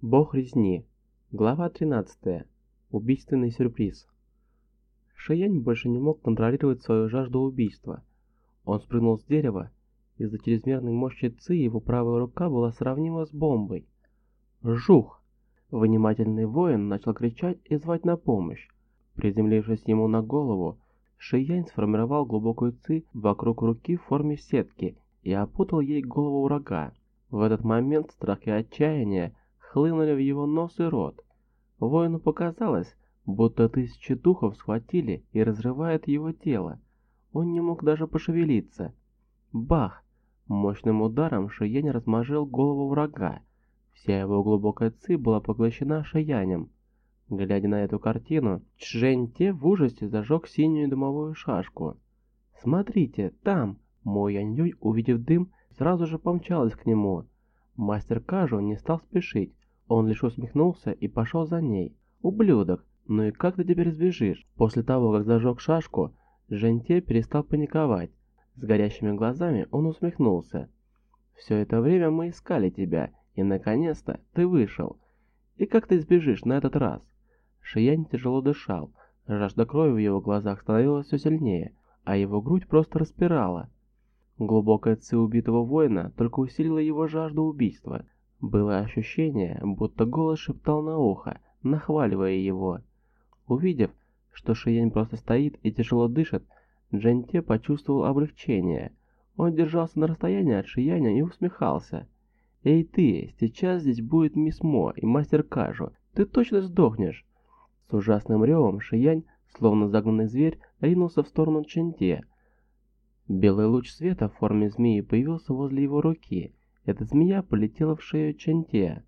Бог резни. Глава 13. Убийственный сюрприз. Шиянь больше не мог контролировать свою жажду убийства. Он спрыгнул с дерева. Из-за чрезмерной мощи Ци его правая рука была сравнима с бомбой. Жух! Внимательный воин начал кричать и звать на помощь. Приземлившись ему на голову, Шиянь сформировал глубокую ци вокруг руки в форме сетки и опутал ей голову врага. В этот момент страх и отчаяние хлынули в его нос и рот. Воину показалось, будто тысячи духов схватили и разрывают его тело. Он не мог даже пошевелиться. Бах! Мощным ударом Шиянь размажил голову врага. Вся его глубокая ци была поглощена Шиянем. Глядя на эту картину, Чжэнь Те в ужасе зажег синюю дымовую шашку. «Смотрите, там!» Мой Янь увидев дым, сразу же помчалась к нему. Мастер Кажу не стал спешить. Он лишь усмехнулся и пошел за ней. «Ублюдок, ну и как ты теперь сбежишь?» После того, как зажег шашку, Женте перестал паниковать. С горящими глазами он усмехнулся. «Все это время мы искали тебя, и наконец-то ты вышел. И как ты сбежишь на этот раз?» Шиянь тяжело дышал, жажда крови в его глазах становилась все сильнее, а его грудь просто распирала. Глубокая ци убитого воина только усилила его жажду убийства – было ощущение, будто голос шептал на ухо, нахваливая его. Увидев, что Шиянь просто стоит и тяжело дышит, Джанте почувствовал облегчение. Он держался на расстоянии от Шияня и усмехался. «Эй ты, сейчас здесь будет мисс Мо и мастер Кажу. Ты точно сдохнешь!» С ужасным ревом Шиянь, словно загнанный зверь, ринулся в сторону Чанте. Белый луч света в форме змеи появился возле его руки эта змея полетела в шею Ченте.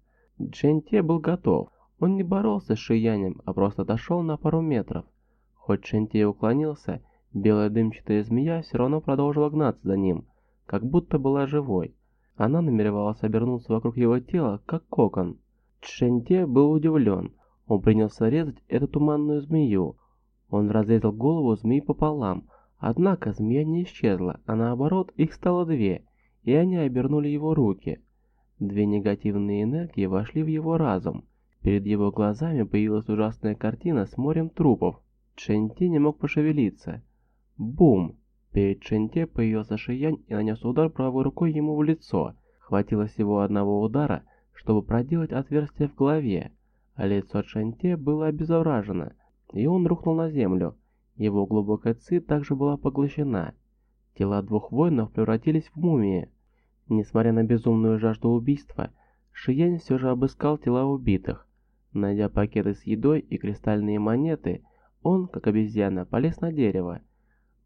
Ченте был готов. Он не боролся с Шиянем, а просто отошел на пару метров. Хоть Ченте уклонился, белая дымчатая змея все равно продолжила гнаться за ним, как будто была живой. Она намеревалась обернуться вокруг его тела, как кокон. Ченте был удивлен. Он принялся резать эту туманную змею. Он разрезал голову змеи пополам, однако змея не исчезла, а наоборот их стало две – и они обернули его руки. Две негативные энергии вошли в его разум. Перед его глазами появилась ужасная картина с морем трупов. Чэньте не мог пошевелиться. Бум! Перед Чэньте появился Шиянь и нанес удар правой рукой ему в лицо. Хватило всего одного удара, чтобы проделать отверстие в голове. А лицо Чэньте было обезображено, и он рухнул на землю. Его глубокая ци также была поглощена. Тела двух воинов превратились в мумии. Несмотря на безумную жажду убийства, Шиянь все же обыскал тела убитых. Найдя пакеты с едой и кристальные монеты, он, как обезьяна, полез на дерево.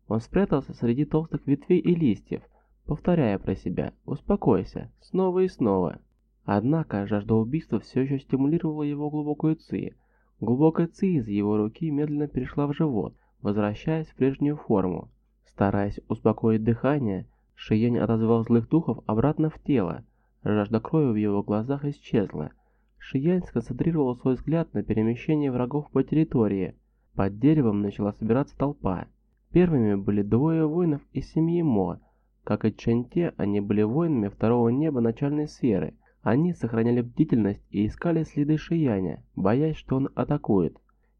Он спрятался среди толстых ветвей и листьев, повторяя про себя «Успокойся» снова и снова. Однако жажда убийства все еще стимулировала его глубокую ци. Глубокая ци из его руки медленно перешла в живот, возвращаясь в прежнюю форму. Стараясь успокоить дыхание, Шиень отозвал злых духов обратно в тело. Жажда крови в его глазах исчезла. Шиянь сконцентрировал свой взгляд на перемещении врагов по территории. Под деревом начала собираться толпа. Первыми были двое воинов из семьи Мо. Как и Чэньте, они были воинами второго неба начальной сферы. Они сохраняли бдительность и искали следы Шияня, боясь, что он атакует.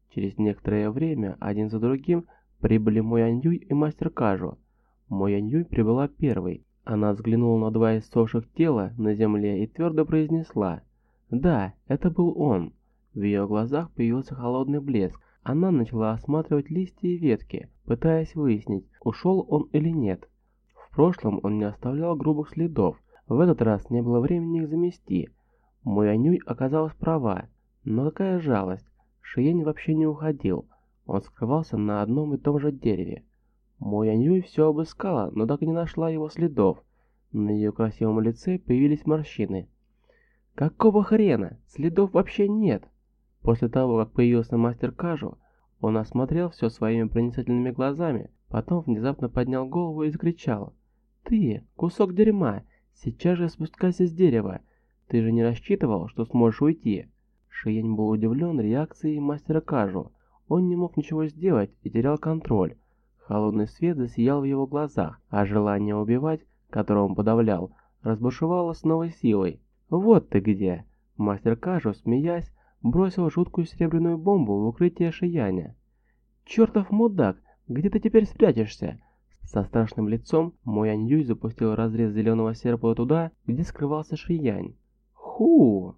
Через некоторое время, один за другим, Прибыли Мо Яньюй и Мастер Кажу. Мо Яньюй прибыла первой. Она взглянула на два иссохших тела на земле и твердо произнесла «Да, это был он». В ее глазах появился холодный блеск. Она начала осматривать листья и ветки, пытаясь выяснить, ушел он или нет. В прошлом он не оставлял грубых следов, в этот раз не было времени их замести. Анюй оказалась права, но какая жалость, Шиень вообще не уходил. Он скрывался на одном и том же дереве. Мой Анюй все обыскала, но так и не нашла его следов. На ее красивом лице появились морщины. «Какого хрена? Следов вообще нет!» После того, как появился мастер Кажу, он осмотрел все своими проницательными глазами, потом внезапно поднял голову и закричал. «Ты, кусок дерьма, сейчас же спускайся с дерева! Ты же не рассчитывал, что сможешь уйти!» Шиень был удивлен реакцией мастера Кажу. Он не мог ничего сделать и терял контроль. Холодный свет засиял в его глазах, а желание убивать, которое он подавлял, разбушевало с новой силой. «Вот ты где!» Мастер Кажу, смеясь, бросил жуткую серебряную бомбу в укрытие Шияня. «Чертов мудак, где ты теперь спрячешься?» Со страшным лицом Мой Аньюй запустил разрез зеленого серпа туда, где скрывался Шиянь. «Ху!»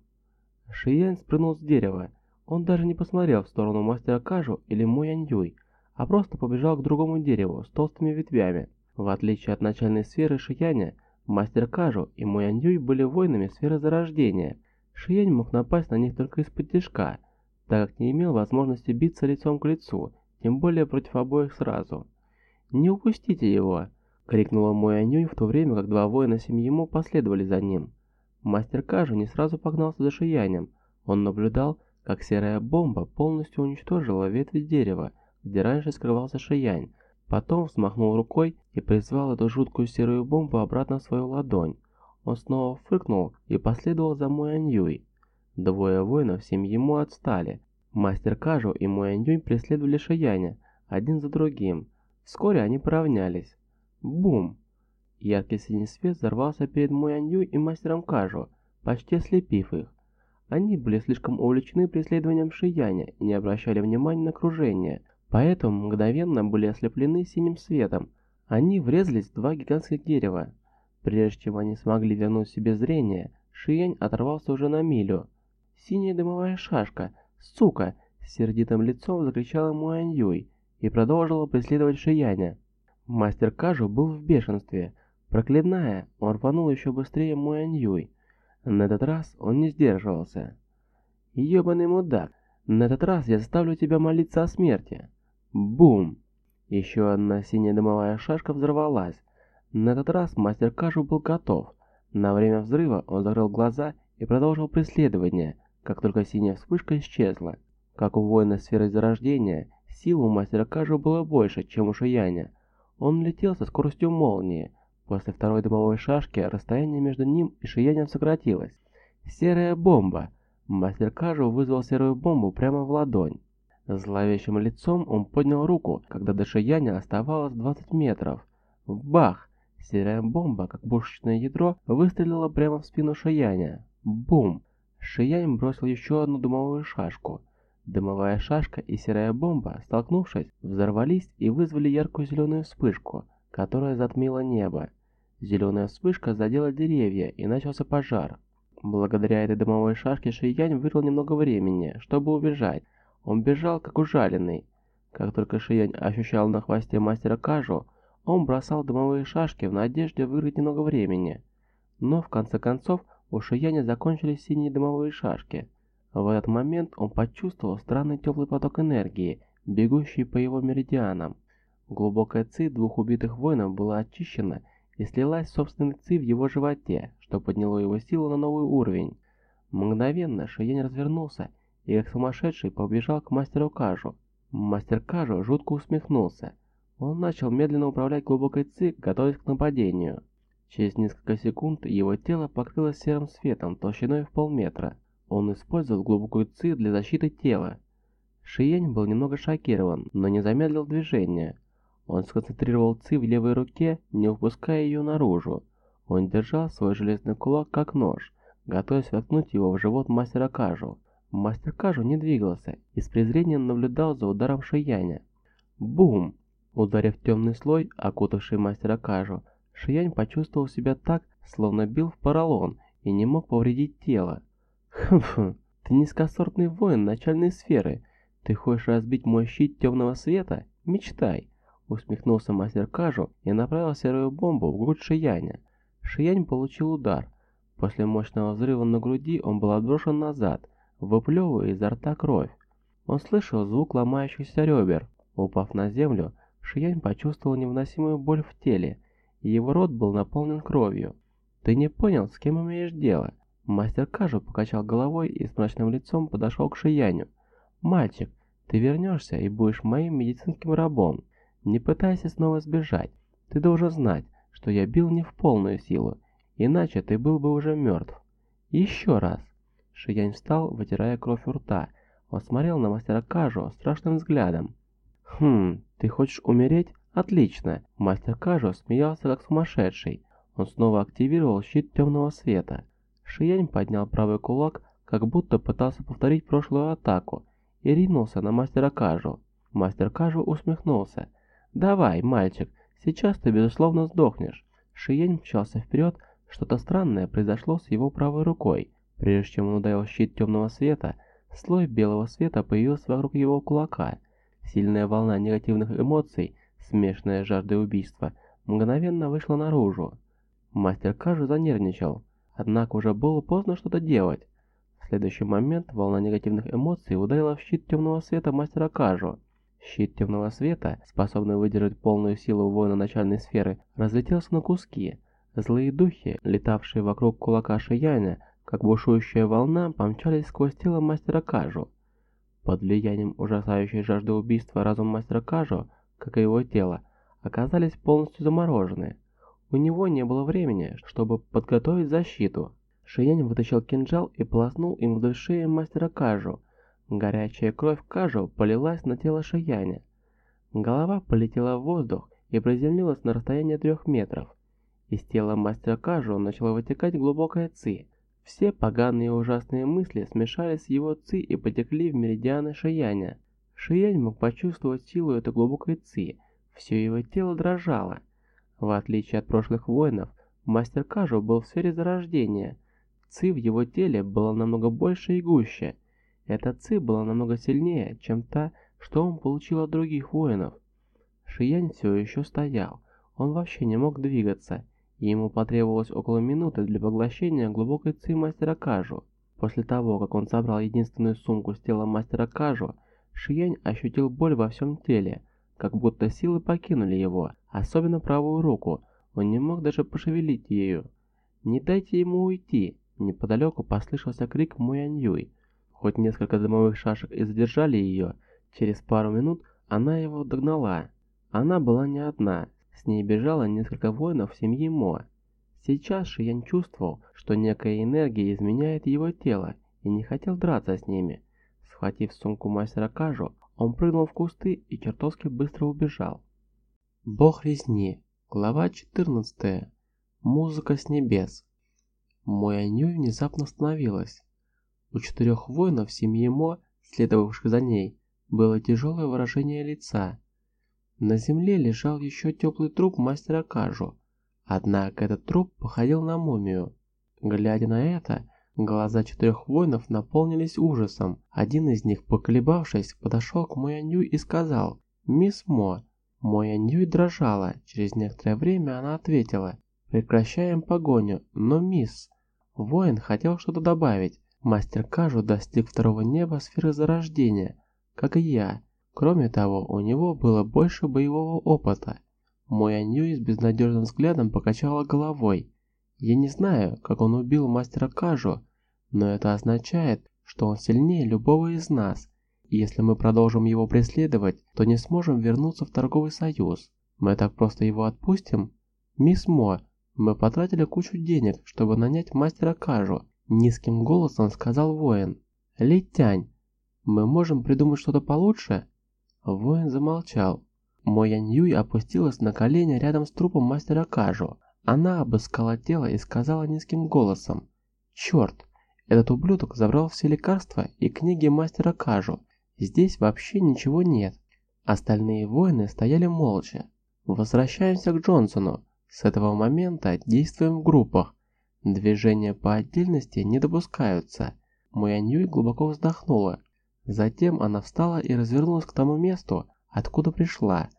Шиянь спрыгнул с дерева. Он даже не посмотрел в сторону мастера Кажу или Мой Аньюй, а просто побежал к другому дереву с толстыми ветвями. В отличие от начальной сферы Шияня, мастер Кажу и Мой Аньюй были воинами сферы зарождения. Шиянь мог напасть на них только из-под тяжка, так как не имел возможности биться лицом к лицу, тем более против обоих сразу. «Не упустите его!» — крикнула Анюй в то время, как два воина семьи Му последовали за ним. Мастер Кажу не сразу погнался за Шиянем. Он наблюдал, как серая бомба полностью уничтожила ветви дерева, где раньше скрывался Шиянь. Потом взмахнул рукой и призвал эту жуткую серую бомбу обратно в свою ладонь. Он снова фыркнул и последовал за Мой Аньюй. Двое воинов семьи Му отстали. Мастер Кажу и Мой Аньюй преследовали Шияня, один за другим. Вскоре они поравнялись. Бум! Яркий синий свет взорвался перед Муянью и мастером Кажу, почти ослепив их. Они были слишком увлечены преследованием Шияня и не обращали внимания на окружение, поэтому мгновенно были ослеплены синим светом. Они врезались в два гигантских дерева. Прежде чем они смогли вернуть себе зрение, Шиянь оторвался уже на милю. «Синяя дымовая шашка! Сука!» С сердитым лицом закричала Муань Юй и продолжила преследовать Шияня. Мастер Кажу был в бешенстве. Проклиная, он рванул еще быстрее Муаньюй. На этот раз он не сдерживался. «Ебаный мудак, на этот раз я заставлю тебя молиться о смерти!» Бум! Еще одна синяя дымовая шашка взорвалась. На этот раз мастер Кажу был готов. На время взрыва он закрыл глаза и продолжил преследование, как только синяя вспышка исчезла. Как у воина сферы зарождения, Сил у мастера Кажу было больше, чем у Шияня. Он летел со скоростью молнии. После второй дымовой шашки расстояние между ним и Шиянем сократилось. Серая бомба. Мастер Кажу вызвал серую бомбу прямо в ладонь. Зловещим лицом он поднял руку, когда до Шияня оставалось 20 метров. Бах! Серая бомба, как пушечное ядро, выстрелила прямо в спину Шияня. Бум! Шиянь бросил еще одну дымовую шашку. Дымовая шашка и серая бомба, столкнувшись, взорвались и вызвали яркую зеленую вспышку, которая затмила небо. Зеленая вспышка задела деревья и начался пожар. Благодаря этой дымовой шашке Шиянь вырвал немного времени, чтобы убежать. Он бежал как ужаленный. Как только Шиянь ощущал на хвосте мастера Кажу, он бросал дымовые шашки в надежде выиграть немного времени. Но в конце концов у Шияня закончились синие дымовые шашки – в этот момент он почувствовал странный теплый поток энергии, бегущий по его меридианам. Глубокая ци двух убитых воинов была очищена и слилась собственной ци в его животе, что подняло его силу на новый уровень. Мгновенно Шиянь развернулся и как сумасшедший побежал к мастеру Кажу. Мастер Кажу жутко усмехнулся. Он начал медленно управлять глубокой ци, готовясь к нападению. Через несколько секунд его тело покрылось серым светом толщиной в полметра. Он использовал глубокую ци для защиты тела. Шиень был немного шокирован, но не замедлил движение. Он сконцентрировал ци в левой руке, не упуская ее наружу. Он держал свой железный кулак как нож, готовясь воткнуть его в живот мастера Кажу. Мастер Кажу не двигался и с презрением наблюдал за ударом Шияня. Бум! Ударив темный слой, окутавший мастера Кажу, Шиянь почувствовал себя так, словно бил в поролон и не мог повредить тело. Хм, ты низкосортный воин начальной сферы. Ты хочешь разбить мой щит темного света? Мечтай. Усмехнулся мастер Кажу и направил серую бомбу в грудь Шияня. Шиянь получил удар. После мощного взрыва на груди он был отброшен назад, выплевывая изо рта кровь. Он слышал звук ломающихся ребер. Упав на землю, Шиянь почувствовал невыносимую боль в теле, и его рот был наполнен кровью. «Ты не понял, с кем имеешь дело?» Мастер Кажу покачал головой и с мрачным лицом подошел к Шияню. «Мальчик, ты вернешься и будешь моим медицинским рабом. Не пытайся снова сбежать. Ты должен знать, что я бил не в полную силу, иначе ты был бы уже мертв. Еще раз!» Шиянь встал, вытирая кровь у рта. Он смотрел на мастера Кажу страшным взглядом. «Хм, ты хочешь умереть? Отлично!» Мастер Кажу смеялся как сумасшедший. Он снова активировал щит темного света. Шиянь поднял правый кулак, как будто пытался повторить прошлую атаку, и ринулся на мастера Кажу. Мастер Кажу усмехнулся. «Давай, мальчик, сейчас ты безусловно сдохнешь». Шиень мчался вперед, что-то странное произошло с его правой рукой. Прежде чем он ударил щит темного света, слой белого света появился вокруг его кулака. Сильная волна негативных эмоций, смешанная с жаждой убийства, мгновенно вышла наружу. Мастер Кажу занервничал, однако уже было поздно что-то делать. В следующий момент волна негативных эмоций ударила в щит темного света мастера Кажу. Щит темного света, способный выдержать полную силу воина начальной сферы, разлетелся на куски. Злые духи, летавшие вокруг кулака Шияня, как бушующая волна, помчались сквозь тело мастера Кажу. Под влиянием ужасающей жажды убийства разум мастера Кажу, как и его тело, оказались полностью заморожены. У него не было времени, чтобы подготовить защиту. Шиянь вытащил кинжал и полоснул им вдоль шеи мастера Кажу. Горячая кровь Кажу полилась на тело Шияня. Голова полетела в воздух и приземлилась на расстоянии трех метров. Из тела мастера Кажу начала вытекать глубокая ци. Все поганые и ужасные мысли смешались с его ци и потекли в меридианы Шияня. Шиянь мог почувствовать силу этой глубокой ци. Все его тело дрожало. В отличие от прошлых воинов, мастер Кажу был в сфере зарождения. Ци в его теле было намного больше и гуще – эта ци была намного сильнее, чем та, что он получил от других воинов. Шиянь все еще стоял, он вообще не мог двигаться, и ему потребовалось около минуты для поглощения глубокой ци мастера Кажу. После того, как он собрал единственную сумку с тела мастера Кажу, Шиянь ощутил боль во всем теле, как будто силы покинули его, особенно правую руку, он не мог даже пошевелить ею. «Не дайте ему уйти!» Неподалеку послышался крик Муянь-Юй. Хоть несколько дымовых шашек и задержали ее, через пару минут она его догнала. Она была не одна, с ней бежало несколько воинов семьи Мо. Сейчас Шиян чувствовал, что некая энергия изменяет его тело и не хотел драться с ними. Схватив сумку мастера Кажу, он прыгнул в кусты и чертовски быстро убежал. Бог резни. Глава 14. Музыка с небес. Мой Аню внезапно остановилась. У четырех воинов семьи Мо, следовавших за ней, было тяжелое выражение лица. На земле лежал еще теплый труп мастера Кажу, однако этот труп походил на мумию. Глядя на это, глаза четырех воинов наполнились ужасом. Один из них, поколебавшись, подошел к Моянью и сказал «Мисс Мо». Моянью дрожала, через некоторое время она ответила «Прекращаем погоню, но мисс...» Воин хотел что-то добавить, Мастер Кажу достиг второго неба сферы зарождения, как и я. Кроме того, у него было больше боевого опыта. Мой Аньюи с безнадежным взглядом покачала головой. Я не знаю, как он убил мастера Кажу, но это означает, что он сильнее любого из нас. И если мы продолжим его преследовать, то не сможем вернуться в торговый союз. Мы так просто его отпустим? Мисс Мо, мы потратили кучу денег, чтобы нанять мастера Кажу, Низким голосом сказал воин. «Летянь, мы можем придумать что-то получше?» Воин замолчал. Моя Ньюй опустилась на колени рядом с трупом мастера Кажу. Она обыскала тело и сказала низким голосом. «Черт, этот ублюдок забрал все лекарства и книги мастера Кажу. Здесь вообще ничего нет». Остальные воины стояли молча. Возвращаемся к Джонсону. С этого момента действуем в группах. Движения по отдельности не допускаются. Муяньюй глубоко вздохнула. Затем она встала и развернулась к тому месту, откуда пришла.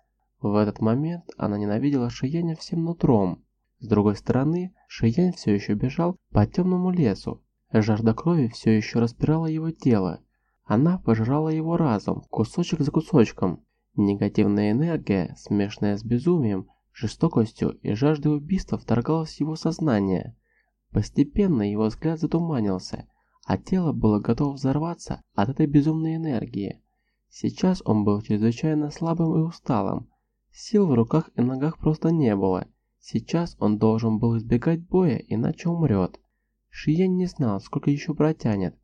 В этот момент она ненавидела Шияня всем нутром. С другой стороны, Шиянь все еще бежал по темному лесу. Жажда крови все еще распирала его тело. Она пожирала его разум, кусочек за кусочком. Негативная энергия, смешанная с безумием, жестокостью и жаждой убийства вторгалась в его сознание. Постепенно его взгляд затуманился, а тело было готово взорваться от этой безумной энергии. Сейчас он был чрезвычайно слабым и усталым. Сил в руках и ногах просто не было. Сейчас он должен был избегать боя, иначе умрет. Шиен не знал, сколько еще протянет.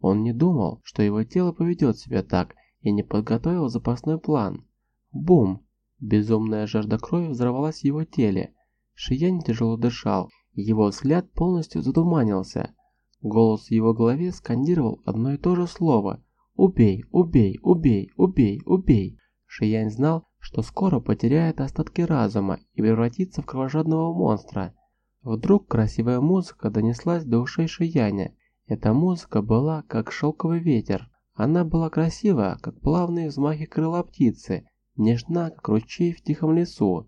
Он не думал, что его тело поведет себя так, и не подготовил запасной план. Бум! Безумная жажда крови взорвалась в его теле. Шиен тяжело дышал его взгляд полностью затуманился. Голос в его голове скандировал одно и то же слово «Убей, убей, убей, убей, убей». Шиянь знал, что скоро потеряет остатки разума и превратится в кровожадного монстра. Вдруг красивая музыка донеслась до ушей Шияня. Эта музыка была как шелковый ветер. Она была красива, как плавные взмахи крыла птицы, нежна, как ручей в тихом лесу.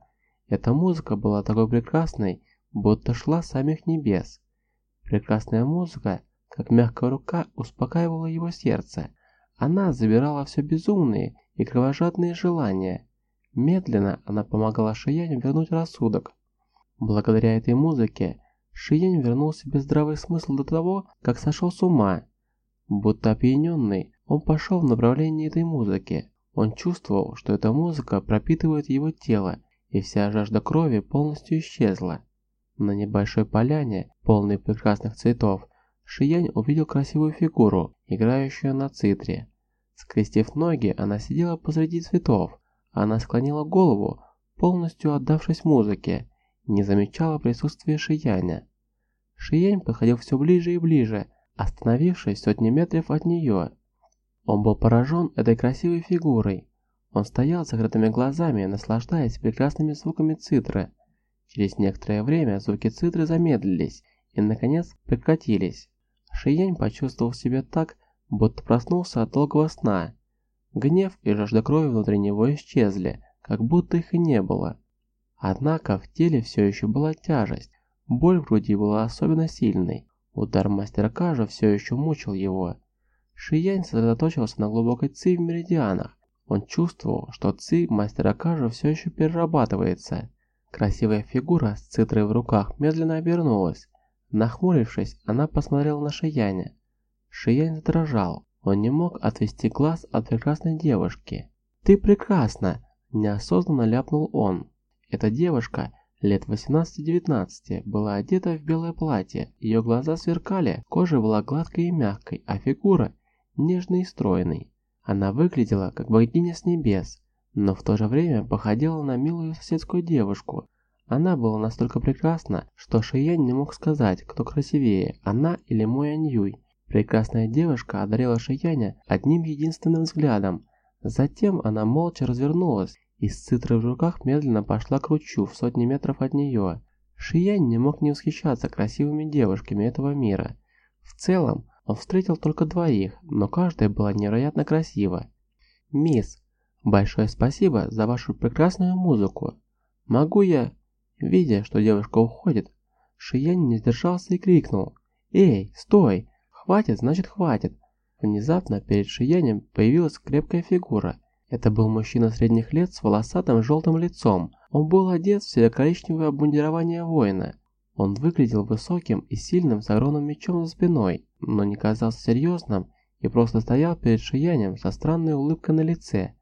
Эта музыка была такой прекрасной, будто шла с самих небес. Прекрасная музыка, как мягкая рука, успокаивала его сердце. Она забирала все безумные и кровожадные желания. Медленно она помогала Шияню вернуть рассудок. Благодаря этой музыке Шиянь вернул себе здравый смысл до того, как сошел с ума. Будто опьяненный, он пошел в направлении этой музыки. Он чувствовал, что эта музыка пропитывает его тело, и вся жажда крови полностью исчезла. На небольшой поляне, полной прекрасных цветов, Шиянь увидел красивую фигуру, играющую на цитре. Скрестив ноги, она сидела посреди цветов. Она склонила голову, полностью отдавшись музыке, не замечала присутствия Шияня. Шиянь подходил все ближе и ближе, остановившись сотни метров от нее. Он был поражен этой красивой фигурой. Он стоял с закрытыми глазами, наслаждаясь прекрасными звуками цитры. Через некоторое время звуки цитры замедлились и, наконец, прекратились. Шиянь почувствовал себя так, будто проснулся от долгого сна. Гнев и жажда крови внутри него исчезли, как будто их и не было. Однако в теле все еще была тяжесть, боль в груди была особенно сильной, удар мастера Кажа все еще мучил его. Шиянь сосредоточился на глубокой ци в меридианах. Он чувствовал, что ци мастера Кажа все еще перерабатывается. Красивая фигура с цитрой в руках медленно обернулась. Нахмурившись, она посмотрела на Шияня. Шиянь задрожал. Он не мог отвести глаз от прекрасной девушки. «Ты прекрасна!» – неосознанно ляпнул он. Эта девушка, лет 18-19, была одета в белое платье. Ее глаза сверкали, кожа была гладкой и мягкой, а фигура – нежной и стройной. Она выглядела как богиня с небес но в то же время походила на милую соседскую девушку. Она была настолько прекрасна, что Шиянь не мог сказать, кто красивее, она или мой Аньюй. Прекрасная девушка одарила Шияня одним единственным взглядом. Затем она молча развернулась и с цитрой в руках медленно пошла к ручью в сотни метров от нее. Шиянь не мог не восхищаться красивыми девушками этого мира. В целом, он встретил только двоих, но каждая была невероятно красива. «Мисс, Большое спасибо за вашу прекрасную музыку. Могу я...» Видя, что девушка уходит, Шиянь не сдержался и крикнул. «Эй, стой! Хватит, значит хватит!» Внезапно перед Шиянем появилась крепкая фигура. Это был мужчина средних лет с волосатым желтым лицом. Он был одет в серо-коричневое обмундирование воина. Он выглядел высоким и сильным с огромным мечом за спиной, но не казался серьезным и просто стоял перед Шиянем со странной улыбкой на лице.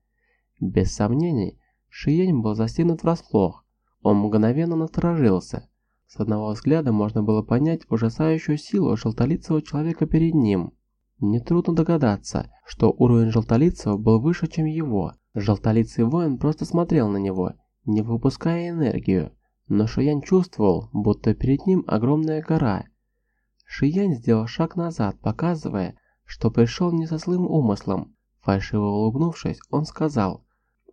Без сомнений, Шиень был застигнут врасплох. Он мгновенно насторожился. С одного взгляда можно было понять ужасающую силу желтолицего человека перед ним. Нетрудно догадаться, что уровень желтолицего был выше, чем его. Желтолицый воин просто смотрел на него, не выпуская энергию. Но Шиянь чувствовал, будто перед ним огромная гора. Шиянь сделал шаг назад, показывая, что пришел не со злым умыслом. Фальшиво улыбнувшись, он сказал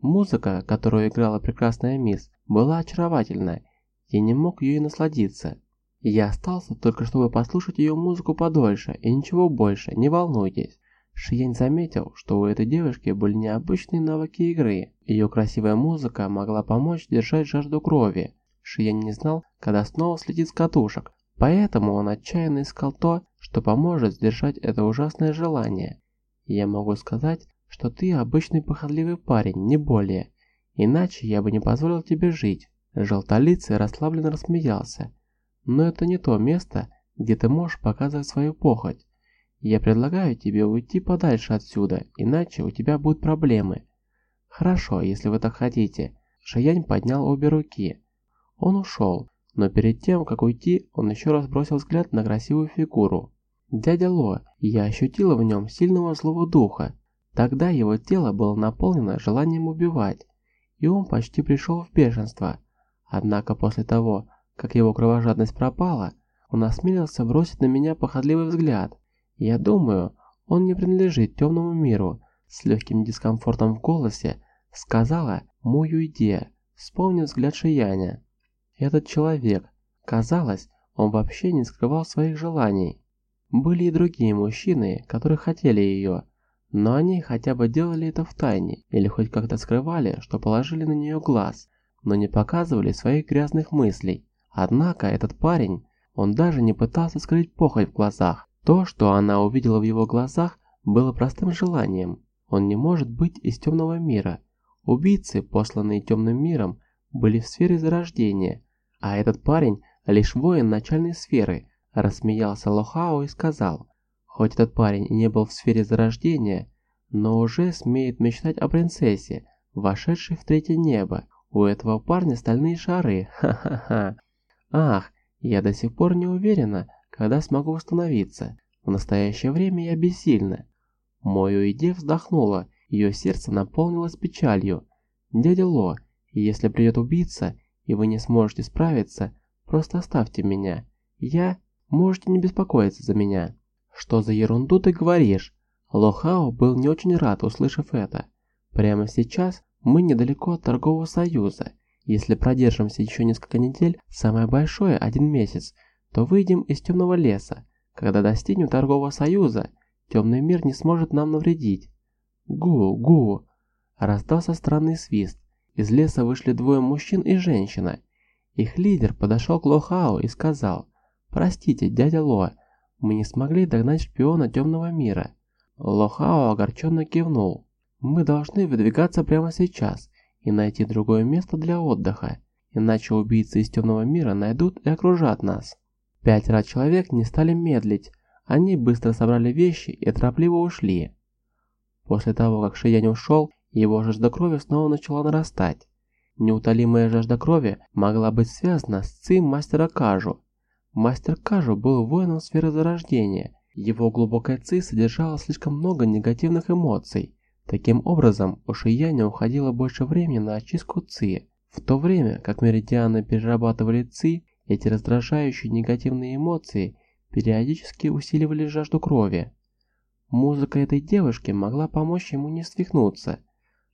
Музыка, которую играла прекрасная мисс, была очаровательна. Я не мог ее и насладиться. Я остался только чтобы послушать ее музыку подольше, и ничего больше, не волнуйтесь. Шиянь заметил, что у этой девушки были необычные навыки игры. Ее красивая музыка могла помочь держать жажду крови. Шиянь не знал, когда снова слетит с катушек, поэтому он отчаянно искал то, что поможет сдержать это ужасное желание. Я могу сказать, что ты обычный похотливый парень, не более. Иначе я бы не позволил тебе жить. Желтолицый расслабленно рассмеялся. Но это не то место, где ты можешь показывать свою похоть. Я предлагаю тебе уйти подальше отсюда, иначе у тебя будут проблемы. Хорошо, если вы так хотите. Шиянь поднял обе руки. Он ушел, но перед тем, как уйти, он еще раз бросил взгляд на красивую фигуру. Дядя Ло, я ощутила в нем сильного злого духа. Тогда его тело было наполнено желанием убивать, и он почти пришел в бешенство. Однако после того, как его кровожадность пропала, Он осмелился бросить на меня походливый взгляд. Я думаю, он не принадлежит темному миру. С легким дискомфортом в голосе сказала мою идею, вспомнив взгляд Шияня. Этот человек, казалось, он вообще не скрывал своих желаний. Были и другие мужчины, которые хотели ее, но они хотя бы делали это в тайне или хоть как-то скрывали, что положили на нее глаз, но не показывали своих грязных мыслей. Однако этот парень, он даже не пытался скрыть похоть в глазах. То, что она увидела в его глазах, было простым желанием. Он не может быть из темного мира. Убийцы, посланные темным миром, были в сфере зарождения, а этот парень лишь воин начальной сферы, рассмеялся Лохао и сказал, хоть этот парень и не был в сфере зарождения, но уже смеет мечтать о принцессе, вошедшей в третье небо. У этого парня стальные шары, ха-ха-ха. Ах, я до сих пор не уверена, когда смогу восстановиться. В настоящее время я бессильна. Мою идея вздохнула, ее сердце наполнилось печалью. Дядя Ло, если придет убийца, и вы не сможете справиться, просто оставьте меня. Я... Можете не беспокоиться за меня. Что за ерунду ты говоришь? Лохао был не очень рад, услышав это. Прямо сейчас мы недалеко от торгового союза. Если продержимся еще несколько недель, самое большое один месяц, то выйдем из темного леса. Когда достигнем торгового союза, темный мир не сможет нам навредить. Гу, гу. Раздался странный свист. Из леса вышли двое мужчин и женщина. Их лидер подошел к Лохао и сказал, «Простите, дядя Ло, мы не смогли догнать шпиона темного мира». Лохао огорченно кивнул. «Мы должны выдвигаться прямо сейчас и найти другое место для отдыха, иначе убийцы из темного мира найдут и окружат нас. Пятеро человек не стали медлить, они быстро собрали вещи и торопливо ушли. После того, как Шиянь ушел, его жажда крови снова начала нарастать. Неутолимая жажда крови могла быть связана с ци мастера Кажу. Мастер Кажу был воином сферы зарождения, его глубокая ци содержала слишком много негативных эмоций, Таким образом, у Шияня уходило больше времени на очистку ЦИ, в то время как меридианы перерабатывали ЦИ, эти раздражающие негативные эмоции периодически усиливали жажду крови. Музыка этой девушки могла помочь ему не свихнуться,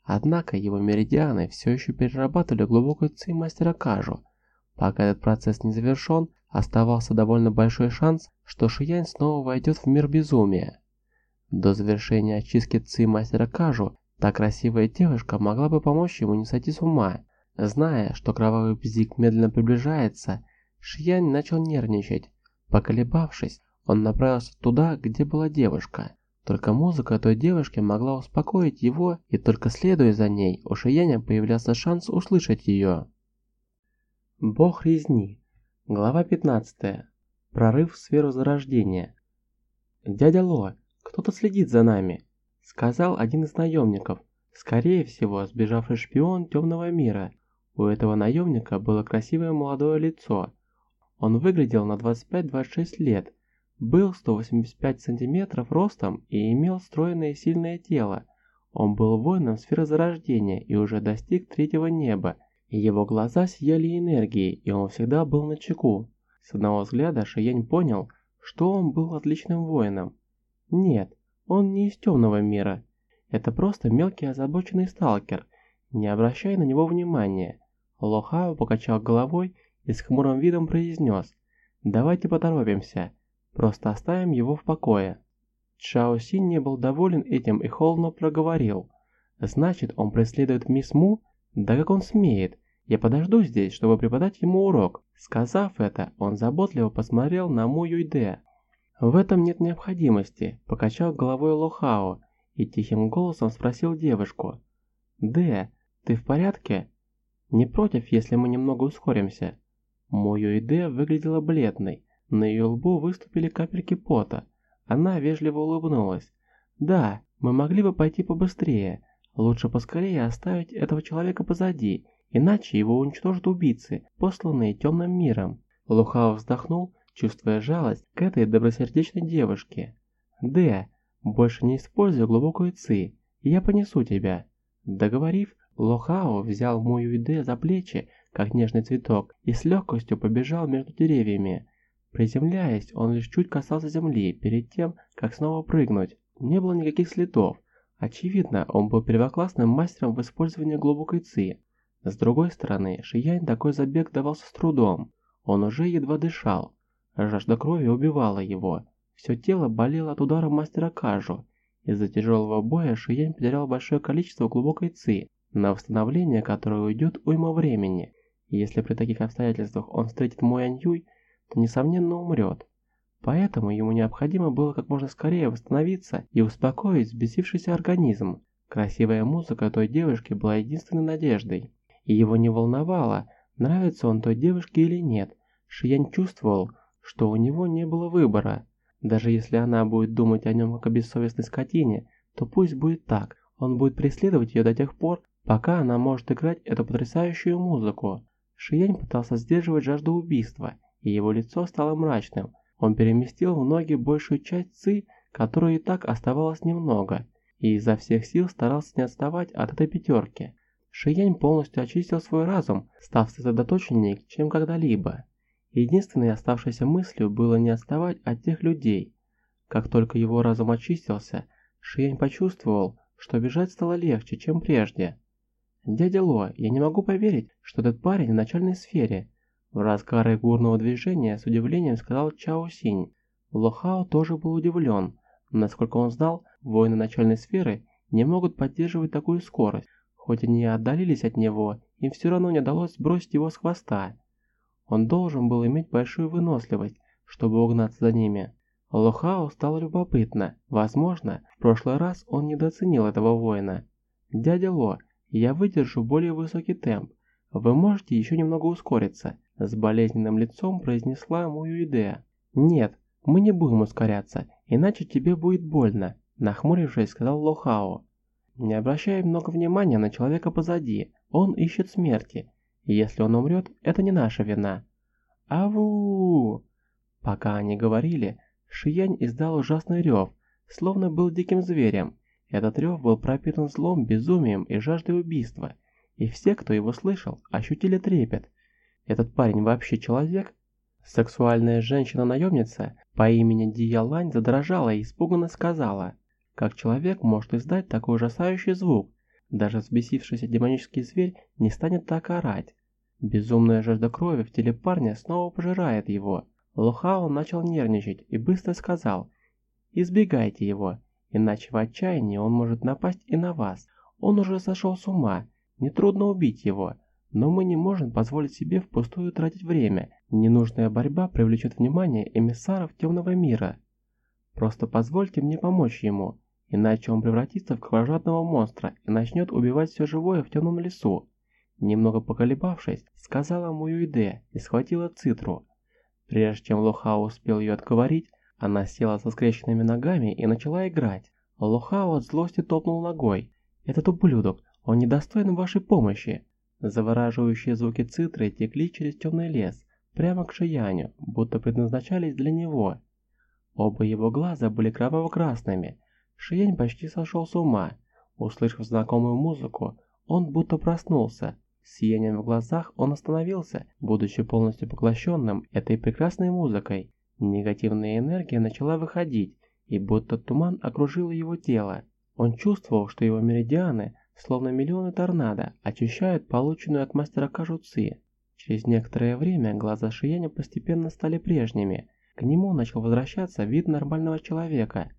однако его меридианы все еще перерабатывали глубокую ЦИ мастера Кажу. Пока этот процесс не завершен, оставался довольно большой шанс, что Шиянь снова войдет в мир безумия. До завершения очистки ЦИ мастера Кажу, та красивая девушка могла бы помочь ему не сойти с ума. Зная, что кровавый бзик медленно приближается, Шиянь начал нервничать. Поколебавшись, он направился туда, где была девушка. Только музыка той девушки могла успокоить его, и только следуя за ней, у Шияня появлялся шанс услышать ее. Бог резни. Глава 15. Прорыв в сферу зарождения. Дядя Ло, «Кто-то следит за нами», — сказал один из наемников. Скорее всего, сбежавший шпион темного мира. У этого наемника было красивое молодое лицо. Он выглядел на 25-26 лет, был 185 сантиметров ростом и имел стройное и сильное тело. Он был воином сферы зарождения и уже достиг третьего неба. Его глаза сияли энергией, и он всегда был на чеку. С одного взгляда Шиянь понял, что он был отличным воином. Нет, он не из темного мира. Это просто мелкий озабоченный сталкер. Не обращай на него внимания. Лохао покачал головой и с хмурым видом произнес. Давайте поторопимся. Просто оставим его в покое. Чао Син не был доволен этим и холодно проговорил. Значит, он преследует мисс Му? Да как он смеет? Я подожду здесь, чтобы преподать ему урок. Сказав это, он заботливо посмотрел на Му Юйде. «В этом нет необходимости», – покачал головой Лохао и тихим голосом спросил девушку. «Дэ, ты в порядке? Не против, если мы немного ускоримся?» Мою Дэ выглядела бледной, на ее лбу выступили капельки пота. Она вежливо улыбнулась. «Да, мы могли бы пойти побыстрее. Лучше поскорее оставить этого человека позади, иначе его уничтожат убийцы, посланные темным миром». Лухао вздохнул чувствуя жалость к этой добросердечной девушке. «Д, больше не используй глубокую ци, я понесу тебя». Договорив, Лохао взял мою Д за плечи, как нежный цветок, и с легкостью побежал между деревьями. Приземляясь, он лишь чуть касался земли перед тем, как снова прыгнуть. Не было никаких следов. Очевидно, он был первоклассным мастером в использовании глубокой ци. С другой стороны, Шиянь такой забег давался с трудом. Он уже едва дышал. Жажда крови убивала его. Все тело болело от удара мастера Кажу. Из-за тяжелого боя Шиянь потерял большое количество глубокой ци, на восстановление которой уйдет уйма времени. Если при таких обстоятельствах он встретит Муань Юй, то несомненно умрет. Поэтому ему необходимо было как можно скорее восстановиться и успокоить взбесившийся организм. Красивая музыка той девушки была единственной надеждой. И его не волновало, нравится он той девушке или нет. Шиянь чувствовал, что у него не было выбора. Даже если она будет думать о нем как о бессовестной скотине, то пусть будет так. Он будет преследовать ее до тех пор, пока она может играть эту потрясающую музыку. Шиянь пытался сдерживать жажду убийства, и его лицо стало мрачным. Он переместил в ноги большую часть ци, которой и так оставалось немного, и изо всех сил старался не отставать от этой пятерки. Шиянь полностью очистил свой разум, став сосредоточеннее, чем когда-либо. Единственной оставшейся мыслью было не отставать от тех людей. Как только его разум очистился, Шиянь почувствовал, что бежать стало легче, чем прежде. «Дядя Ло, я не могу поверить, что этот парень в начальной сфере. В разгаре горного движения с удивлением сказал Чао Синь. Лохао тоже был удивлен. Насколько он знал, воины начальной сферы не могут поддерживать такую скорость. Хоть они и отдалились от него, им все равно не удалось сбросить его с хвоста. Он должен был иметь большую выносливость, чтобы угнаться за ними. Лохао стало любопытно. Возможно, в прошлый раз он недооценил этого воина. «Дядя Ло, я выдержу более высокий темп. Вы можете еще немного ускориться. С болезненным лицом произнесла Муюиде. «Нет, мы не будем ускоряться, иначе тебе будет больно», нахмурившись, сказал Лохао. «Не обращай много внимания на человека позади, он ищет смерти, и если он умрет, это не наша вина». «Аву!» Пока они говорили, Шиянь издал ужасный рев, словно был диким зверем. Этот рев был пропитан злом, безумием и жаждой убийства, и все, кто его слышал, ощутили трепет – этот парень вообще человек? Сексуальная женщина-наемница по имени Дия Лань задрожала и испуганно сказала, как человек может издать такой ужасающий звук, даже взбесившийся демонический зверь не станет так орать. Безумная жажда крови в теле парня снова пожирает его. Лохао начал нервничать и быстро сказал, «Избегайте его, иначе в отчаянии он может напасть и на вас. Он уже сошел с ума, нетрудно убить его, но мы не можем позволить себе впустую тратить время. Ненужная борьба привлечет внимание эмиссаров темного мира. Просто позвольте мне помочь ему, иначе он превратится в кровожадного монстра и начнет убивать все живое в темном лесу. Немного поколебавшись, сказала Муюиде и схватила цитру. Прежде чем Лохао успел ее отговорить, она села со скрещенными ногами и начала играть. Лохао от злости топнул ногой. «Этот ублюдок, он недостоин вашей помощи!» Завораживающие звуки цитры текли через темный лес, прямо к Шияню, будто предназначались для него. Оба его глаза были кроваво-красными. Шиянь почти сошел с ума. Услышав знакомую музыку, он будто проснулся. С сиянием в глазах он остановился, будучи полностью поглощенным этой прекрасной музыкой. Негативная энергия начала выходить, и будто туман окружил его тело. Он чувствовал, что его меридианы словно миллионы торнадо, очищают полученную от мастера кажуцы. Через некоторое время глаза Шияня постепенно стали прежними. К нему начал возвращаться вид нормального человека.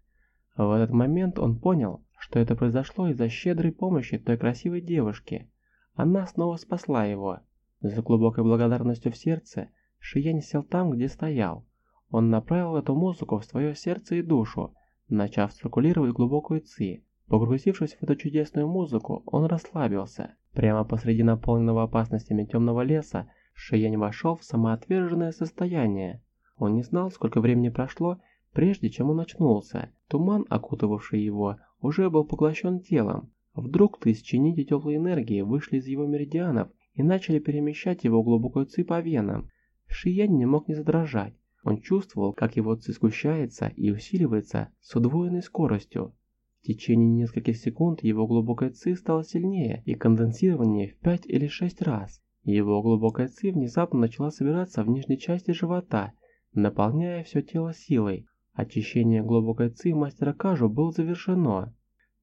В этот момент он понял, что это произошло из-за щедрой помощи той красивой девушки. Она снова спасла его. За глубокой благодарностью в сердце Шиянь сел там, где стоял. Он направил эту музыку в свое сердце и душу, начав циркулировать глубокую ци. Погрузившись в эту чудесную музыку, он расслабился. Прямо посреди наполненного опасностями темного леса Шиянь вошел в самоотверженное состояние. Он не знал, сколько времени прошло, прежде чем он очнулся. Туман, окутывавший его, уже был поглощен телом. Вдруг тысячи нитей теплой энергии вышли из его меридианов и начали перемещать его глубокой ци по венам. Шиянь не мог не задрожать. Он чувствовал, как его ци сгущается и усиливается с удвоенной скоростью. В течение нескольких секунд его глубокая ци стала сильнее и конденсированнее в 5 или 6 раз. Его глубокая ци внезапно начала собираться в нижней части живота, наполняя все тело силой. Очищение глубокой ци мастера Кажу было завершено.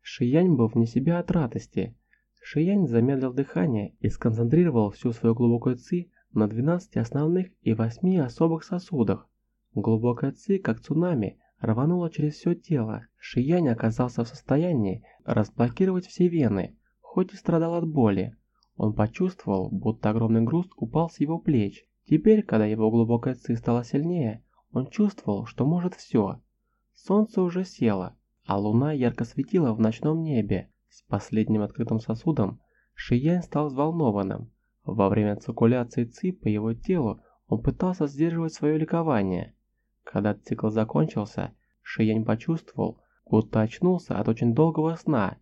Шиянь был вне себя от радости. Шиянь замедлил дыхание и сконцентрировал всю свою глубокую ци на 12 основных и 8 особых сосудах. Глубокая ци, как цунами, рванула через все тело. Шиянь оказался в состоянии разблокировать все вены, хоть и страдал от боли. Он почувствовал, будто огромный груз упал с его плеч. Теперь, когда его глубокая ци стала сильнее, он чувствовал, что может все. Солнце уже село, а луна ярко светила в ночном небе. С последним открытым сосудом Шиянь стал взволнованным. Во время циркуляции ци по его телу он пытался сдерживать свое ликование. Когда цикл закончился, Шиянь почувствовал, будто очнулся от очень долгого сна.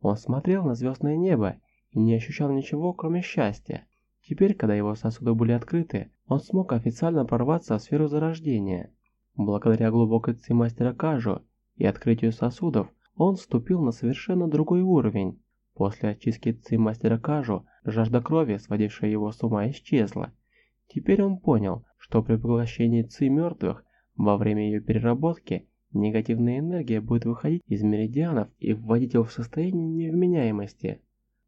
Он смотрел на звездное небо и не ощущал ничего, кроме счастья. Теперь, когда его сосуды были открыты, он смог официально прорваться в сферу зарождения. Благодаря глубокой ци мастера Кажу и открытию сосудов, он вступил на совершенно другой уровень. После очистки ци мастера Кажу, жажда крови, сводившая его с ума, исчезла. Теперь он понял, что при поглощении ци мертвых, во время ее переработки, негативная энергия будет выходить из меридианов и вводить его в состояние невменяемости.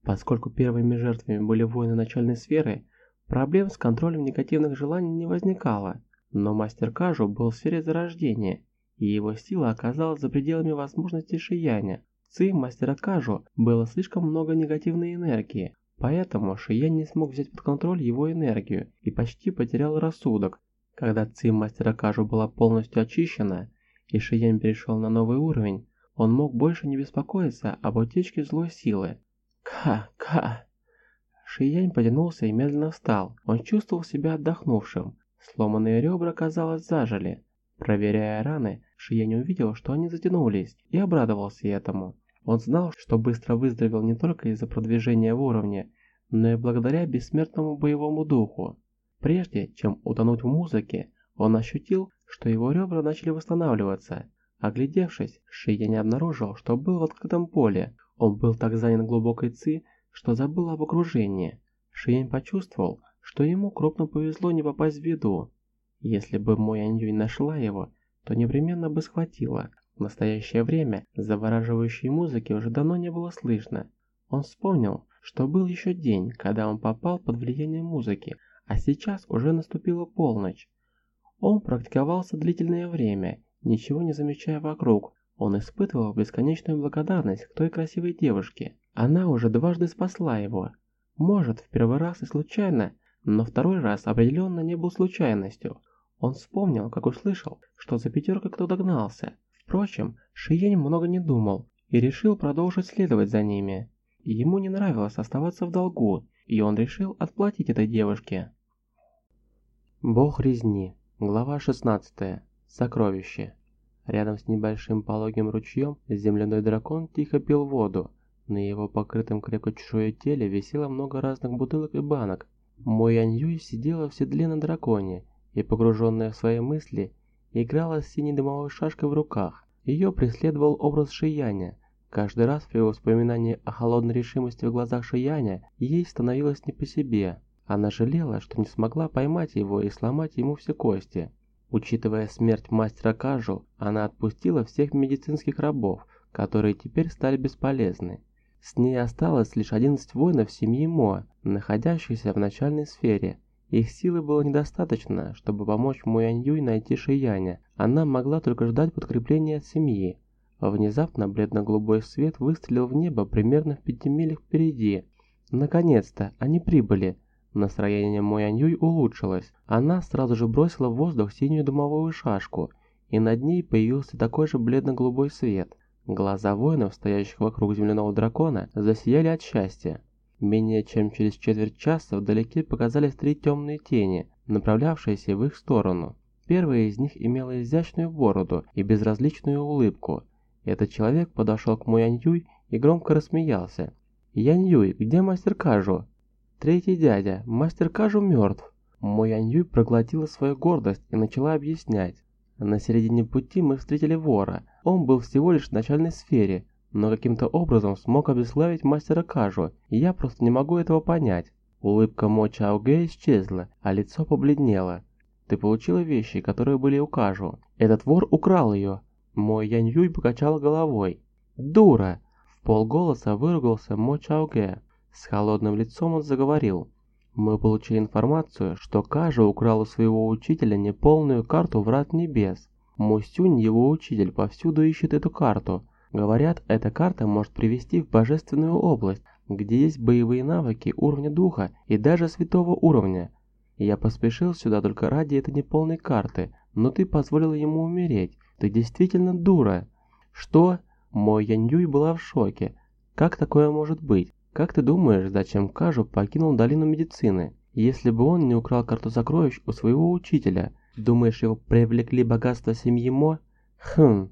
Поскольку первыми жертвами были воины начальной сферы, проблем с контролем негативных желаний не возникало. Но мастер Кажу был в сфере зарождения, и его сила оказалась за пределами возможностей Шияня. В Ци мастера Кажу было слишком много негативной энергии, поэтому Шиянь не смог взять под контроль его энергию и почти потерял рассудок. Когда Ци мастера Кажу была полностью очищена, и Шиянь перешел на новый уровень, он мог больше не беспокоиться об утечке злой силы. Ка-ка. Шиянь потянулся и медленно встал. Он чувствовал себя отдохнувшим. Сломанные ребра, казалось, зажили. Проверяя раны, Шиянь увидел, что они затянулись, и обрадовался этому. Он знал, что быстро выздоровел не только из-за продвижения в уровне, но и благодаря бессмертному боевому духу. Прежде чем утонуть в музыке, он ощутил, что его ребра начали восстанавливаться. Оглядевшись, Шиянь обнаружил, что был в открытом поле. Он был так занят глубокой ци, что забыл об окружении. Шиен почувствовал, что ему крупно повезло не попасть в беду. Если бы Мо Янь нашла его, то непременно бы схватила. В настоящее время завораживающей музыки уже давно не было слышно. Он вспомнил, что был еще день, когда он попал под влияние музыки, а сейчас уже наступила полночь. Он практиковался длительное время, ничего не замечая вокруг, он испытывал бесконечную благодарность к той красивой девушке. Она уже дважды спасла его. Может, в первый раз и случайно, но второй раз определенно не был случайностью. Он вспомнил, как услышал, что за пятеркой кто-то гнался. Впрочем, Шиень много не думал и решил продолжить следовать за ними. Ему не нравилось оставаться в долгу, и он решил отплатить этой девушке. Бог резни. Глава 16. Сокровище. Рядом с небольшим пологим ручьем земляной дракон тихо пил воду. На его покрытом крепко чешуей теле висело много разных бутылок и банок. Мой Аньюй сидела в седле на драконе и, погруженная в свои мысли, играла с синей дымовой шашкой в руках. Ее преследовал образ Шияня. Каждый раз при воспоминании о холодной решимости в глазах Шияня ей становилось не по себе. Она жалела, что не смогла поймать его и сломать ему все кости. Учитывая смерть мастера Кажу, она отпустила всех медицинских рабов, которые теперь стали бесполезны. С ней осталось лишь 11 воинов семьи Мо, находящихся в начальной сфере. Их силы было недостаточно, чтобы помочь Муяньюй найти Шияня. Она могла только ждать подкрепления от семьи. Внезапно бледно-голубой свет выстрелил в небо примерно в пяти милях впереди. Наконец-то, они прибыли. Настроение Мояньюй улучшилось. Она сразу же бросила в воздух синюю дымовую шашку, и над ней появился такой же бледно-голубой свет. Глаза воинов, стоящих вокруг земляного дракона, засияли от счастья. Менее чем через четверть часа вдалеке показались три темные тени, направлявшиеся в их сторону. Первая из них имела изящную бороду и безразличную улыбку. Этот человек подошел к Муяньюй и громко рассмеялся. «Яньюй, где мастер Кажу?» Третий дядя, мастер Кажу мертв. Мой Аньюй проглотила свою гордость и начала объяснять. На середине пути мы встретили вора. Он был всего лишь в начальной сфере, но каким-то образом смог обесславить мастера Кажу, и я просто не могу этого понять. Улыбка Мо Чао Гэ исчезла, а лицо побледнело. Ты получила вещи, которые были у Кажу. Этот вор украл ее. Мой Янь Юй покачал головой. Дура! В полголоса выругался Мо Чаоге. С холодным лицом он заговорил. Мы получили информацию, что Кажа украл у своего учителя неполную карту Врат Небес. Мусюнь, его учитель, повсюду ищет эту карту. Говорят, эта карта может привести в божественную область, где есть боевые навыки уровня духа и даже святого уровня. Я поспешил сюда только ради этой неполной карты, но ты позволил ему умереть. Ты действительно дура. Что? Мой Яньюй была в шоке. Как такое может быть? Как ты думаешь, зачем Кажу покинул долину медицины? Если бы он не украл карту сокровищ у своего учителя, думаешь, его привлекли богатства семьи Мо? Хм.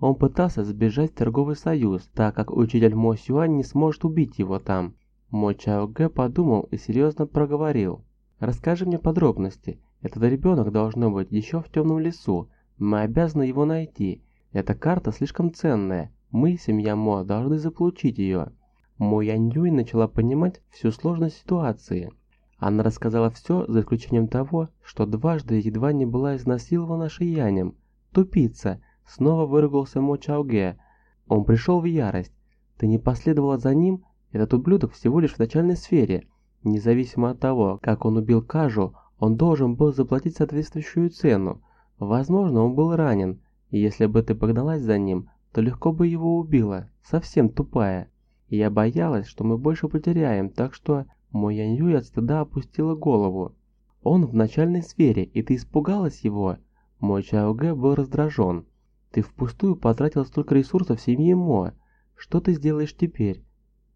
Он пытался сбежать в торговый союз, так как учитель Мо Сюань не сможет убить его там. Мо Чао Гэ подумал и серьезно проговорил. Расскажи мне подробности. Этот ребенок должно быть еще в темном лесу. Мы обязаны его найти. Эта карта слишком ценная. Мы, семья Мо, должны заполучить ее. Мо Янь начала понимать всю сложность ситуации. Она рассказала все, за исключением того, что дважды едва не была изнасилована Шиянем. «Тупица!» — снова выругался Мо Чаоге. Он пришел в ярость. «Ты не последовала за ним? Этот ублюдок всего лишь в начальной сфере. Независимо от того, как он убил Кажу, он должен был заплатить соответствующую цену. Возможно, он был ранен, и если бы ты погналась за ним, то легко бы его убила. Совсем тупая. Я боялась, что мы больше потеряем, так что мой Янь от стыда опустила голову. Он в начальной сфере, и ты испугалась его? Мой Чао был раздражен. Ты впустую потратил столько ресурсов семьи Мо. Что ты сделаешь теперь?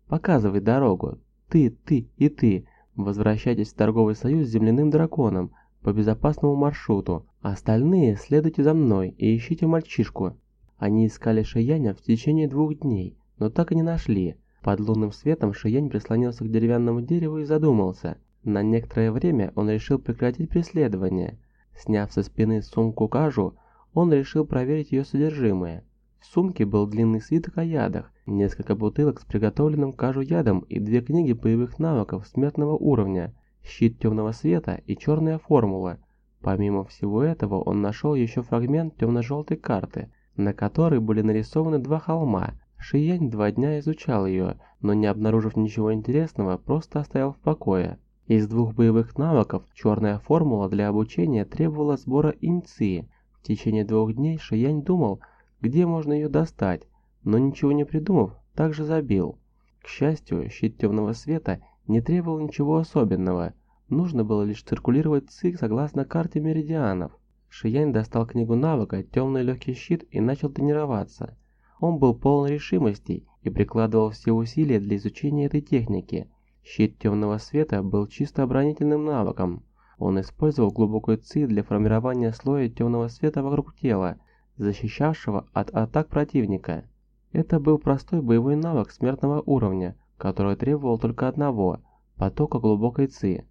Показывай дорогу. Ты, ты и ты. Возвращайтесь в торговый союз с земляным драконом по безопасному маршруту. Остальные следуйте за мной и ищите мальчишку. Они искали Шияня в течение двух дней но так и не нашли. Под лунным светом Шиянь прислонился к деревянному дереву и задумался. На некоторое время он решил прекратить преследование. Сняв со спины сумку кажу, он решил проверить ее содержимое. В сумке был длинный свиток о ядах, несколько бутылок с приготовленным кажу ядом и две книги боевых навыков смертного уровня, щит темного света и черная формула. Помимо всего этого он нашел еще фрагмент темно-желтой карты, на которой были нарисованы два холма, Шиянь два дня изучал ее, но не обнаружив ничего интересного, просто оставил в покое. Из двух боевых навыков черная формула для обучения требовала сбора инции. В течение двух дней Шиянь думал, где можно ее достать, но ничего не придумав, также забил. К счастью, щит темного света не требовал ничего особенного, нужно было лишь циркулировать ци согласно карте меридианов. Шиянь достал книгу навыка «Темный легкий щит» и начал тренироваться. Он был полон решимости и прикладывал все усилия для изучения этой техники. Щит темного света был чисто оборонительным навыком. Он использовал глубокую ци для формирования слоя темного света вокруг тела, защищавшего от атак противника. Это был простой боевой навык смертного уровня, который требовал только одного – потока глубокой ци.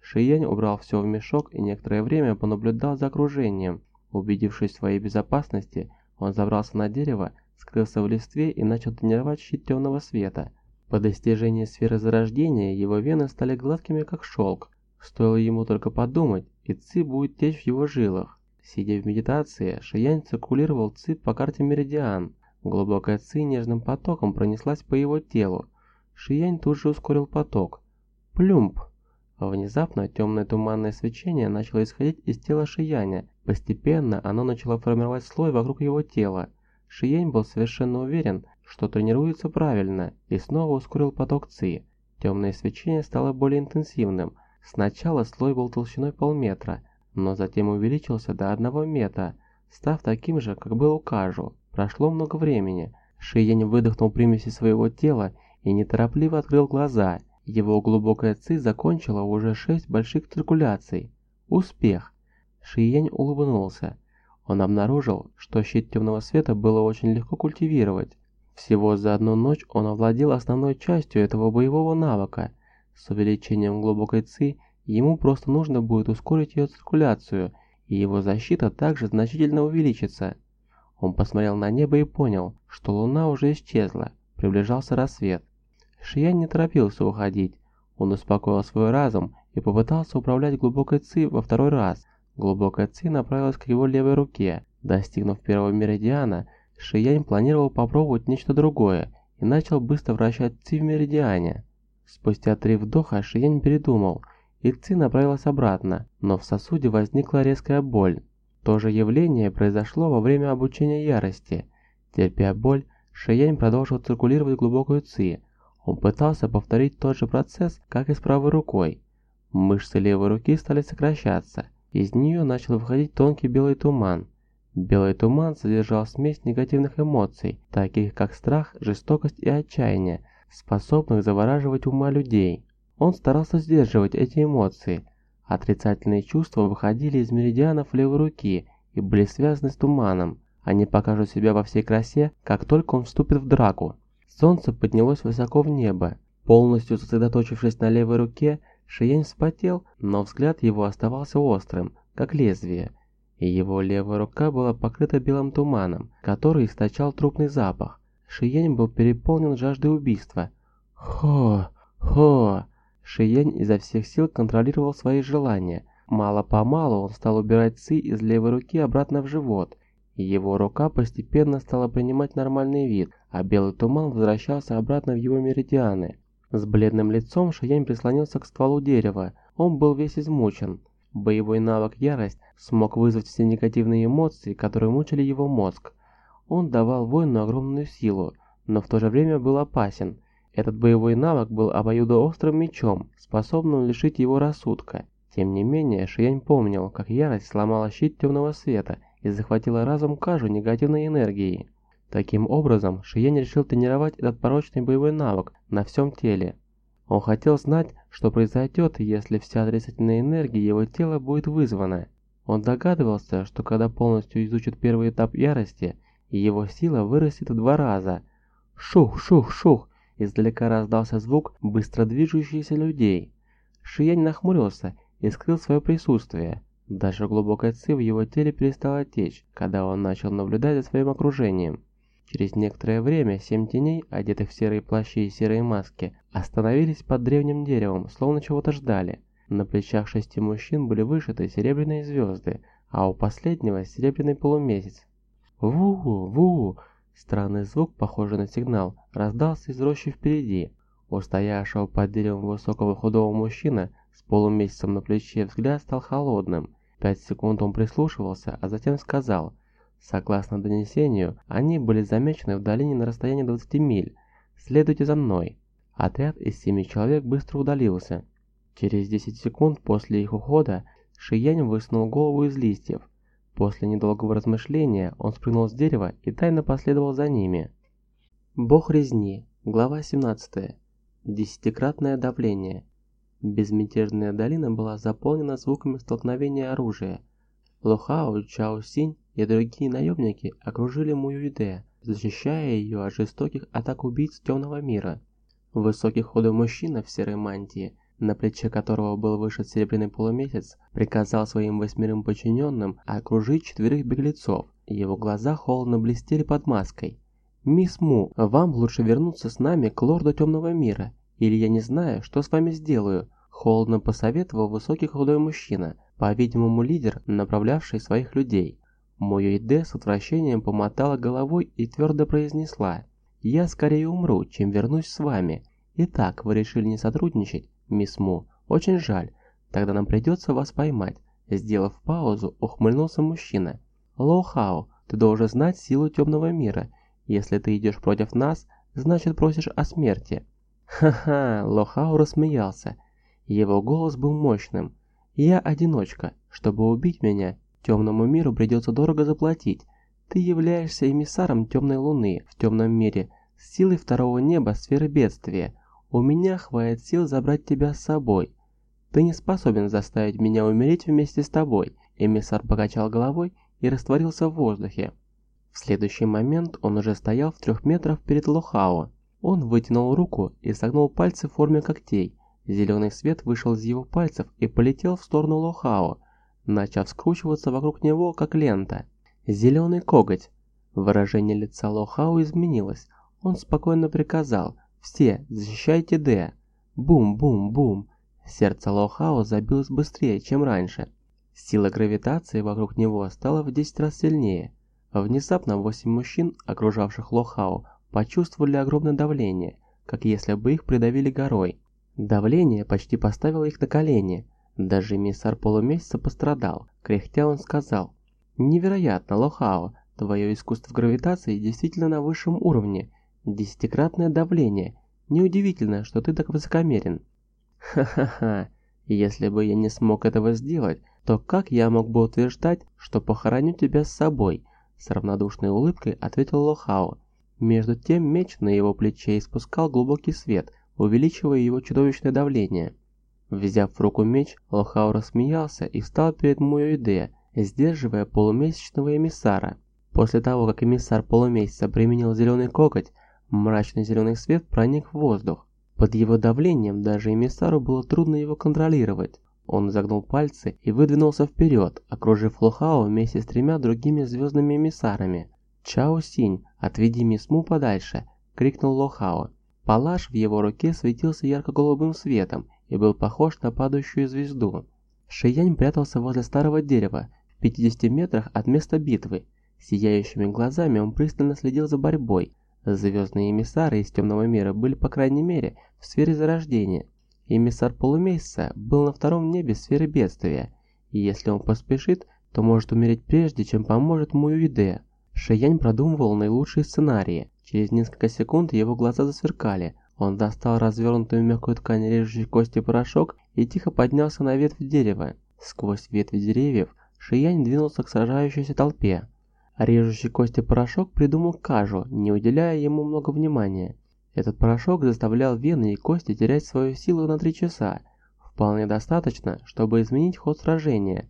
Шиянь убрал все в мешок и некоторое время понаблюдал за окружением. Убедившись в своей безопасности, он забрался на дерево скрылся в листве и начал тренировать щит темного света. По достижении сферы зарождения его вены стали гладкими как шелк. Стоило ему только подумать, и ци будет течь в его жилах. Сидя в медитации, Шиянь циркулировал ци по карте Меридиан. Глубокая ци нежным потоком пронеслась по его телу. Шиянь тут же ускорил поток. Плюмп! Внезапно темное туманное свечение начало исходить из тела Шияня. Постепенно оно начало формировать слой вокруг его тела. Шиень был совершенно уверен, что тренируется правильно, и снова ускорил поток ЦИ. Темное свечение стало более интенсивным. Сначала слой был толщиной полметра, но затем увеличился до одного метра, став таким же, как был у Кажу. Прошло много времени. Шиень выдохнул примеси своего тела и неторопливо открыл глаза. Его глубокая ци закончила уже шесть больших циркуляций. Успех! Шиень улыбнулся. Он обнаружил, что щит темного света было очень легко культивировать. Всего за одну ночь он овладел основной частью этого боевого навыка. С увеличением глубокой ци ему просто нужно будет ускорить ее циркуляцию, и его защита также значительно увеличится. Он посмотрел на небо и понял, что луна уже исчезла, приближался рассвет. Шиян не торопился уходить. Он успокоил свой разум и попытался управлять глубокой ци во второй раз – Глубокая ци направилась к его левой руке. Достигнув первого меридиана, Шиянь планировал попробовать нечто другое и начал быстро вращать ци в меридиане. Спустя три вдоха Шиянь передумал, и ци направилась обратно, но в сосуде возникла резкая боль. То же явление произошло во время обучения ярости. Терпя боль, Шиянь продолжил циркулировать глубокую ци. Он пытался повторить тот же процесс, как и с правой рукой. Мышцы левой руки стали сокращаться. Из нее начал выходить тонкий белый туман. Белый туман содержал смесь негативных эмоций, таких как страх, жестокость и отчаяние, способных завораживать ума людей. Он старался сдерживать эти эмоции, Отрицательные чувства выходили из меридианов левой руки и были связаны с туманом. Они покажут себя во всей красе, как только он вступит в драку. Солнце поднялось высоко в небо. Полностью сосредоточившись на левой руке, Шиень вспотел, но взгляд его оставался острым, как лезвие. И его левая рука была покрыта белым туманом, который источал трупный запах. Шиень был переполнен жаждой убийства. «Хо! Хо!» Шиень изо всех сил контролировал свои желания. Мало-помалу он стал убирать ци из левой руки обратно в живот. Его рука постепенно стала принимать нормальный вид, а белый туман возвращался обратно в его меридианы. С бледным лицом Шиянь прислонился к стволу дерева. Он был весь измучен. Боевой навык «Ярость» смог вызвать все негативные эмоции, которые мучили его мозг. Он давал воину огромную силу, но в то же время был опасен. Этот боевой навык был обоюдоострым мечом, способным лишить его рассудка. Тем не менее, Шиянь помнил, как ярость сломала щит темного света и захватила разум Кажу негативной энергией. Таким образом, Шиянь решил тренировать этот порочный боевой навык на всем теле. Он хотел знать, что произойдет, если вся отрицательная энергия его тела будет вызвана. Он догадывался, что когда полностью изучит первый этап ярости, его сила вырастет в два раза. Шух, шух, шух, Издалека раздался звук быстро движущихся людей. Шиянь нахмурился и скрыл свое присутствие. Даже глубокая ци в его теле перестала течь, когда он начал наблюдать за своим окружением. Через некоторое время семь теней, одетых в серые плащи и серые маски, остановились под древним деревом, словно чего-то ждали. На плечах шести мужчин были вышиты серебряные звезды, а у последнего серебряный полумесяц. «Ву-ву! ву Странный звук, похожий на сигнал, раздался из рощи впереди. У стоявшего под деревом высокого худого мужчины с полумесяцем на плече взгляд стал холодным. Пять секунд он прислушивался, а затем сказал. Согласно донесению, они были замечены в долине на расстоянии 20 миль. Следуйте за мной. Отряд из семи человек быстро удалился. Через 10 секунд после их ухода Шиянь высунул голову из листьев. После недолгого размышления он спрыгнул с дерева и тайно последовал за ними. Бог резни. Глава 17. Десятикратное давление. Безмятежная долина была заполнена звуками столкновения оружия. Лохао, Чао Синь и другие наемники окружили Муюйде, защищая ее от жестоких атак убийц темного мира. Высокий худой мужчина в серой мантии на плече которого был вышит серебряный полумесяц, приказал своим восьмерым подчиненным окружить четверых беглецов. Его глаза холодно блестели под маской. «Мисс Му, вам лучше вернуться с нами к лорду темного мира, или я не знаю, что с вами сделаю», холодно посоветовал высокий худой мужчина, по-видимому лидер, направлявший своих людей. Моюйде с отвращением помотала головой и твердо произнесла, «Я скорее умру, чем вернусь с вами. Итак, вы решили не сотрудничать? мисс Му. Очень жаль. Тогда нам придется вас поймать. Сделав паузу, ухмыльнулся мужчина. Лоу Хао, ты должен знать силу темного мира. Если ты идешь против нас, значит просишь о смерти. Ха-ха, Лоу рассмеялся. Его голос был мощным. Я одиночка. Чтобы убить меня, темному миру придется дорого заплатить. Ты являешься эмиссаром темной луны в темном мире, силой второго неба сферы бедствия. У меня хватит сил забрать тебя с собой. Ты не способен заставить меня умереть вместе с тобой. Эмиссар покачал головой и растворился в воздухе. В следующий момент он уже стоял в трех метрах перед Лохао. Он вытянул руку и согнул пальцы в форме когтей. Зеленый свет вышел из его пальцев и полетел в сторону Лохао, начав скручиваться вокруг него, как лента. Зеленый коготь. Выражение лица Лохао изменилось. Он спокойно приказал все, защищайте Д. Бум-бум-бум. Сердце Лохао забилось быстрее, чем раньше. Сила гравитации вокруг него стала в 10 раз сильнее. Внезапно восемь мужчин, окружавших Лохао, почувствовали огромное давление, как если бы их придавили горой. Давление почти поставило их на колени. Даже эмиссар полумесяца пострадал. Кряхтя он сказал, «Невероятно, Лохао, твое искусство гравитации действительно на высшем уровне. Десятикратное давление. Неудивительно, что ты так высокомерен». «Ха-ха-ха, если бы я не смог этого сделать, то как я мог бы утверждать, что похороню тебя с собой?» С равнодушной улыбкой ответил Лохао. Между тем меч на его плече испускал глубокий свет, увеличивая его чудовищное давление. Взяв в руку меч, Лохао рассмеялся и встал перед Муюиде, сдерживая полумесячного эмиссара. После того, как эмиссар полумесяца применил зеленый коготь, мрачный зеленый свет проник в воздух. Под его давлением даже эмиссару было трудно его контролировать. Он загнул пальцы и выдвинулся вперед, окружив Лохао вместе с тремя другими звездными эмиссарами. «Чао Синь, отведи мисс Му подальше!» — крикнул Лохао. Палаш в его руке светился ярко-голубым светом и был похож на падающую звезду. Шиянь прятался возле старого дерева, в 50 метрах от места битвы. Сияющими глазами он пристально следил за борьбой. Звездные эмиссары из темного мира были, по крайней мере, в сфере зарождения. Эмиссар полумесяца был на втором небе сферы бедствия, и если он поспешит, то может умереть прежде, чем поможет Муюиде. Шиянь продумывал наилучшие сценарии. Через несколько секунд его глаза засверкали. Он достал развернутую мягкую ткань режущей кости порошок и тихо поднялся на ветвь дерева. Сквозь ветви деревьев Шиянь двинулся к сражающейся толпе. Режущий кости порошок придумал Кажу, не уделяя ему много внимания. Этот порошок заставлял вены и кости терять свою силу на 3 часа. Вполне достаточно, чтобы изменить ход сражения.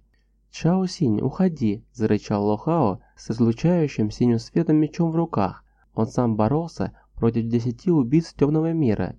«Чао Синь, уходи!» – зарычал Лохао с излучающим синим светом мечом в руках. Он сам боролся против десяти убийц темного мира.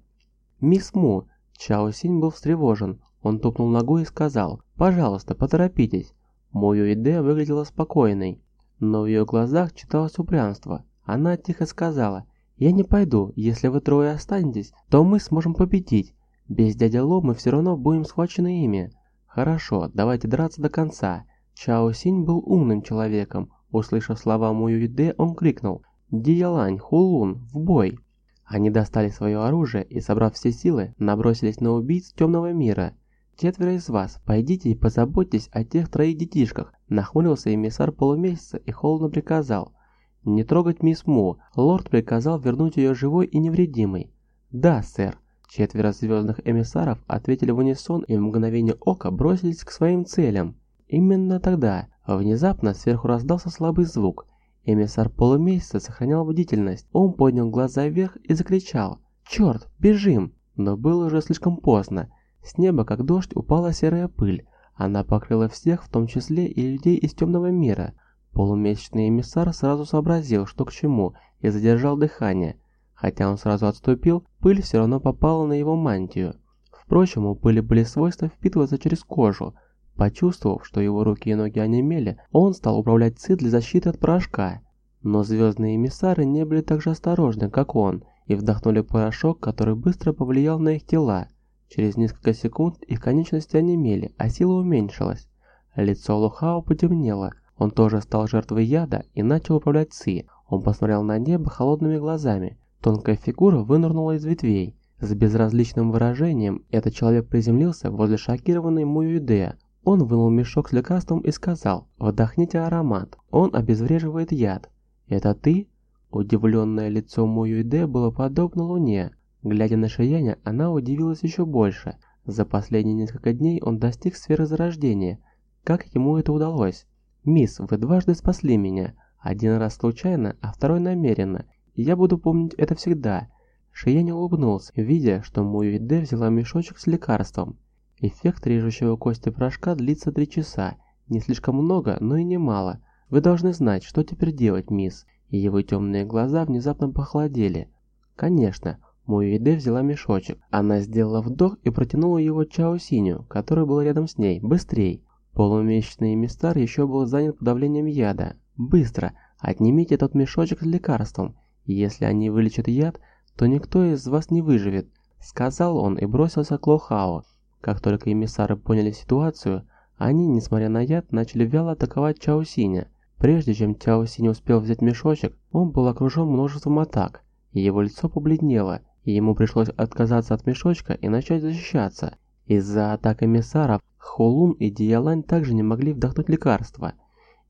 «Мисс Му!» Чао Синь был встревожен. Он топнул ногой и сказал, «Пожалуйста, поторопитесь». Мою Иде выглядела спокойной, но в ее глазах читалось упрямство. Она тихо сказала, «Я не пойду. Если вы трое останетесь, то мы сможем победить. Без дяди Ло мы все равно будем схвачены ими». «Хорошо, давайте драться до конца». Чао Синь был умным человеком. Услышав слова Муюиде, он крикнул «Диялань, Хулун, в бой!». Они достали свое оружие и, собрав все силы, набросились на убийц темного мира. «Четверо из вас, пойдите и позаботьтесь о тех троих детишках», нахмурился эмиссар полумесяца и холодно приказал – «Не трогать мисс Му. Лорд приказал вернуть ее живой и невредимой». «Да, сэр». Четверо звездных эмиссаров ответили в унисон и в мгновение ока бросились к своим целям. Именно тогда внезапно сверху раздался слабый звук. Эмиссар полумесяца сохранял бдительность. Он поднял глаза вверх и закричал «Черт, бежим!» Но было уже слишком поздно. С неба, как дождь, упала серая пыль. Она покрыла всех, в том числе и людей из темного мира. Полумесячный эмиссар сразу сообразил, что к чему, и задержал дыхание. Хотя он сразу отступил, пыль все равно попала на его мантию. Впрочем, у пыли были свойства впитываться через кожу. Почувствовав, что его руки и ноги онемели, он стал управлять ЦИ для защиты от порошка. Но звездные эмиссары не были так же осторожны, как он, и вдохнули порошок, который быстро повлиял на их тела. Через несколько секунд их конечности онемели, а сила уменьшилась. Лицо Лухао потемнело, он тоже стал жертвой яда и начал управлять Ци. Он посмотрел на небо холодными глазами. Тонкая фигура вынырнула из ветвей. С безразличным выражением этот человек приземлился возле шокированной Муюидея. Он вынул мешок с лекарством и сказал «Вдохните аромат, он обезвреживает яд». «Это ты?» Удивленное лицо Муюиде было подобно луне. Глядя на Шияня, она удивилась еще больше. За последние несколько дней он достиг сферы зарождения. Как ему это удалось? «Мисс, вы дважды спасли меня. Один раз случайно, а второй намеренно. я буду помнить это всегда». Шиянь улыбнулся, видя, что Муюиде взяла мешочек с лекарством. Эффект режущего кости порошка длится три часа. Не слишком много, но и не мало. Вы должны знать, что теперь делать, мисс. И его темные глаза внезапно похолодели. Конечно, Муюиде взяла мешочек. Она сделала вдох и протянула его Чао Синю, который был рядом с ней. Быстрей! Полумесячный эмиссар еще был занят подавлением яда. «Быстро! Отнимите тот мешочек с лекарством. Если они вылечат яд, то никто из вас не выживет», — сказал он и бросился к Лохао. Как только эмиссары поняли ситуацию, Они, несмотря на яд, начали вяло атаковать Чао Синя. Прежде чем Чао Синь успел взять мешочек, он был окружен множеством атак, и его лицо побледнело, и ему пришлось отказаться от мешочка и начать защищаться. Из-за атак эмиссаров Холун и Диалань также не могли вдохнуть лекарства.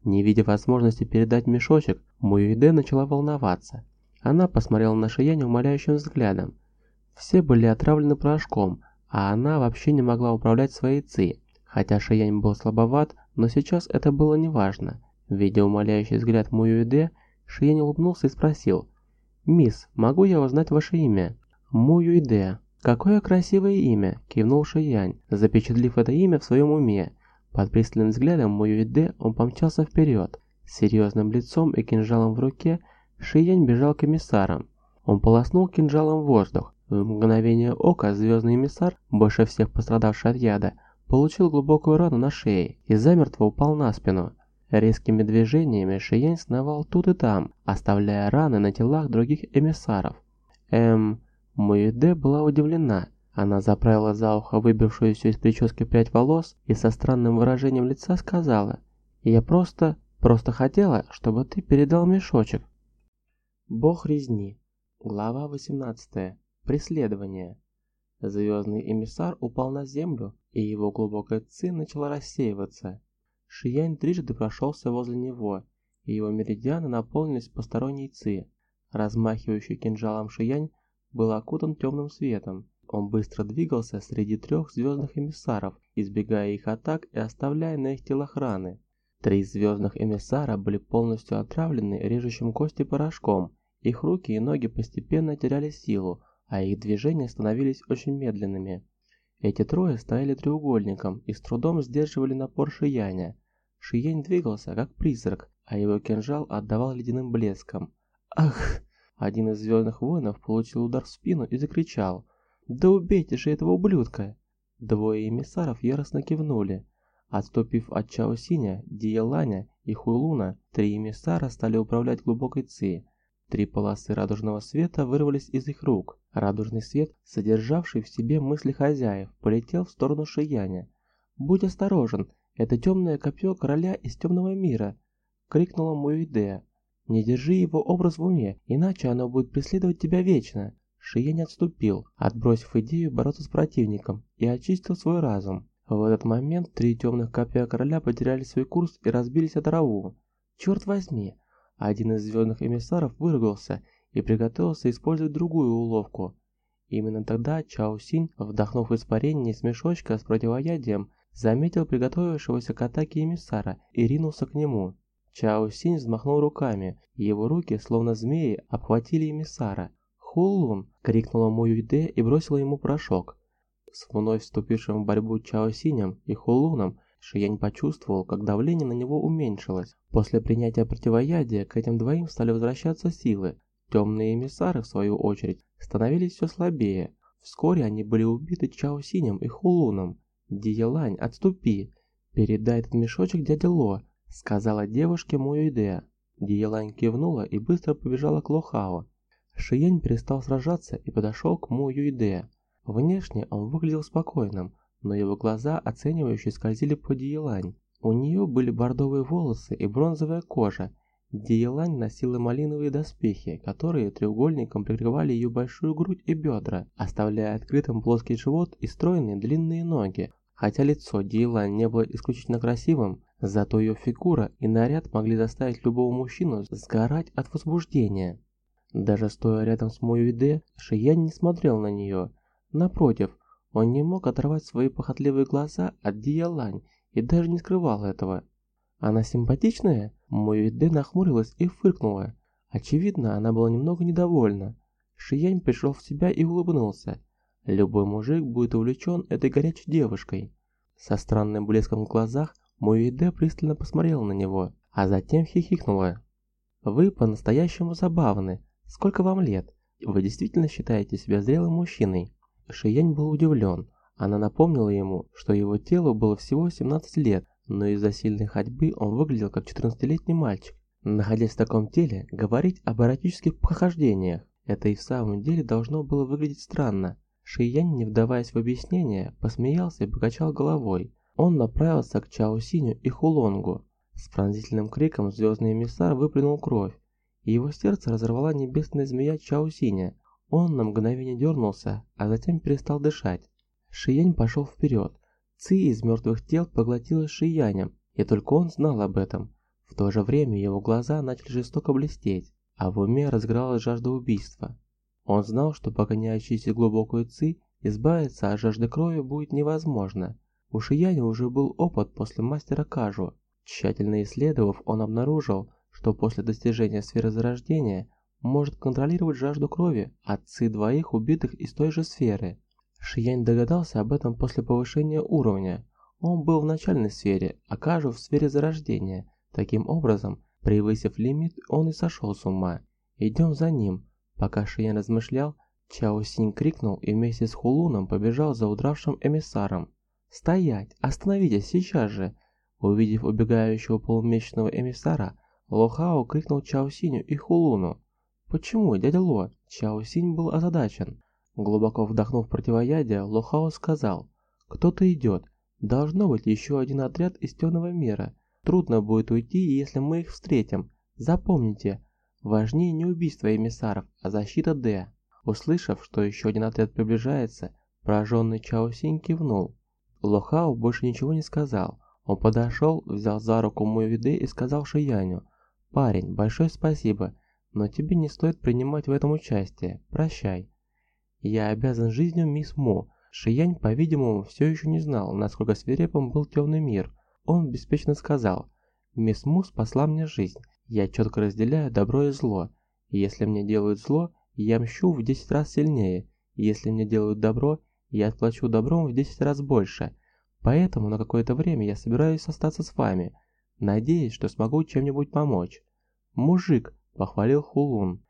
Не видя возможности передать мешочек, Муюиде начала волноваться. Она посмотрела на Шияня умоляющим взглядом. Все были отравлены порошком, а она вообще не могла управлять своей ци. Хотя Шиянь был слабоват, но сейчас это было неважно. Видя умоляющий взгляд Муюиде, Шиянь улыбнулся и спросил. «Мисс, могу я узнать ваше имя?» «Муюиде». «Какое красивое имя!» – кивнул Шиянь, запечатлив это имя в своем уме. Под пристальным взглядом Муюиде он помчался вперед. С серьезным лицом и кинжалом в руке Шиянь бежал к эмиссарам. Он полоснул кинжалом в воздух. В мгновение ока звездный эмиссар, больше всех пострадавший от яда, получил глубокую рану на шее и замертво упал на спину. Резкими движениями Шиянь сновал тут и там, оставляя раны на телах других эмиссаров. Эм, Муэде была удивлена. Она заправила за ухо выбившуюся из прически прядь волос и со странным выражением лица сказала, «Я просто, просто хотела, чтобы ты передал мешочек». Бог резни. Глава 18. Преследование. Звездный эмиссар упал на землю, и его глубокая ци начала рассеиваться. Шиянь трижды прошелся возле него, и его меридианы наполнились посторонней ци. Размахивающий кинжалом Шиянь был окутан темным светом. Он быстро двигался среди трех звездных эмиссаров, избегая их атак и оставляя на их телах раны. Три звездных эмиссара были полностью отравлены режущим кости порошком. Их руки и ноги постепенно теряли силу, а их движения становились очень медленными. Эти трое стояли треугольником и с трудом сдерживали напор Шияня. Шиянь двигался как призрак, а его кинжал отдавал ледяным блеском. «Ах!» Один из звездных воинов получил удар в спину и закричал. «Да убейте же этого ублюдка!» Двое эмиссаров яростно кивнули. Отступив от Чао Синя, Диеланя и Хуйлуна, три эмиссара стали управлять глубокой ци. Три полосы радужного света вырвались из их рук. Радужный свет, содержавший в себе мысли хозяев, полетел в сторону Шияня. «Будь осторожен, это темное копье короля из темного мира!» — крикнула Муидея. «Не держи его образ в уме, иначе оно будет преследовать тебя вечно!» Шиянь отступил, отбросив идею бороться с противником, и очистил свой разум. В этот момент три темных копья короля потеряли свой курс и разбились о траву. «Черт возьми!» Один из звездных эмиссаров выругался и приготовился использовать другую уловку. Именно тогда Чао Синь, вдохнув испарение из мешочка с противоядием, заметил приготовившегося к атаке эмиссара и ринулся к нему. Чао Синь взмахнул руками, и его руки, словно змеи, обхватили эмиссара. «Хулун!» — крикнула Муюйде и бросила ему порошок. С вновь вступившим в борьбу Чао Синем и Хулуном Шиянь почувствовал, как давление на него уменьшилось. После принятия противоядия к этим двоим стали возвращаться силы. Темные эмиссары, в свою очередь, становились все слабее. Вскоре они были убиты Чао Синем и Хулуном. «Диелань, отступи! Передай этот мешочек дяде Ло», — сказала девушке Муюйде. Диелань кивнула и быстро побежала к Лохао. Шиянь перестал сражаться и подошел к Му Юйде. Внешне он выглядел спокойным, но его глаза оценивающе скользили по Диелань. У нее были бордовые волосы и бронзовая кожа. Диелань носила малиновые доспехи, которые треугольником прикрывали ее большую грудь и бедра, оставляя открытым плоский живот и стройные длинные ноги. Хотя лицо Диелань не было исключительно красивым, зато ее фигура и наряд могли заставить любого мужчину сгорать от возбуждения. Даже стоя рядом с Моюиде, Шиянь не смотрел на нее. Напротив, он не мог оторвать свои похотливые глаза от Диялань и даже не скрывал этого. Она симпатичная? Моюиде нахмурилась и фыркнула. Очевидно, она была немного недовольна. Шиянь пришел в себя и улыбнулся. Любой мужик будет увлечен этой горячей девушкой. Со странным блеском в глазах Моюиде пристально посмотрела на него, а затем хихикнула. «Вы по-настоящему забавны. Сколько вам лет? Вы действительно считаете себя зрелым мужчиной?» Шиянь был удивлен. Она напомнила ему, что его телу было всего 17 лет, но из-за сильной ходьбы он выглядел как 14-летний мальчик. Находясь в таком теле, говорить об эротических похождениях, это и в самом деле должно было выглядеть странно. Шиянь, не вдаваясь в объяснение, посмеялся и покачал головой. он направился к Чаосиню и Хулонгу. С пронзительным криком звездный эмиссар выплюнул кровь, и его сердце разорвала небесная змея Чаосиня. Он на мгновение дернулся, а затем перестал дышать. Шиянь пошел вперед. Ци из мертвых тел поглотилась Шиянем, и только он знал об этом. В то же время его глаза начали жестоко блестеть, а в уме разгоралась жажда убийства. Он знал, что пока не очистит глубокую ци, избавиться от жажды крови будет невозможно. У Шияня уже был опыт после мастера Кажу. Тщательно исследовав, он обнаружил, что после достижения сферы зарождения может контролировать жажду крови от ци двоих убитых из той же сферы. Шиянь догадался об этом после повышения уровня. Он был в начальной сфере, а Кажу в сфере зарождения. Таким образом, превысив лимит, он и сошел с ума. Идем за ним. Пока Шиянь размышлял, Чао Синь крикнул и вместе с Хулуном побежал за удравшим эмиссаром. «Стоять! Остановитесь сейчас же!» Увидев убегающего полумесячного эмиссара, Лохао крикнул Чао Синю и Хулуну. «Почему, дядя Ло?» Чао Синь был озадачен. Глубоко вдохнув противоядие, Лохао сказал, «Кто-то идет. Должно быть еще один отряд из темного мира. Трудно будет уйти, если мы их встретим. Запомните, важнее не убийство эмиссаров, а защита Д». Услышав, что еще один отряд приближается, пораженный Чао Синь кивнул. Лохао больше ничего не сказал. Он подошел, взял за руку мою виды и сказал Шияню, «Парень, большое спасибо, но тебе не стоит принимать в этом участие. Прощай». Я обязан жизнью мисс Мо. Шиянь, по-видимому, все еще не знал, насколько свирепым был темный мир. Он беспечно сказал, «Мисс Му спасла мне жизнь. Я четко разделяю добро и зло. Если мне делают зло, я мщу в 10 раз сильнее. Если мне делают добро, я отплачу добром в 10 раз больше. Поэтому на какое-то время я собираюсь остаться с вами, надеясь, что смогу чем-нибудь помочь». «Мужик», — похвалил Хулун.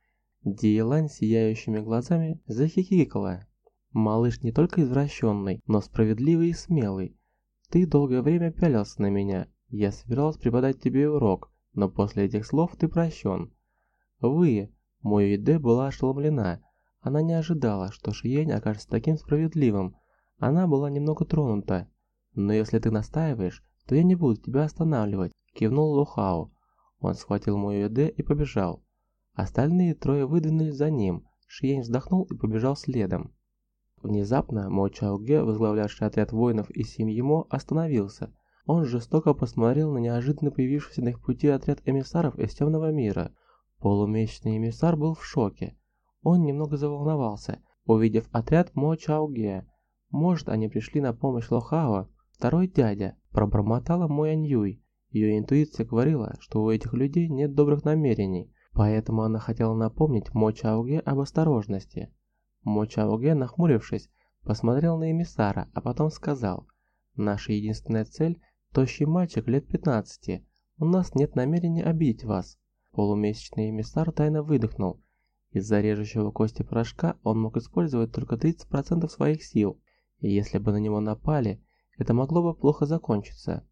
Диелань сияющими глазами захихикала. «Малыш не только извращенный, но справедливый и смелый. Ты долгое время пялился на меня. Я собиралась преподать тебе урок, но после этих слов ты прощен». «Вы...» Мой Иде была ошеломлена. Она не ожидала, что Шиень окажется таким справедливым. Она была немного тронута. «Но если ты настаиваешь, то я не буду тебя останавливать», – кивнул Лухао. Он схватил мою Иде и побежал. Остальные трое выдвинулись за ним. Шиень вздохнул и побежал следом. Внезапно Мо Чаоге, возглавлявший отряд воинов из семьи Мо, остановился. Он жестоко посмотрел на неожиданно появившийся на их пути отряд эмиссаров из темного мира. Полумесячный эмиссар был в шоке. Он немного заволновался, увидев отряд Мо Чаоге. Может, они пришли на помощь Лохао? Второй дядя, пробормотала Мо Яньюй. Ее интуиция говорила, что у этих людей нет добрых намерений. Поэтому она хотела напомнить Мо Чауге об осторожности. Мо Чауге, нахмурившись, посмотрел на эмиссара, а потом сказал, «Наша единственная цель – тощий мальчик лет 15. У нас нет намерения обидеть вас». Полумесячный эмиссар тайно выдохнул. Из-за режущего кости порошка он мог использовать только 30% своих сил, и если бы на него напали, это могло бы плохо закончиться.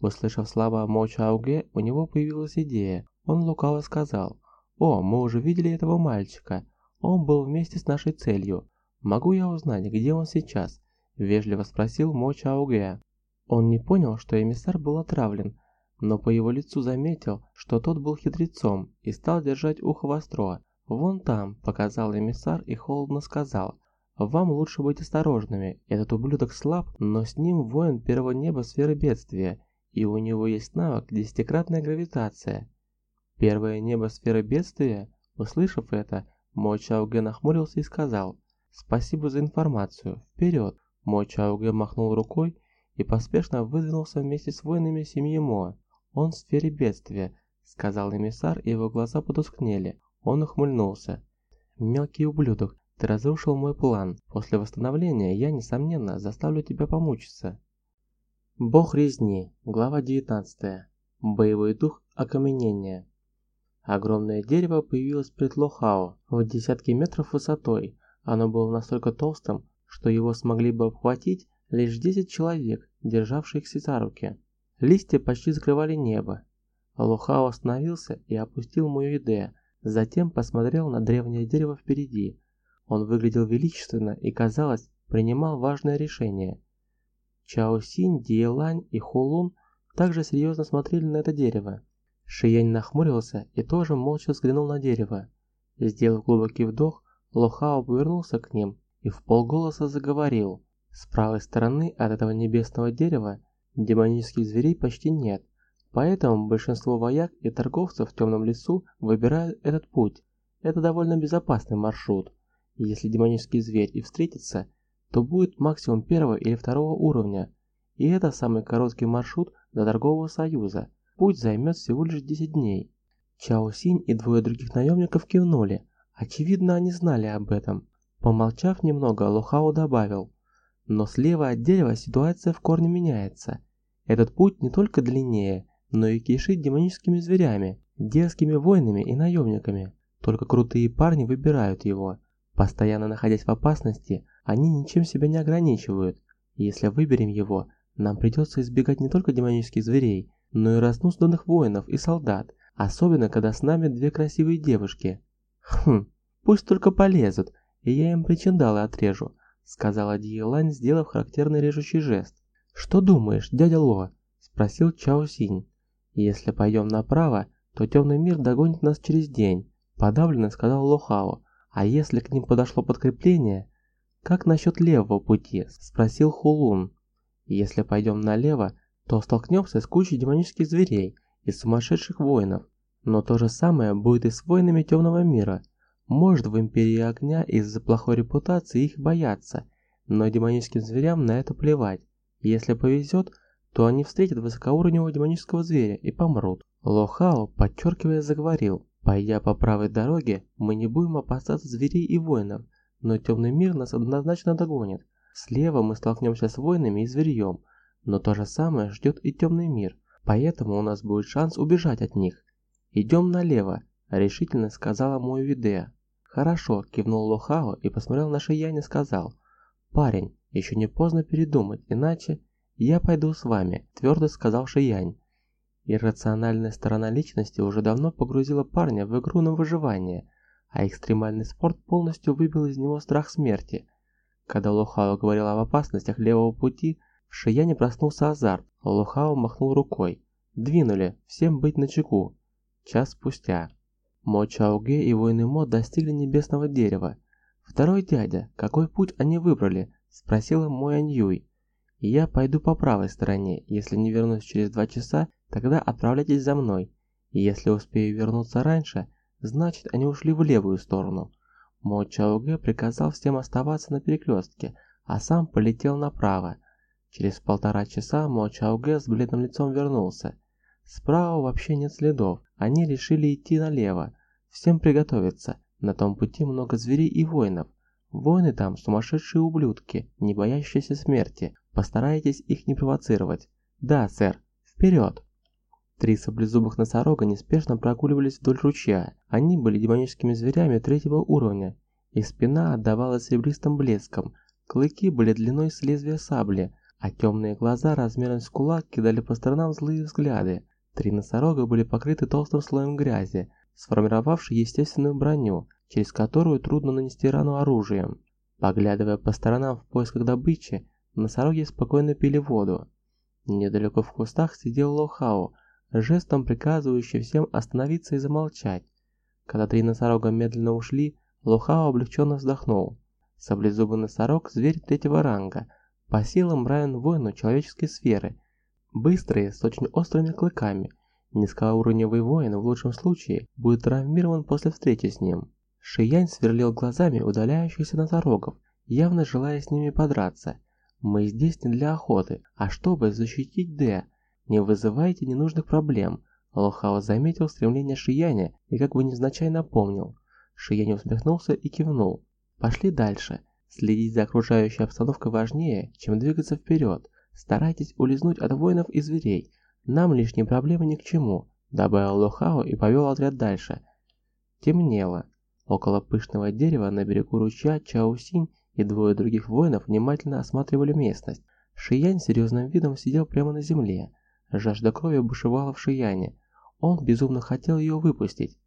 Услышав слова Мо Чауге, у него появилась идея. Он лукаво сказал, «О, мы уже видели этого мальчика. Он был вместе с нашей целью. Могу я узнать, где он сейчас?» Вежливо спросил Мо Чауге. Он не понял, что эмиссар был отравлен, но по его лицу заметил, что тот был хитрецом и стал держать ухо востро. «Вон там», — показал эмиссар и холодно сказал, «Вам лучше быть осторожными. Этот ублюдок слаб, но с ним воин первого неба сферы бедствия, и у него есть навык десятикратная гравитация. Первое небо сферы бедствия? Услышав это, Мо Чауге нахмурился и сказал, «Спасибо за информацию. Вперед!» Мо Чауге махнул рукой и поспешно выдвинулся вместе с воинами семьи Мо. «Он в сфере бедствия», — сказал эмиссар, и его глаза потускнели. Он ухмыльнулся. «Мелкий ублюдок, ты разрушил мой план. После восстановления я, несомненно, заставлю тебя помучиться». Бог резни. Глава 19. Боевой дух окаменения. Огромное дерево появилось пред Лохао в десятки метров высотой. Оно было настолько толстым, что его смогли бы обхватить лишь 10 человек, державшихся за руки. Листья почти закрывали небо. Лохао остановился и опустил идею, затем посмотрел на древнее дерево впереди. Он выглядел величественно и, казалось, принимал важное решение. Чао Синь, Диелань и Хулун также серьезно смотрели на это дерево. Шиянь нахмурился и тоже молча взглянул на дерево. Сделав глубокий вдох, Лохао повернулся к ним и в полголоса заговорил. С правой стороны от этого небесного дерева демонических зверей почти нет, поэтому большинство вояк и торговцев в темном лесу выбирают этот путь. Это довольно безопасный маршрут. Если демонический зверь и встретится, то будет максимум первого или второго уровня, и это самый короткий маршрут до торгового союза. Путь займет всего лишь 10 дней. Чао Синь и двое других наемников кивнули. Очевидно, они знали об этом. Помолчав немного, Лохао добавил. Но слева от дерева ситуация в корне меняется. Этот путь не только длиннее, но и кишит демоническими зверями, дерзкими воинами и наемниками. Только крутые парни выбирают его. Постоянно находясь в опасности, они ничем себя не ограничивают. Если выберем его, нам придется избегать не только демонических зверей, но и разнузданных воинов и солдат, особенно когда с нами две красивые девушки. Хм, пусть только полезут, и я им причиндалы отрежу, сказала Диелань, сделав характерный режущий жест. Что думаешь, дядя Ло? спросил Чао Синь. Если пойдем направо, то темный мир догонит нас через день, подавленно сказал Лохао. А если к ним подошло подкрепление? Как насчет левого пути? спросил Хулун. Если пойдем налево, то столкнемся с кучей демонических зверей и сумасшедших воинов. Но то же самое будет и с воинами темного мира. Может в Империи Огня из-за плохой репутации их боятся, но демоническим зверям на это плевать. Если повезет, то они встретят высокоуровневого демонического зверя и помрут. Лохао, подчеркивая, заговорил. Пойдя по правой дороге, мы не будем опасаться зверей и воинов, но темный мир нас однозначно догонит. Слева мы столкнемся с воинами и зверьем, но то же самое ждет и темный мир, поэтому у нас будет шанс убежать от них. «Идем налево», – решительно сказала мой Видея. «Хорошо», – кивнул Лохао и посмотрел на Шияня и сказал. «Парень, еще не поздно передумать, иначе...» «Я пойду с вами», – твердо сказал Шиянь. Иррациональная сторона личности уже давно погрузила парня в игру на выживание, а экстремальный спорт полностью выбил из него страх смерти. Когда Лохао говорил об опасностях левого пути, в Шияне проснулся азарт, Лохао махнул рукой. «Двинули, всем быть начеку». Час спустя. Мо Чауге и воины Мо достигли небесного дерева. «Второй дядя, какой путь они выбрали?» – спросила Мо Аньюй. «Я пойду по правой стороне. Если не вернусь через два часа, тогда отправляйтесь за мной. Если успею вернуться раньше, значит они ушли в левую сторону». Мо Чауге приказал всем оставаться на перекрестке, а сам полетел направо. Через полтора часа Мо Чауге с бледным лицом вернулся. Справа вообще нет следов, они решили идти налево. Всем приготовиться, на том пути много зверей и воинов. Воины там сумасшедшие ублюдки, не боящиеся смерти. Постарайтесь их не провоцировать. Да, сэр, вперед! Три саблезубых носорога неспешно прогуливались вдоль ручья. Они были демоническими зверями третьего уровня. Их спина отдавала серебристым блеском. Клыки были длиной с лезвия сабли, а темные глаза размером с кулак кидали по сторонам злые взгляды. Три носорога были покрыты толстым слоем грязи, сформировавшей естественную броню, через которую трудно нанести рану оружием. Поглядывая по сторонам в поисках добычи, носороги спокойно пили воду. Недалеко в кустах сидел Лохао, жестом приказывающий всем остановиться и замолчать. Когда три носорога медленно ушли, Лохао облегченно вздохнул. Саблезубый носорог – зверь третьего ранга – по силам равен воину человеческой сферы. Быстрый, с очень острыми клыками. Низкоуровневый воин в лучшем случае будет травмирован после встречи с ним. Шиянь сверлил глазами удаляющихся носорогов, явно желая с ними подраться. Мы здесь не для охоты, а чтобы защитить Д. Не вызывайте ненужных проблем. Лохао заметил стремление Шияня и как бы невзначай напомнил. Шиянь усмехнулся и кивнул. Пошли дальше. Следить за окружающей обстановкой важнее, чем двигаться вперед. Старайтесь улизнуть от воинов и зверей. Нам лишние проблемы ни к чему», — добавил Лохао и повел отряд дальше. Темнело. Около пышного дерева на берегу ручья Чаусинь и двое других воинов внимательно осматривали местность. Шиянь серьезным видом сидел прямо на земле. Жажда крови бушевала в Шияне. Он безумно хотел ее выпустить.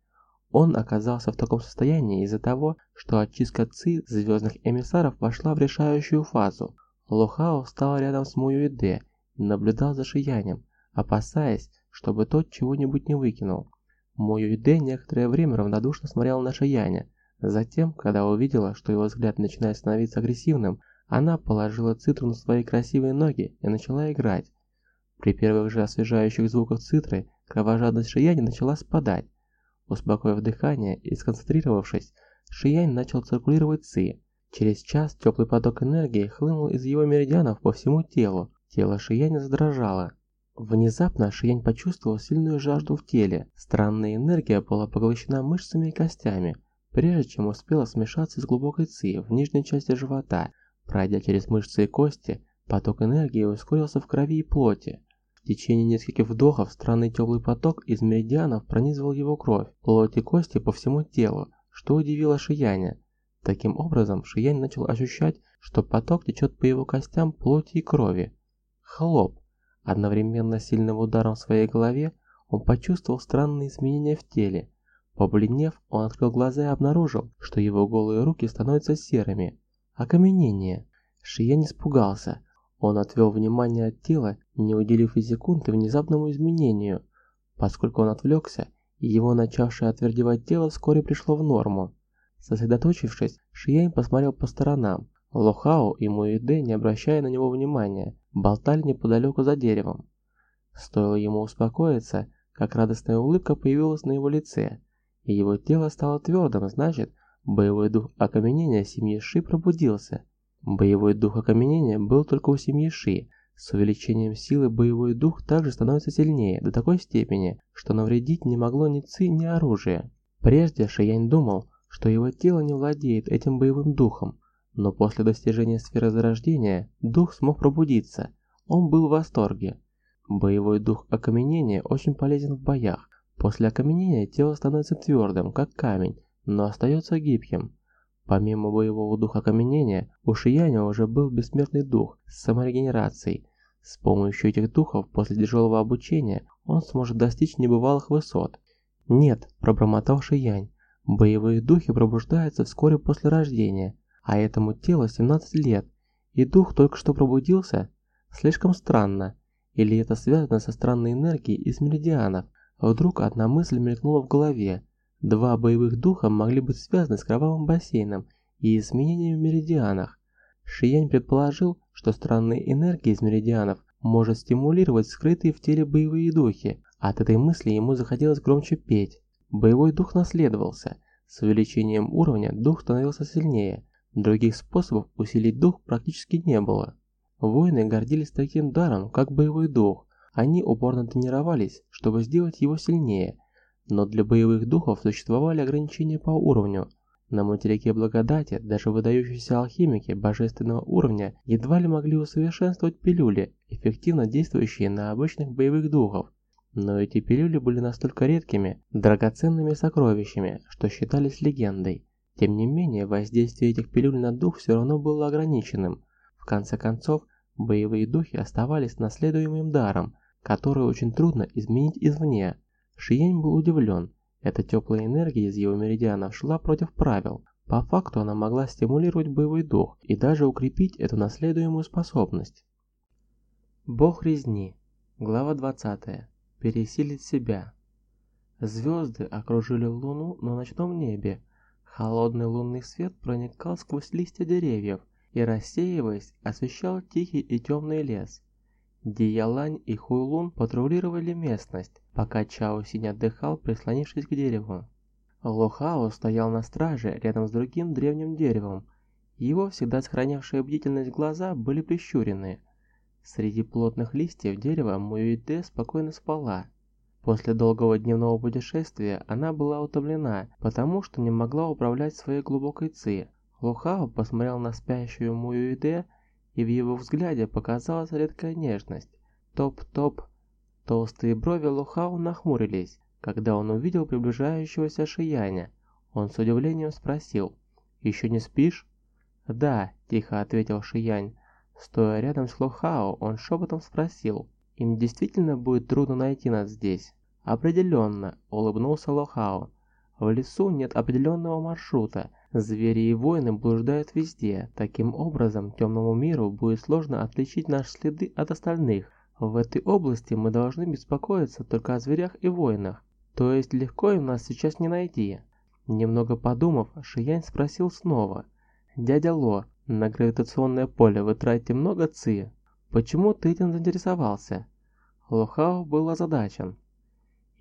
Он оказался в таком состоянии из-за того, что очистка ЦИ звездных эмиссаров вошла в решающую фазу. Лохао встал рядом с Муюиде и наблюдал за Шиянем, опасаясь, чтобы тот чего-нибудь не выкинул. Муюиде некоторое время равнодушно смотрел на Шияня. Затем, когда увидела, что его взгляд начинает становиться агрессивным, она положила цитру на свои красивые ноги и начала играть. При первых же освежающих звуках цитры кровожадность Шияня начала спадать. Успокоив дыхание и сконцентрировавшись, Шиянь начал циркулировать ци. Через час теплый поток энергии хлынул из его меридианов по всему телу. Тело Шияня задрожало. Внезапно Шиянь почувствовал сильную жажду в теле. Странная энергия была поглощена мышцами и костями, прежде чем успела смешаться с глубокой ци в нижней части живота. Пройдя через мышцы и кости, поток энергии ускорился в крови и плоти. В течение нескольких вдохов странный теплый поток из меридианов пронизывал его кровь, плоть и кости по всему телу, что удивило Шияня. Таким образом, Шиянь начал ощущать, что поток течет по его костям, плоти и крови. Хлоп! Одновременно с сильным ударом в своей голове он почувствовал странные изменения в теле. Побледнев, он открыл глаза и обнаружил, что его голые руки становятся серыми. Окаменение. Шиянь испугался. Он отвел внимание от тела, не уделив и секунды внезапному изменению. Поскольку он отвлекся, его начавшее отвердевать тело вскоре пришло в норму. Сосредоточившись, Шиянь посмотрел по сторонам. Лохао и Муэдэ, не обращая на него внимания, болтали неподалеку за деревом. Стоило ему успокоиться, как радостная улыбка появилась на его лице, и его тело стало твердым, значит, боевой дух окаменения семьи Ши пробудился. Боевой дух окаменения был только у семьи Ши. С увеличением силы боевой дух также становится сильнее, до такой степени, что навредить не могло ни ци, ни оружие. Прежде Шиянь думал, что его тело не владеет этим боевым духом, но после достижения сферы зарождения дух смог пробудиться. Он был в восторге. Боевой дух окаменения очень полезен в боях. После окаменения тело становится твердым, как камень, но остается гибким. Помимо боевого духа окаменения, у Шияня уже был бессмертный дух с саморегенерацией. С помощью этих духов после тяжелого обучения он сможет достичь небывалых высот. «Нет», – пробормотал Шиянь, Боевые духи пробуждаются вскоре после рождения, а этому телу 17 лет, и дух только что пробудился? Слишком странно. Или это связано со странной энергией из меридианов? Вдруг одна мысль мелькнула в голове. Два боевых духа могли быть связаны с кровавым бассейном и изменениями в меридианах. Шиянь предположил, что странные энергии из меридианов может стимулировать скрытые в теле боевые духи. От этой мысли ему захотелось громче петь. Боевой дух наследовался. С увеличением уровня дух становился сильнее. Других способов усилить дух практически не было. Воины гордились таким даром, как боевой дух. Они упорно тренировались, чтобы сделать его сильнее. Но для боевых духов существовали ограничения по уровню. На материке благодати даже выдающиеся алхимики божественного уровня едва ли могли усовершенствовать пилюли, эффективно действующие на обычных боевых духов. Но эти пилюли были настолько редкими, драгоценными сокровищами, что считались легендой. Тем не менее, воздействие этих пилюль на дух все равно было ограниченным. В конце концов, боевые духи оставались наследуемым даром, который очень трудно изменить извне. Шиень был удивлен. Эта теплая энергия из его меридианов шла против правил. По факту она могла стимулировать боевой дух и даже укрепить эту наследуемую способность. Бог резни. Глава 20 пересилить себя. Звезды окружили Луну на ночном небе. Холодный лунный свет проникал сквозь листья деревьев и, рассеиваясь, освещал тихий и темный лес. Диялань и Хуйлун патрулировали местность, пока Чао Синь отдыхал, прислонившись к дереву. Лохао стоял на страже рядом с другим древним деревом. Его всегда сохранявшие бдительность глаза были прищурены – Среди плотных листьев дерева Муюиде спокойно спала. После долгого дневного путешествия она была утомлена, потому что не могла управлять своей глубокой ци. Лухао посмотрел на спящую Муюиде, и в его взгляде показалась редкая нежность. Топ-топ. Толстые брови Лухао нахмурились, когда он увидел приближающегося Шияня. Он с удивлением спросил, «Еще не спишь?» «Да», – тихо ответил Шиянь, Стоя рядом с Лохао, он шепотом спросил, «Им действительно будет трудно найти нас здесь?» «Определенно», — улыбнулся Лохао. «В лесу нет определенного маршрута, Звери и воины блуждают везде, таким образом темному миру будет сложно отличить наши следы от остальных. В этой области мы должны беспокоиться только о зверях и воинах, то есть легко им нас сейчас не найти. Немного подумав, Шиянь спросил снова. «Дядя Ло, на гравитационное поле вы тратите много ци? Почему ты этим заинтересовался?» Лохао был озадачен.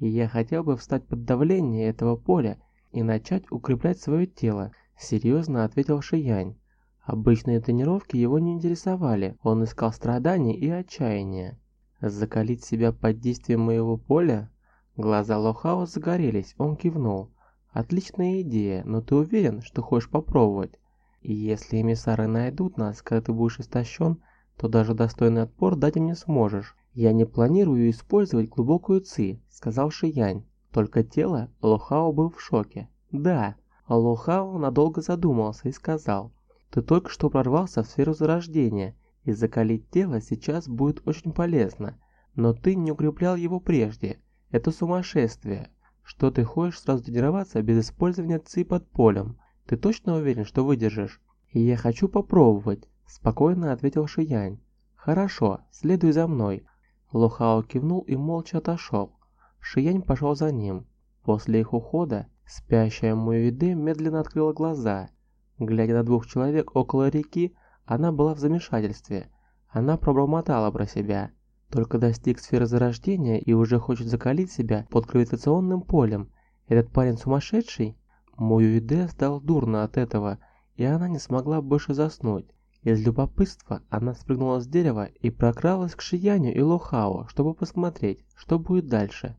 «И я хотел бы встать под давление этого поля и начать укреплять свое тело», серьезно ответил Шиянь. Обычные тренировки его не интересовали, он искал страданий и отчаяния. «Закалить себя под действием моего поля?» Глаза Лохао загорелись, он кивнул. «Отличная идея, но ты уверен, что хочешь попробовать? И если эмиссары найдут нас, когда ты будешь истощен, то даже достойный отпор дать им не сможешь. Я не планирую использовать глубокую ци», — сказал Шиянь. Только тело Лохао был в шоке. «Да». Лохао надолго задумался и сказал. «Ты только что прорвался в сферу зарождения, и закалить тело сейчас будет очень полезно. Но ты не укреплял его прежде. Это сумасшествие. Что ты хочешь сразу тренироваться без использования ЦИ под полем? Ты точно уверен, что выдержишь? Я хочу попробовать, спокойно ответил Шиянь. Хорошо, следуй за мной. Лохао кивнул и молча отошел. Шиянь пошел за ним. После их ухода спящая Муэвиде медленно открыла глаза. Глядя на двух человек около реки, она была в замешательстве. Она пробормотала про себя. Только достиг сферы зарождения и уже хочет закалить себя под гравитационным полем. Этот парень сумасшедший? Муюиде стал дурно от этого, и она не смогла больше заснуть. Из любопытства она спрыгнула с дерева и прокралась к Шияню и Лохао, чтобы посмотреть, что будет дальше.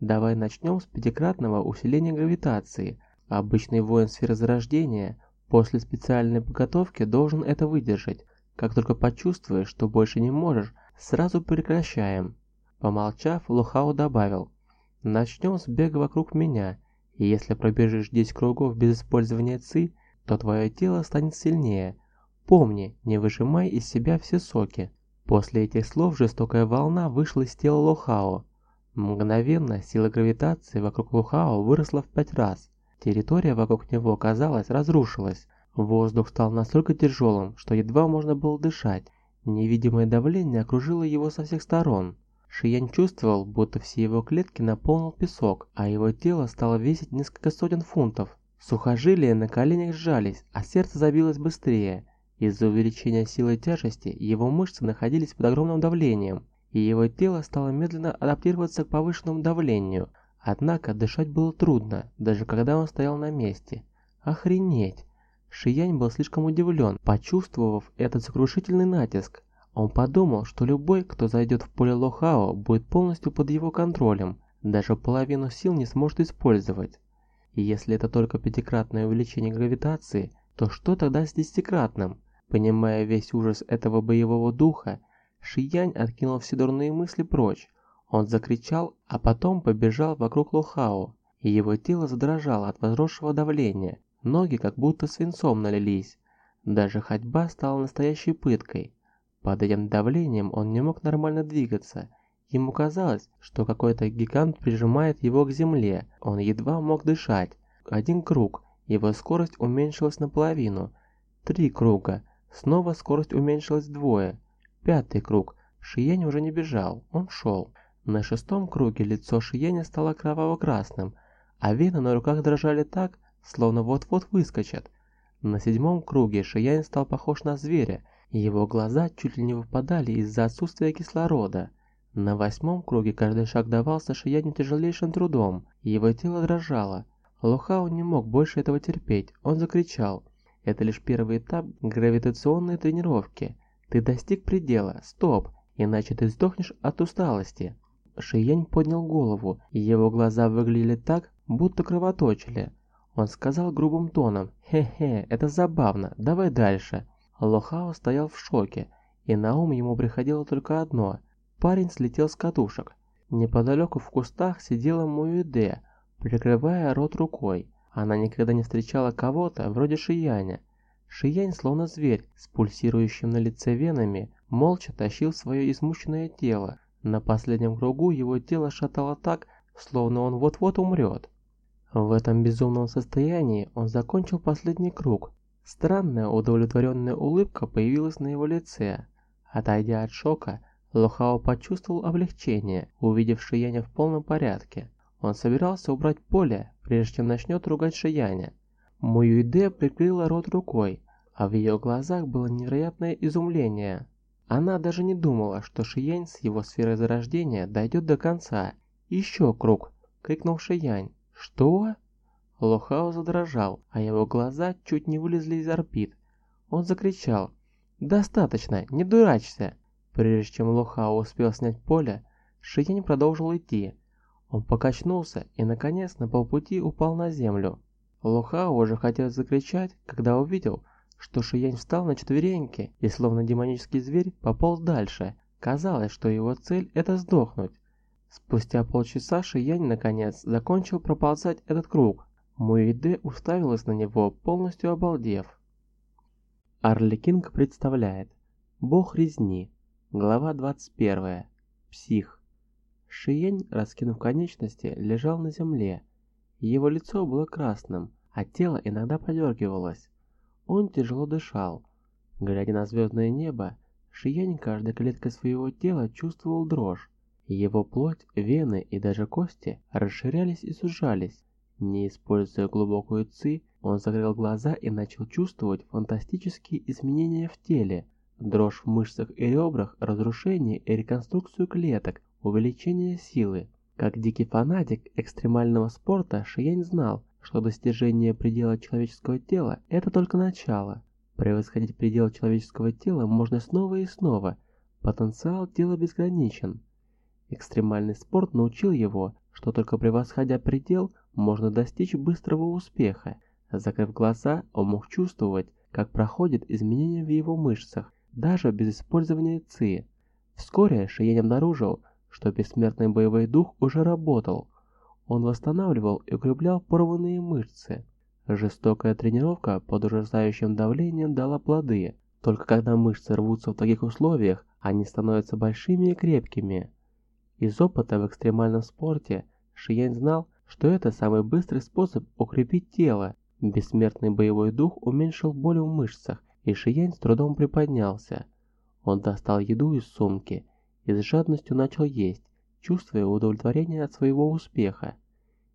Давай начнем с пятикратного усиления гравитации. Обычный воин сферы зарождения после специальной подготовки должен это выдержать. Как только почувствуешь, что больше не можешь, Сразу прекращаем. Помолчав, Лухао добавил. Начнем с бега вокруг меня, и если пробежишь 10 кругов без использования ЦИ, то твое тело станет сильнее. Помни, не выжимай из себя все соки. После этих слов жестокая волна вышла из тела Лухао. Мгновенно сила гравитации вокруг Лухао выросла в пять раз. Территория вокруг него, казалось, разрушилась. Воздух стал настолько тяжелым, что едва можно было дышать. Невидимое давление окружило его со всех сторон. Шиянь чувствовал, будто все его клетки наполнил песок, а его тело стало весить несколько сотен фунтов. Сухожилия на коленях сжались, а сердце забилось быстрее. Из-за увеличения силы тяжести его мышцы находились под огромным давлением, и его тело стало медленно адаптироваться к повышенному давлению. Однако дышать было трудно, даже когда он стоял на месте. Охренеть! Шиянь был слишком удивлен, почувствовав этот сокрушительный натиск. Он подумал, что любой, кто зайдет в поле Лохао, будет полностью под его контролем, даже половину сил не сможет использовать. И если это только пятикратное увеличение гравитации, то что тогда с десятикратным? Понимая весь ужас этого боевого духа, Шиянь откинул все дурные мысли прочь. Он закричал, а потом побежал вокруг Лохао, и его тело задрожало от возросшего давления. Ноги как будто свинцом налились. Даже ходьба стала настоящей пыткой. Под этим давлением он не мог нормально двигаться. Ему казалось, что какой-то гигант прижимает его к земле. Он едва мог дышать. Один круг. Его скорость уменьшилась наполовину. Три круга. Снова скорость уменьшилась вдвое. Пятый круг. Шиень уже не бежал. Он шел. На шестом круге лицо Шиеня стало кроваво-красным, а вены на руках дрожали так, словно вот-вот выскочат. На седьмом круге Шиянь стал похож на зверя, и его глаза чуть ли не выпадали из-за отсутствия кислорода. На восьмом круге каждый шаг давался Шияню тяжелейшим трудом, его тело дрожало. Лохао не мог больше этого терпеть, он закричал. Это лишь первый этап гравитационной тренировки. Ты достиг предела, стоп, иначе ты сдохнешь от усталости. Шиянь поднял голову, и его глаза выглядели так, будто кровоточили. Он сказал грубым тоном, «Хе-хе, это забавно, давай дальше». Лохао стоял в шоке, и на ум ему приходило только одно. Парень слетел с катушек. Неподалеку в кустах сидела Муюде, прикрывая рот рукой. Она никогда не встречала кого-то вроде Шияня. Шиянь, словно зверь, с пульсирующим на лице венами, молча тащил свое измученное тело. На последнем кругу его тело шатало так, словно он вот-вот умрет. В этом безумном состоянии он закончил последний круг. Странная удовлетворенная улыбка появилась на его лице. Отойдя от шока, Лохао почувствовал облегчение, увидев Шияня в полном порядке. Он собирался убрать поле, прежде чем начнет ругать Шияня. Муюйде прикрыла рот рукой, а в ее глазах было невероятное изумление. Она даже не думала, что Шиянь с его сферой зарождения дойдет до конца. «Еще круг!» — крикнул Шиянь. «Что?» Лохао задрожал, а его глаза чуть не вылезли из орбит. Он закричал. «Достаточно, не дурачься!» Прежде чем Лохао успел снять поле, Шиянь продолжил идти. Он покачнулся и, наконец, на полпути упал на землю. Лохао уже хотел закричать, когда увидел, что Шиянь встал на четвереньки и, словно демонический зверь, пополз дальше. Казалось, что его цель – это сдохнуть. Спустя полчаса Шиянь, наконец, закончил проползать этот круг. Муиде уставилась на него, полностью обалдев. Арликинг представляет Бог резни Глава 21. Псих. Шиень, раскинув конечности, лежал на земле. Его лицо было красным, а тело иногда подергивалось. Он тяжело дышал. Глядя на звездное небо, Шиень каждой клеткой своего тела чувствовал дрожь. Его плоть, вены и даже кости расширялись и сужались. Не используя глубокую ци, он закрыл глаза и начал чувствовать фантастические изменения в теле – Дрожь в мышцах и ребрах, разрушение и реконструкцию клеток, увеличение силы. Как дикий фанатик экстремального спорта, Шиянь знал, что достижение предела человеческого тела – это только начало. Превосходить предел человеческого тела можно снова и снова. Потенциал тела безграничен. Экстремальный спорт научил его, что только превосходя предел, можно достичь быстрого успеха. Закрыв глаза, он мог чувствовать, как проходит изменения в его мышцах, даже без использования ЦИ. Вскоре Шиень обнаружил, что бессмертный боевой дух уже работал. Он восстанавливал и укреплял порванные мышцы. Жестокая тренировка под ужасающим давлением дала плоды. Только когда мышцы рвутся в таких условиях, они становятся большими и крепкими. Из опыта в экстремальном спорте Шиянь знал, что это самый быстрый способ укрепить тело. Бессмертный боевой дух уменьшил боль в мышцах и Шиянь с трудом приподнялся. Он достал еду из сумки и с жадностью начал есть, чувствуя удовлетворение от своего успеха.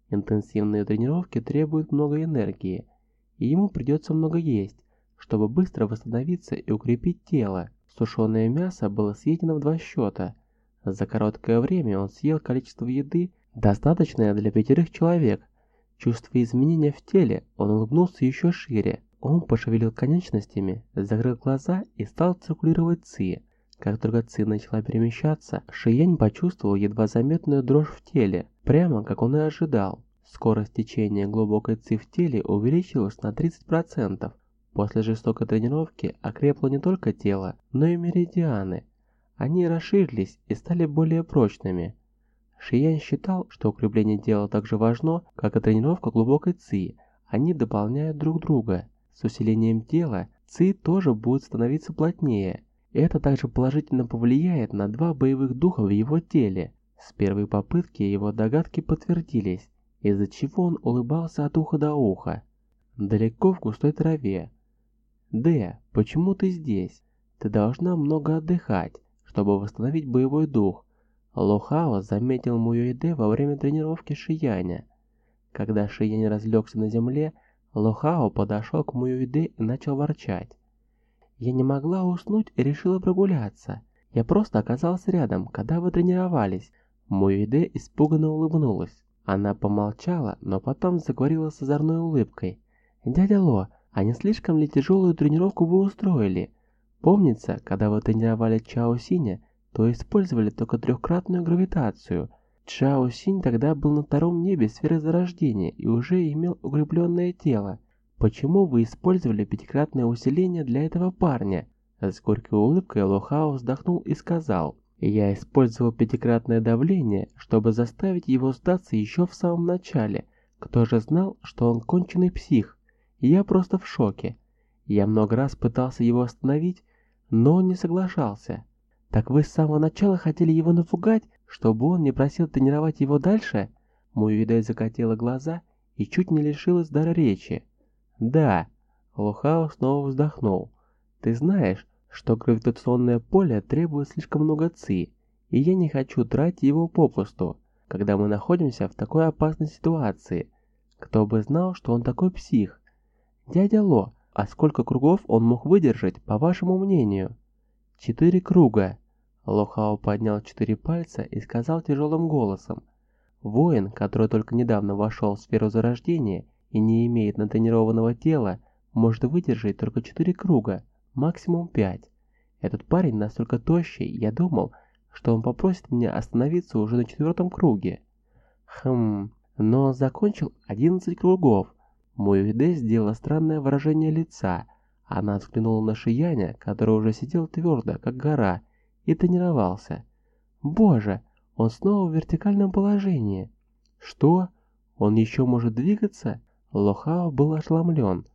Интенсивные тренировки требуют много энергии, и ему придется много есть, чтобы быстро восстановиться и укрепить тело. Сушеное мясо было съедено в два счета. За короткое время он съел количество еды, достаточное для пятерых человек. Чувствуя изменения в теле, он улыбнулся еще шире. Он пошевелил конечностями, закрыл глаза и стал циркулировать ци. Как ци начала перемещаться, Шиянь почувствовал едва заметную дрожь в теле, прямо как он и ожидал. Скорость течения глубокой ци в теле увеличилась на 30%. После жестокой тренировки окрепло не только тело, но и меридианы. Они расширились и стали более прочными. Шиянь считал, что укрепление тела так же важно, как и тренировка глубокой ци. Они дополняют друг друга. С усилением тела ЦИ тоже будет становиться плотнее. Это также положительно повлияет на два боевых духа в его теле. С первой попытки его догадки подтвердились, из-за чего он улыбался от уха до уха. Далеко в густой траве. «Д, почему ты здесь? Ты должна много отдыхать, чтобы восстановить боевой дух». Лохао заметил Муюэде во время тренировки Шияня. Когда Шиянь разлегся на земле, Лохао подошел к Муюиде и начал ворчать. «Я не могла уснуть и решила прогуляться. Я просто оказалась рядом, когда вы тренировались». Муюиде испуганно улыбнулась. Она помолчала, но потом заговорила с озорной улыбкой. «Дядя Ло, а не слишком ли тяжелую тренировку вы устроили? Помнится, когда вы тренировали Чао Синя, то использовали только трехкратную гравитацию – Чао Синь тогда был на втором небе сферы зарождения и уже имел укрепленное тело. Почему вы использовали пятикратное усиление для этого парня? С горькой улыбкой Лохао вздохнул и сказал, «Я использовал пятикратное давление, чтобы заставить его сдаться еще в самом начале. Кто же знал, что он конченый псих? Я просто в шоке. Я много раз пытался его остановить, но он не соглашался. Так вы с самого начала хотели его напугать, чтобы он не просил тренировать его дальше? Муюидай закатила глаза и чуть не лишилась дара речи. «Да», — Лохао снова вздохнул. «Ты знаешь, что гравитационное поле требует слишком много ци, и я не хочу тратить его попусту, когда мы находимся в такой опасной ситуации. Кто бы знал, что он такой псих? Дядя Ло, а сколько кругов он мог выдержать, по вашему мнению? Четыре круга. Лохао поднял четыре пальца и сказал тяжелым голосом. Воин, который только недавно вошел в сферу зарождения и не имеет натренированного тела, может выдержать только четыре круга, максимум пять. Этот парень настолько тощий, я думал, что он попросит меня остановиться уже на четвертом круге. Хм, но он закончил одиннадцать кругов. Муэвиде сделала странное выражение лица. Она взглянула на Шияня, который уже сидел твердо, как гора, и тренировался. Боже, он снова в вертикальном положении. Что? Он еще может двигаться? Лохао был ошеломлен.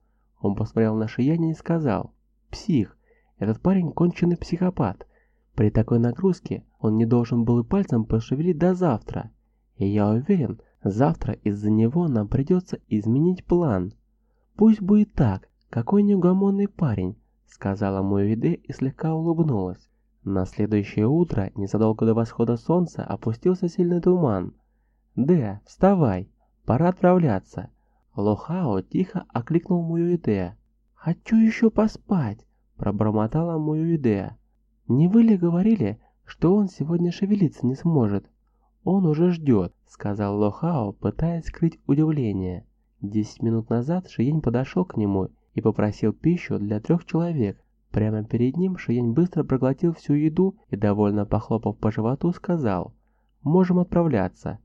Он посмотрел на Шияня и сказал, «Псих, этот парень конченый психопат. При такой нагрузке он не должен был и пальцем пошевелить до завтра. И я уверен, завтра из-за него нам придется изменить план. Пусть будет так, какой неугомонный парень, сказала Муэвиде и слегка улыбнулась. На следующее утро, незадолго до восхода солнца, опустился сильный туман. «Дэ, вставай, пора отправляться!» Лохао тихо окликнул Муюиде. «Хочу еще поспать!» – пробормотала Муюиде. «Не вы ли говорили, что он сегодня шевелиться не сможет?» «Он уже ждет», — сказал Лохао, пытаясь скрыть удивление. Десять минут назад Шиень подошел к нему и попросил пищу для трех человек. Прямо перед ним Шиень быстро проглотил всю еду и, довольно похлопав по животу, сказал «Можем отправляться».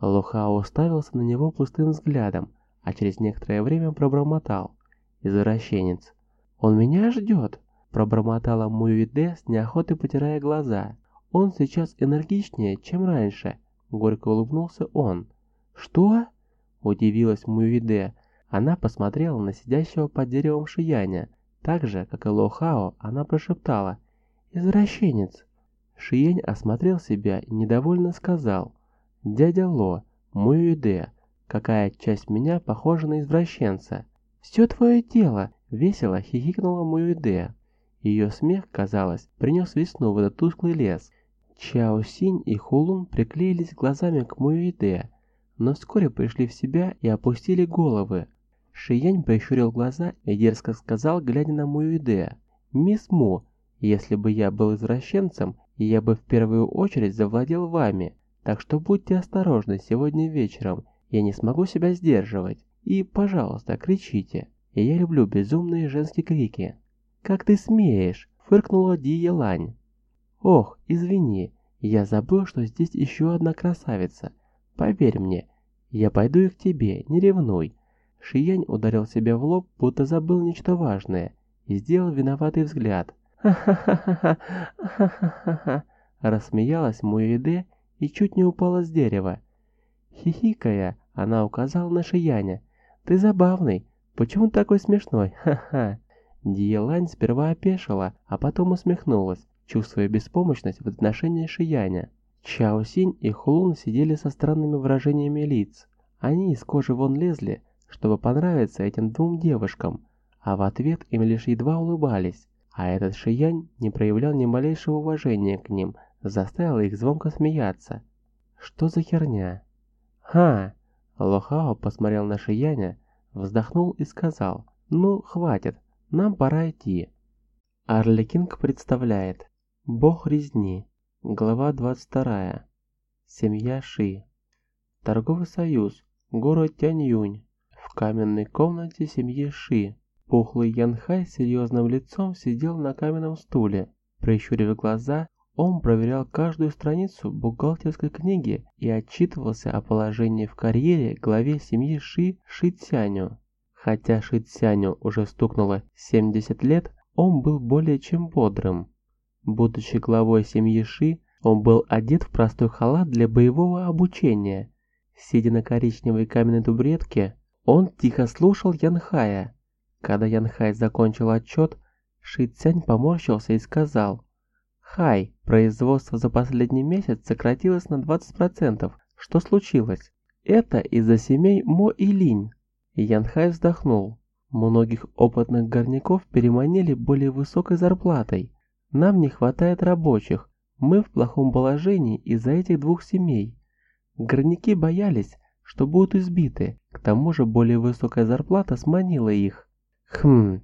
Лохао уставился на него пустым взглядом, а через некоторое время пробормотал «Извращенец». «Он меня ждет», — пробормотала Муюиде с неохотой потирая глаза. «Он сейчас энергичнее, чем раньше», — горько улыбнулся он. «Что?» — удивилась Муюиде. Она посмотрела на сидящего под деревом Шияня. Так же, как и Лохао, она прошептала «Извращенец». Шиень осмотрел себя и недовольно сказал «Дядя Ло, Муюиде, какая часть меня похожа на извращенца?» «Все твое тело!» — весело хихикнула Муюиде. Ее смех, казалось, принес весну в этот тусклый лес. Чао Синь и Хулун приклеились глазами к Муюиде, но вскоре пришли в себя и опустили головы. Шиянь прищурил глаза и дерзко сказал, глядя на Муюиде, «Мисс Му, если бы я был извращенцем, я бы в первую очередь завладел вами, так что будьте осторожны сегодня вечером, я не смогу себя сдерживать. И, пожалуйста, кричите. Я люблю безумные женские крики». «Как ты смеешь?» — фыркнула Ди Елань. «Ох, извини, я забыл, что здесь еще одна красавица. Поверь мне, я пойду и к тебе, не ревнуй». Шиянь ударил себя в лоб, будто забыл нечто важное, и сделал виноватый взгляд. «Ха-ха-ха-ха! Рассмеялась Муэде и чуть не упала с дерева. Хихикая, она указала на Шияня. «Ты забавный. Почему такой смешной? Ха-ха!» Диелань сперва опешила, а потом усмехнулась, чувствуя беспомощность в отношении Шияня. Чао Синь и Хулун сидели со странными выражениями лиц. Они из кожи вон лезли, чтобы понравиться этим двум девушкам, а в ответ им лишь едва улыбались, а этот Шиянь не проявлял ни малейшего уважения к ним, заставил их звонко смеяться. Что за херня? Ха! Лохао посмотрел на Шияня, вздохнул и сказал, ну хватит, нам пора идти. Арликинг представляет Бог резни. Глава 22. Семья Ши. Торговый союз. Город Тяньюнь. В каменной комнате семьи Ши. Пухлый Янхай с серьезным лицом сидел на каменном стуле. Прищурив глаза, он проверял каждую страницу бухгалтерской книги и отчитывался о положении в карьере главе семьи Ши Ши Цяню. Хотя Ши Цяню уже стукнуло 70 лет, он был более чем бодрым. Будучи главой семьи Ши, он был одет в простой халат для боевого обучения. Сидя на коричневой каменной табуретке, он тихо слушал Янхая. Когда Янхай закончил отчет, Ши Цянь поморщился и сказал, «Хай, производство за последний месяц сократилось на 20%. Что случилось?» Это из-за семей Мо и Линь. Янхай вздохнул. Многих опытных горняков переманили более высокой зарплатой. Нам не хватает рабочих. Мы в плохом положении из-за этих двух семей. Горняки боялись, что будут избиты. К тому же более высокая зарплата сманила их. Хм,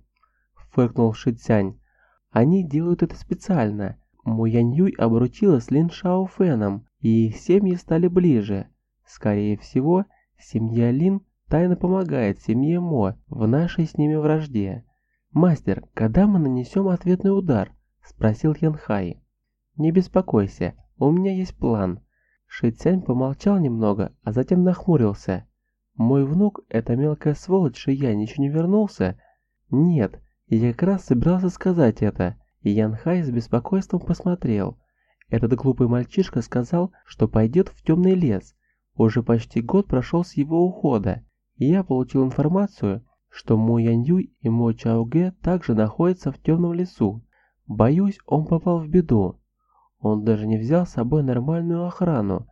фыркнул Шицянь. Они делают это специально. Муянь-Юй обручилась с Лин Шао Фэном, и их семьи стали ближе. Скорее всего, семья Лин тайно помогает семье Мо в нашей с ними вражде. «Мастер, когда мы нанесем ответный удар?» – спросил Янхай. «Не беспокойся, у меня есть план». Шицянь помолчал немного, а затем нахмурился. «Мой внук, эта мелкая сволочь Шиян, еще не вернулся?» «Нет, я как раз собирался сказать это». Янхай с беспокойством посмотрел. Этот глупый мальчишка сказал, что пойдет в темный лес. Уже почти год прошел с его ухода, я получил информацию, что Мо Янь-Юй и Мо Чао-Ге также находятся в темном лесу. Боюсь, он попал в беду. Он даже не взял с собой нормальную охрану.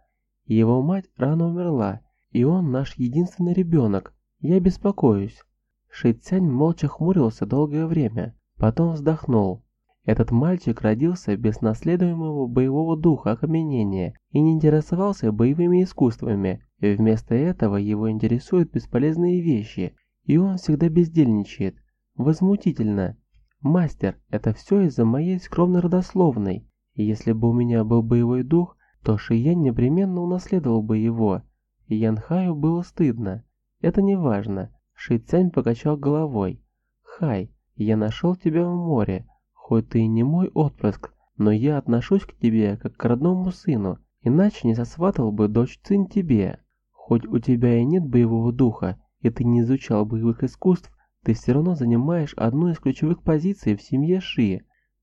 Его мать рано умерла, и он наш единственный ребенок. Я беспокоюсь. Ши Цянь молча хмурился долгое время, потом вздохнул. Этот мальчик родился без наследуемого боевого духа окаменения и не интересовался боевыми искусствами. И вместо этого его интересуют бесполезные вещи, и он всегда бездельничает. Возмутительно. Мастер, это все из-за моей скромной родословной. Если бы у меня был боевой дух, то Шиян непременно унаследовал бы его. И Янхаю было стыдно. Это не важно. Ши Цянь покачал головой. Хай, я нашел тебя в море. Хоть ты и не мой отпрыск, но я отношусь к тебе как к родному сыну, иначе не сосватал бы дочь Цинь тебе. Хоть у тебя и нет боевого духа, и ты не изучал боевых искусств, ты все равно занимаешь одну из ключевых позиций в семье Ши.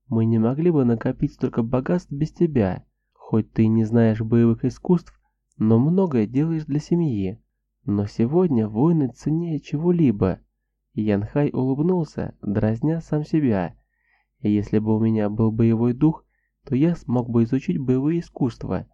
Мы не могли бы накопить столько богатств без тебя. Хоть ты не знаешь боевых искусств, но многое делаешь для семьи. Но сегодня войны ценнее чего-либо. Янхай улыбнулся, дразня сам себя. Если бы у меня был боевой дух, то я смог бы изучить боевые искусства.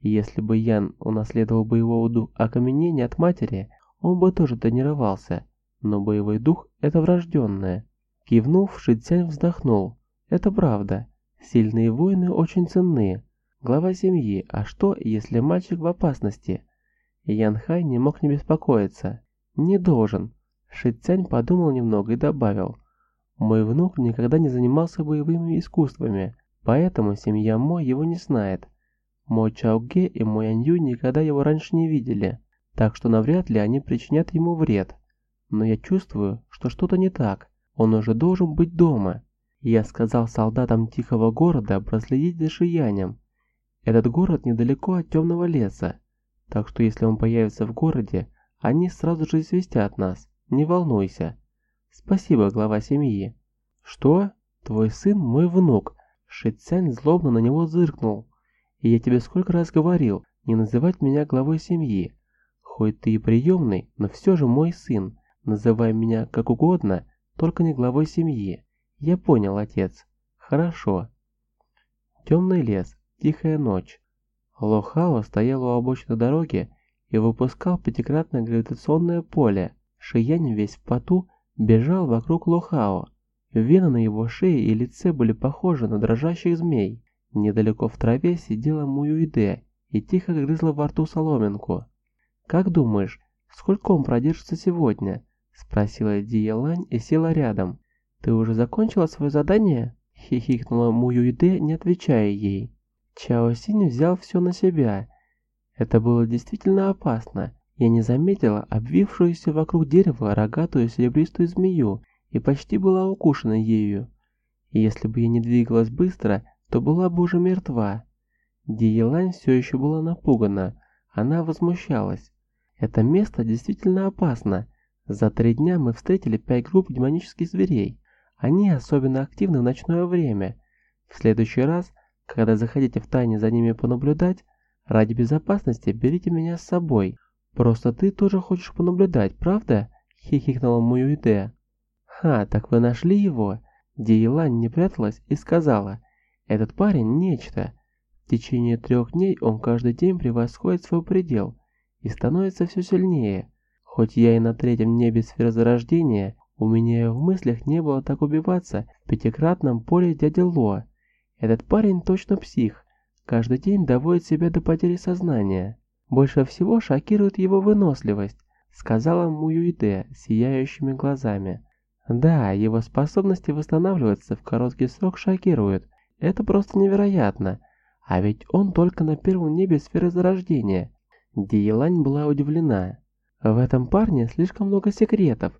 Если бы Ян унаследовал боевого дух окаменения от матери, он бы тоже тренировался. Но боевой дух – это врожденное. Кивнув, Шицянь вздохнул. Это правда. Сильные воины очень ценны. Глава семьи, а что, если мальчик в опасности? Ян Хай не мог не беспокоиться. Не должен. Шицянь подумал немного и добавил – мой внук никогда не занимался боевыми искусствами, поэтому семья Мо его не знает. Мо Чаоге и Мо Янью никогда его раньше не видели, так что навряд ли они причинят ему вред. Но я чувствую, что что-то не так, он уже должен быть дома. Я сказал солдатам тихого города проследить за Шиянем. Этот город недалеко от темного леса, так что если он появится в городе, они сразу же известят нас, не волнуйся. Спасибо, глава семьи. Что? Твой сын мой внук. Шицянь злобно на него зыркнул. И я тебе сколько раз говорил, не называть меня главой семьи. Хоть ты и приемный, но все же мой сын. Называй меня как угодно, только не главой семьи. Я понял, отец. Хорошо. Темный лес, тихая ночь. Лохао стоял у обочины дороги и выпускал пятикратное гравитационное поле. Шиянь весь в поту бежал вокруг Лохао. Вены на его шее и лице были похожи на дрожащих змей. Недалеко в траве сидела Муюиде и тихо грызла во рту соломинку. «Как думаешь, сколько он продержится сегодня?» – спросила Диелань и села рядом. «Ты уже закончила свое задание?» – хихикнула Муюиде, не отвечая ей. Чао Синь взял все на себя. Это было действительно опасно, я не заметила обвившуюся вокруг дерева рогатую серебристую змею и почти была укушена ею. Если бы я не двигалась быстро, то была бы уже мертва. Диелань все еще была напугана, она возмущалась. Это место действительно опасно. За три дня мы встретили пять групп демонических зверей. Они особенно активны в ночное время. В следующий раз, когда заходите в тайне за ними понаблюдать, ради безопасности берите меня с собой. «Просто ты тоже хочешь понаблюдать, правда?» — хихикнула Муюиде. «Ха, так вы нашли его?» Диелань не пряталась и сказала, «Этот парень — нечто. В течение трех дней он каждый день превосходит свой предел. и становится все сильнее. Хоть я и на третьем небе сферы зарождения, у меня в мыслях не было так убиваться в пятикратном поле дяди Ло. Этот парень точно псих, каждый день доводит себя до потери сознания. Больше всего шокирует его выносливость, сказала Муюиде сияющими глазами. Да, его способности восстанавливаться в короткий срок шокируют. Это просто невероятно. А ведь он только на первом небе сферы зарождения. Диелань была удивлена. В этом парне слишком много секретов.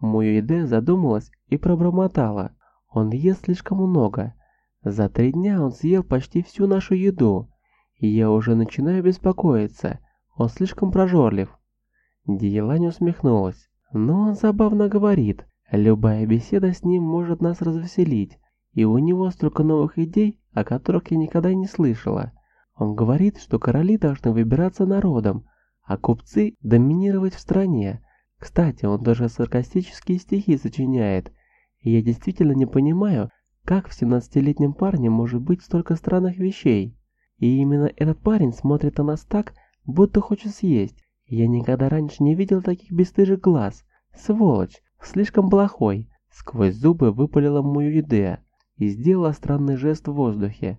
Муюиде задумалась и пробормотала. Он ест слишком много. За три дня он съел почти всю нашу еду. Я уже начинаю беспокоиться. Он слишком прожорлив. Диелань усмехнулась. Но он забавно говорит. Любая беседа с ним может нас развеселить. И у него столько новых идей, о которых я никогда не слышала. Он говорит, что короли должны выбираться народом, а купцы доминировать в стране. Кстати, он даже саркастические стихи сочиняет. И я действительно не понимаю, как в 17-летнем парне может быть столько странных вещей. И именно этот парень смотрит на нас так, будто хочет съесть. Я никогда раньше не видел таких бесстыжих глаз. Сволочь, слишком плохой. Сквозь зубы выпалила мою идея и сделала странный жест в воздухе.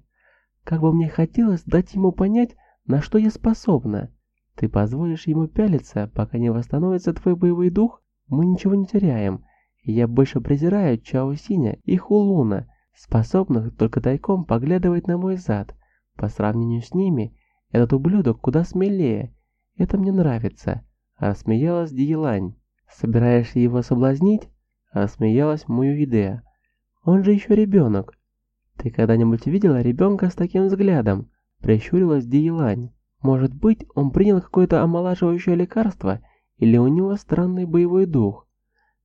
Как бы мне хотелось дать ему понять, на что я способна. Ты позволишь ему пялиться, пока не восстановится твой боевой дух? Мы ничего не теряем. Я больше презираю Чао Синя и Хулуна, способных только тайком поглядывать на мой зад. По сравнению с ними, этот ублюдок куда смелее. Это мне нравится. Рассмеялась Диелань. Собираешься его соблазнить? Рассмеялась Муюиде. Он же еще ребенок. Ты когда-нибудь видела ребенка с таким взглядом? Прищурилась Диелань. Может быть, он принял какое-то омолаживающее лекарство, или у него странный боевой дух.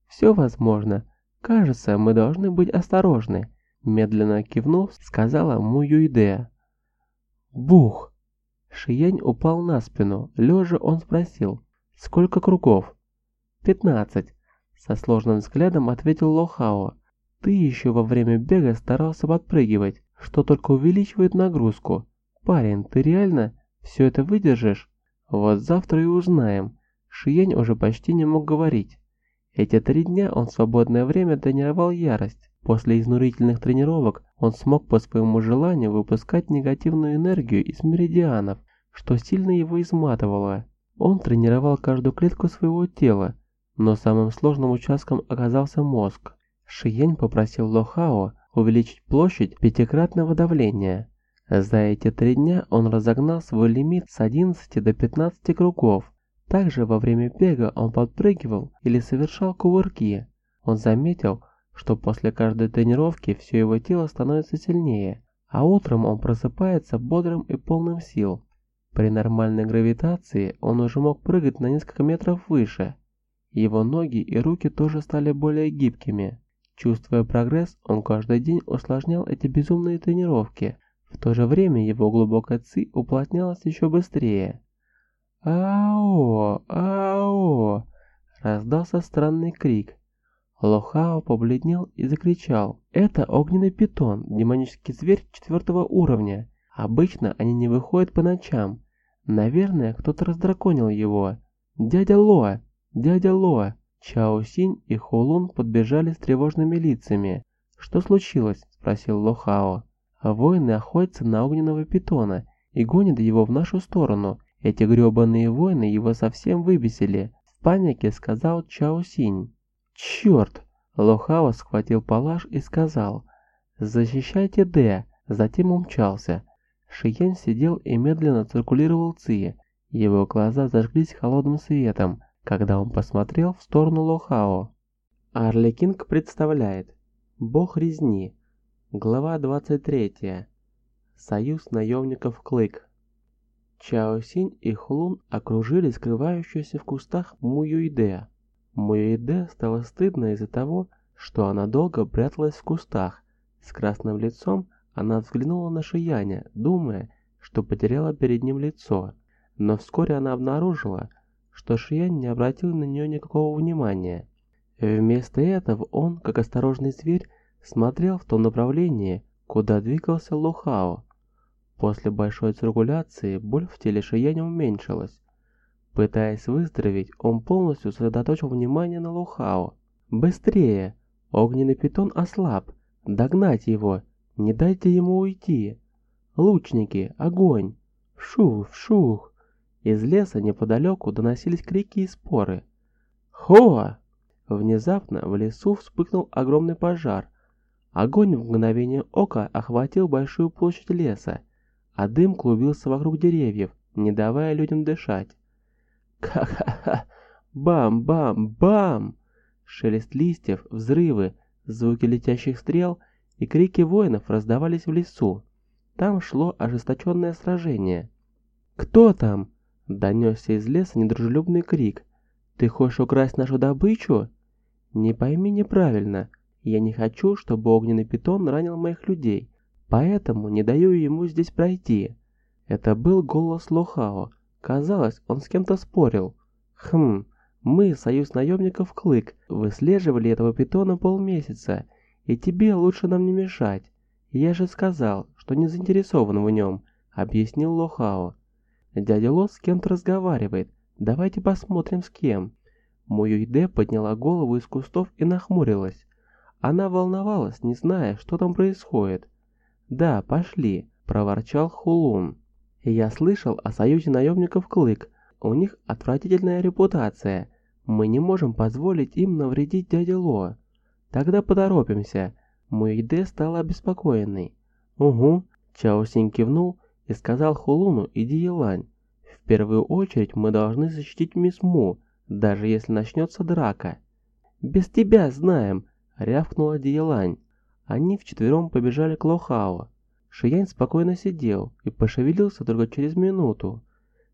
Все возможно. Кажется, мы должны быть осторожны. Медленно кивнув, сказала Муюидея. Бух! Шиянь упал на спину. Лежа он спросил, сколько кругов? «Пятнадцать», — со сложным взглядом ответил Лохао. «Ты еще во время бега старался подпрыгивать, что только увеличивает нагрузку. Парень, ты реально все это выдержишь? Вот завтра и узнаем». Шиянь уже почти не мог говорить. Эти три дня он в свободное время тренировал ярость. После изнурительных тренировок он смог по своему желанию выпускать негативную энергию из меридианов, что сильно его изматывало. Он тренировал каждую клетку своего тела, но самым сложным участком оказался мозг. Шиень попросил Лохао увеличить площадь пятикратного давления. За эти три дня он разогнал свой лимит с 11 до 15 кругов. Также во время бега он подпрыгивал или совершал кувырки. Он заметил, что после каждой тренировки все его тело становится сильнее, а утром он просыпается бодрым и полным сил. При нормальной гравитации он уже мог прыгать на несколько метров выше. Его ноги и руки тоже стали более гибкими. Чувствуя прогресс, он каждый день усложнял эти безумные тренировки. В то же время его глубокая ци уплотнялась еще быстрее. «Ао! Ао!» Раздался странный крик. Лохао побледнел и закричал. «Это огненный питон, демонический зверь четвертого уровня. Обычно они не выходят по ночам. Наверное, кто-то раздраконил его. Дядя Лоа! «Дядя Лоа!» Чао Синь и Холун подбежали с тревожными лицами. «Что случилось?» – спросил Лохао. «Воины охотятся на огненного питона и гонят его в нашу сторону. Эти гребаные воины его совсем выбесили», – в панике сказал Чао Синь. «Черт!» – Лохао схватил палаш и сказал. «Защищайте Д!» Затем умчался. Шиен сидел и медленно циркулировал Ци. Его глаза зажглись холодным светом – когда он посмотрел в сторону Лохао. Арли Кинг представляет Бог резни. Глава 23. Союз наемников Клык. Чао Синь и Хлун окружили скрывающуюся в кустах Муюйде. Муюйде стало стыдно из-за того, что она долго пряталась в кустах. С красным лицом она взглянула на Шияня, думая, что потеряла перед ним лицо. Но вскоре она обнаружила, что Шиянь не обратил на нее никакого внимания. Вместо этого он, как осторожный зверь, смотрел в том направлении, куда двигался Лохао. После большой циркуляции боль в теле Шияня уменьшилась. Пытаясь выздороветь, он полностью сосредоточил внимание на Лухао. «Быстрее! Огненный питон ослаб! Догнать его! Не дайте ему уйти! Лучники, огонь! Вшух, вшух!» Из леса неподалеку доносились крики и споры. «Хоа!» Внезапно в лесу вспыхнул огромный пожар. Огонь в мгновение ока охватил большую площадь леса, а дым клубился вокруг деревьев, не давая людям дышать. Ха-ха-ха! Бам-бам-бам! Шелест листьев, взрывы, звуки летящих стрел и крики воинов раздавались в лесу. Там шло ожесточенное сражение. «Кто там?» — донесся из леса недружелюбный крик. «Ты хочешь украсть нашу добычу?» «Не пойми неправильно. Я не хочу, чтобы огненный питон ранил моих людей, поэтому не даю ему здесь пройти». Это был голос Лохао. Казалось, он с кем-то спорил. «Хм, мы, союз наемников Клык, выслеживали этого питона полмесяца, и тебе лучше нам не мешать. Я же сказал, что не заинтересован в нем», — объяснил Лохао. «Дядя Лос с кем-то разговаривает. Давайте посмотрим, с кем». Муюйде подняла голову из кустов и нахмурилась. Она волновалась, не зная, что там происходит. «Да, пошли», — проворчал Хулун. «Я слышал о союзе наемников Клык. У них отвратительная репутация. Мы не можем позволить им навредить дяде Ло. Тогда поторопимся». Муэйде стала обеспокоенной. «Угу», — Чао Синь кивнул и сказал Хулуну и Диелань. «В первую очередь мы должны защитить мисс Му, даже если начнется драка. «Без тебя знаем!» — рявкнула Диелань. Они вчетвером побежали к Лохао. Шиянь спокойно сидел и пошевелился только через минуту.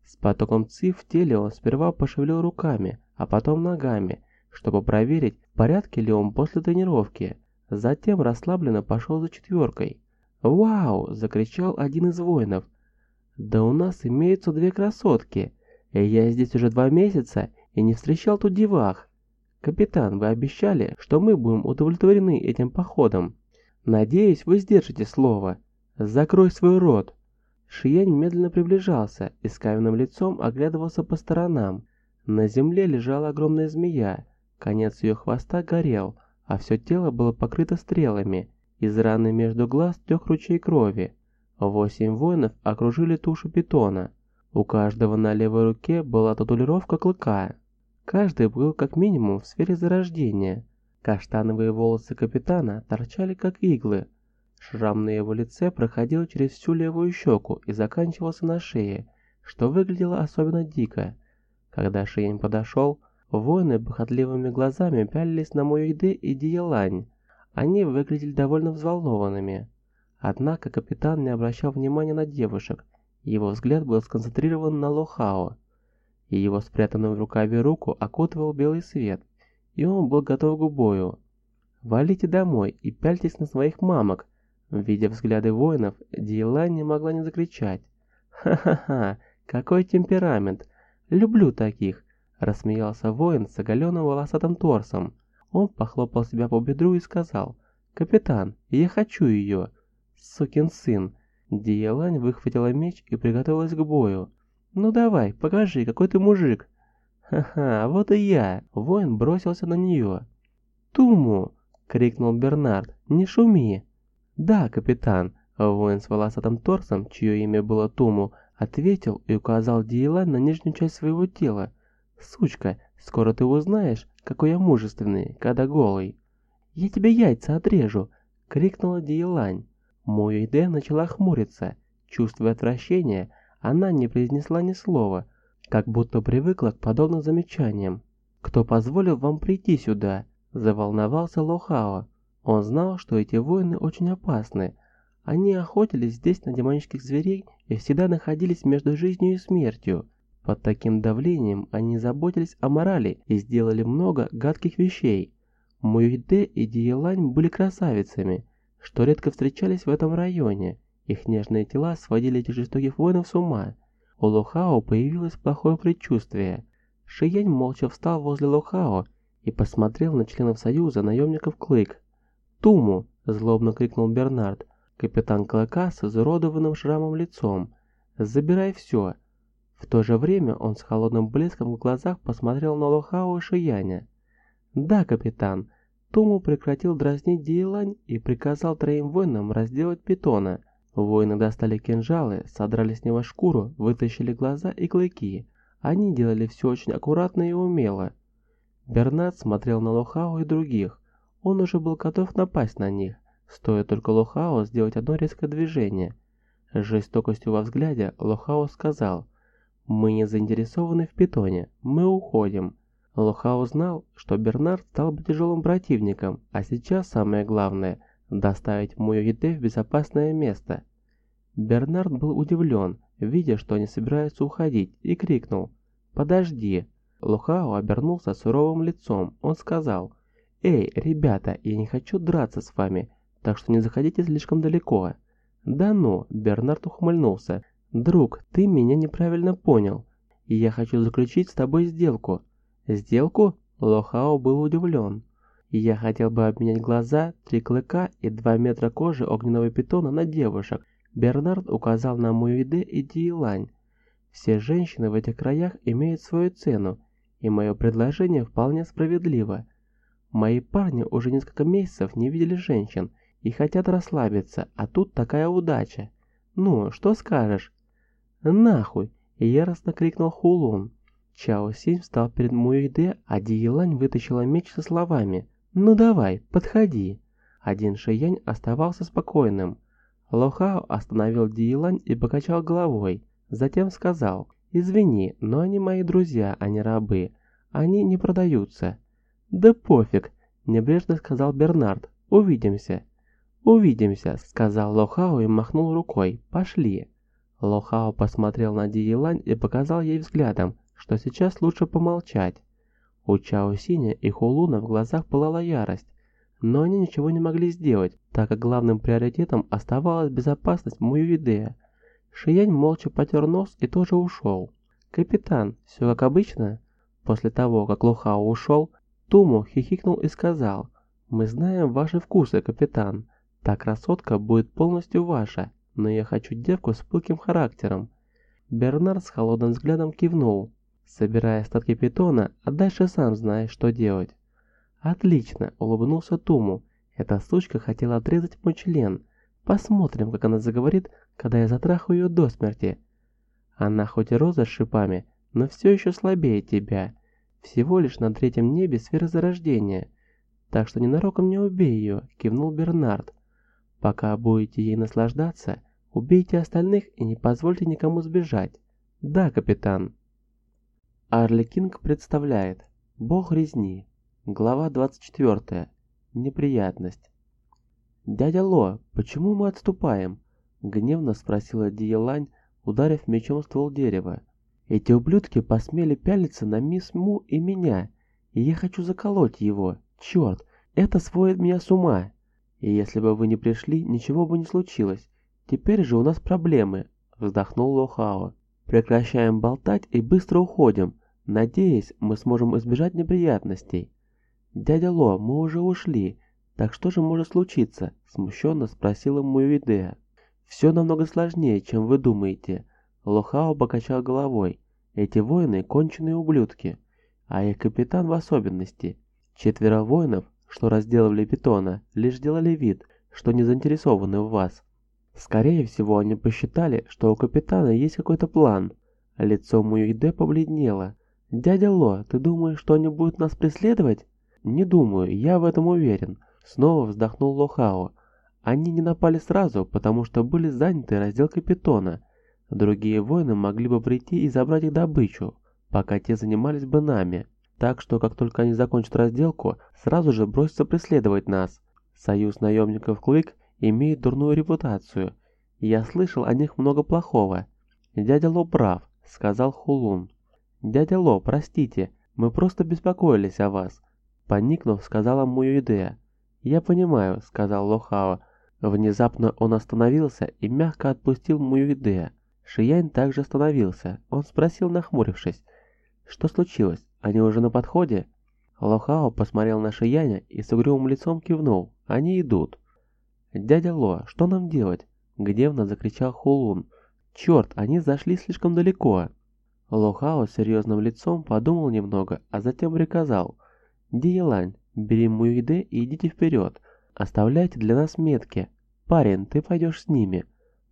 С потоком ци в теле он сперва пошевелил руками, а потом ногами, чтобы проверить, в порядке ли он после тренировки. Затем расслабленно пошел за четверкой. «Вау!» – закричал один из воинов. «Да у нас имеются две красотки. Я здесь уже два месяца и не встречал тут девах. Капитан, вы обещали, что мы будем удовлетворены этим походом. Надеюсь, вы сдержите слово. Закрой свой рот. Шиянь медленно приближался и с каменным лицом оглядывался по сторонам. На земле лежала огромная змея, конец ее хвоста горел, а все тело было покрыто стрелами. Из раны между глаз тек ручей крови. Восемь воинов окружили тушу питона. У каждого на левой руке была татуировка клыка. Каждый был как минимум в сфере зарождения. Каштановые волосы капитана торчали как иглы. Шрам на его лице проходил через всю левую щеку и заканчивался на шее, что выглядело особенно дико. Когда Шиень подошел, воины похотливыми глазами пялились на Моюйде и Диелань. Они выглядели довольно взволнованными. Однако капитан не обращал внимания на девушек, его взгляд был сконцентрирован на Лохао и его спрятанную в рукаве руку окутывал белый свет, и он был готов к бою. «Валите домой и пяльтесь на своих мамок!» Видя взгляды воинов, Диела не могла не закричать. «Ха-ха-ха! Какой темперамент! Люблю таких!» Рассмеялся воин с оголенным волосатым торсом. Он похлопал себя по бедру и сказал, «Капитан, я хочу ее!» «Сукин сын!» Диелань выхватила меч и приготовилась к бою. «Ну давай, покажи, какой ты мужик!» «Ха-ха, вот и я!» Воин бросился на нее. «Туму!» — крикнул Бернард. «Не шуми!» «Да, капитан!» Воин с волосатым торсом, чье имя было Туму, ответил и указал Диелань на нижнюю часть своего тела. «Сучка, скоро ты узнаешь, какой я мужественный, когда голый!» «Я тебе яйца отрежу!» — крикнула Диелань. Моюйде начала хмуриться. Чувствуя отвращение, она не произнесла ни слова, как будто привыкла к подобным замечаниям. «Кто позволил вам прийти сюда?» – заволновался Лохао. Он знал, что эти воины очень опасны. Они охотились здесь на демонических зверей и всегда находились между жизнью и смертью. Под таким давлением они заботились о морали и сделали много гадких вещей. Муйде и Диелань были красавицами, что редко встречались в этом районе. Их нежные тела сводили этих жестоких воинов с ума. У Лохао появилось плохое предчувствие. Шиянь молча встал возле Лохао и посмотрел на членов союза наемников Клык. «Туму!» – злобно крикнул Бернард, капитан Клыка с изуродованным шрамом лицом. «Забирай все!» В то же время он с холодным блеском в глазах посмотрел на Лохао и Шияня. «Да, капитан». Туму прекратил дразнить Диелань и приказал троим воинам разделать питона. Воины достали кинжалы, содрали с него шкуру, вытащили глаза и клыки. Они делали все очень аккуратно и умело. Бернат смотрел на Лохао и других. Он уже был готов напасть на них. Стоит только Лохао сделать одно резкое движение. С жестокостью во взгляде Лохао сказал, «Мы не заинтересованы в питоне, мы уходим». Лохао знал, что Бернард стал бы тяжелым противником, а сейчас самое главное – доставить Муюиде в безопасное место. Бернард был удивлен, видя, что они собираются уходить, и крикнул «Подожди!». Лохао обернулся суровым лицом, он сказал «Эй, ребята, я не хочу драться с вами, так что не заходите слишком далеко». «Да ну!» – Бернард ухмыльнулся. «Друг, ты меня неправильно понял, я хочу заключить с тобой сделку». «Сделку?» – Лохао был удивлен. «Я хотел бы обменять глаза, три клыка и два метра кожи огненного питона на девушек». Бернард указал на Муиде и Диелань. «Все женщины в этих краях имеют свою цену, и мое предложение вполне справедливо. Мои парни уже несколько месяцев не видели женщин и хотят расслабиться, а тут такая удача. Ну, что скажешь? Нахуй! Яростно крикнул Хулун. Чао Синь встал перед Муэйде, а Диелань вытащила меч со словами «Ну давай, подходи». Один Шиянь оставался спокойным. Лохао остановил Диелань и покачал головой. Затем сказал «Извини, но они мои друзья, а не рабы. Они не продаются». «Да пофиг», — небрежно сказал Бернард. «Увидимся». «Увидимся», — сказал Лохао и махнул рукой. «Пошли». Лохао посмотрел на Диелань и показал ей взглядом, что сейчас лучше помолчать. У Чао Синя и Хулуна в глазах пылала ярость, но они ничего не могли сделать, так как главным приоритетом оставалась безопасность Муюидея. Шиянь молча потер нос и тоже ушел. «Капитан, все как обычно?» После того, как Лохао ушел, Туму хихикнул и сказал, «Мы знаем ваши вкусы, капитан. Та красотка будет полностью ваша, но я хочу девку с пылким характером. Бернард с холодным взглядом кивнул, собирая остатки питона, а дальше сам знаешь, что делать. Отлично, улыбнулся Туму. Эта сучка хотела отрезать мой член. Посмотрим, как она заговорит, когда я затрахаю ее до смерти. Она хоть и роза с шипами, но все еще слабее тебя. Всего лишь на третьем небе сферы зарождения. Так что ненароком не убей ее, кивнул Бернард. Пока будете ей наслаждаться, убейте остальных и не позвольте никому сбежать. Да, капитан. Арли Кинг представляет Бог резни. Глава 24. Неприятность. «Дядя Ло, почему мы отступаем?» Гневно спросила Диелань, ударив мечом ствол дерева. «Эти ублюдки посмели пялиться на мисс Му и меня, и я хочу заколоть его. Черт, это сводит меня с ума!» И если бы вы не пришли, ничего бы не случилось. Теперь же у нас проблемы, вздохнул Лохао. Прекращаем болтать и быстро уходим. Надеюсь, мы сможем избежать неприятностей. Дядя Ло, мы уже ушли. Так что же может случиться? Смущенно спросила Муивидея. Все намного сложнее, чем вы думаете. Лохао покачал головой. Эти воины конченые ублюдки, а их капитан в особенности. Четверо воинов что разделывали питона, лишь делали вид, что не заинтересованы в вас. Скорее всего, они посчитали, что у капитана есть какой-то план. Лицо Муюиде побледнело. «Дядя Ло, ты думаешь, что они будут нас преследовать?» «Не думаю, я в этом уверен», — снова вздохнул Лохао. «Они не напали сразу, потому что были заняты разделкой питона. Другие воины могли бы прийти и забрать их добычу, пока те занимались бы нами. Так что, как только они закончат разделку, сразу же бросятся преследовать нас. Союз наемников Клык имеет дурную репутацию. Я слышал о них много плохого. Дядя Ло прав, сказал Хулун. Дядя Ло, простите, мы просто беспокоились о вас. Поникнув, сказала Муюидея. Я понимаю, сказал Лохао. Внезапно он остановился и мягко отпустил Муюидея. Шиянь также остановился. Он спросил, нахмурившись. Что случилось? Они уже на подходе?» Лохао посмотрел на Шияня и с угрюмым лицом кивнул. «Они идут». «Дядя Ло, что нам делать?» Гневно закричал Хулун. «Черт, они зашли слишком далеко». Лохао с серьезным лицом подумал немного, а затем приказал. «Диелань, бери Муиде и идите вперед. Оставляйте для нас метки. Парень, ты пойдешь с ними.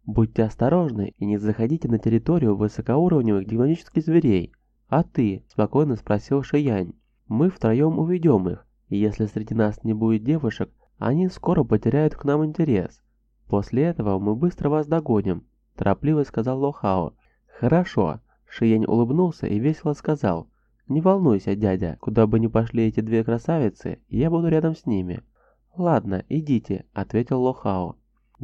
Будьте осторожны и не заходите на территорию высокоуровневых демонических зверей. А ты?» – спокойно спросил Шиянь. «Мы втроем уведем их, и если среди нас не будет девушек, они скоро потеряют к нам интерес. После этого мы быстро вас догоним», – торопливо сказал Лохао. «Хорошо». Шиянь улыбнулся и весело сказал. «Не волнуйся, дядя, куда бы ни пошли эти две красавицы, я буду рядом с ними». «Ладно, идите», — ответил Лохао.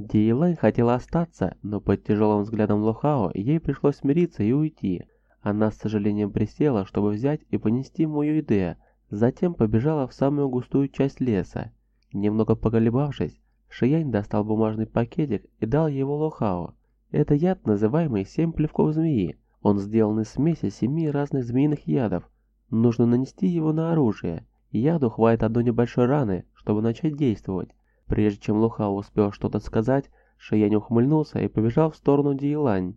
Диелань хотела остаться, но под тяжелым взглядом Лохао ей пришлось смириться и уйти. Она с сожалением присела, чтобы взять и понести Муюиде, затем побежала в самую густую часть леса. Немного поколебавшись, Шиянь достал бумажный пакетик и дал его Лохао. Это яд, называемый «семь плевков змеи». Он сделан из смеси семи разных змеиных ядов. Нужно нанести его на оружие. Яду хватит одной небольшой раны, чтобы начать действовать. Прежде чем Лухао успел что-то сказать, Шиянь ухмыльнулся и побежал в сторону Диелань.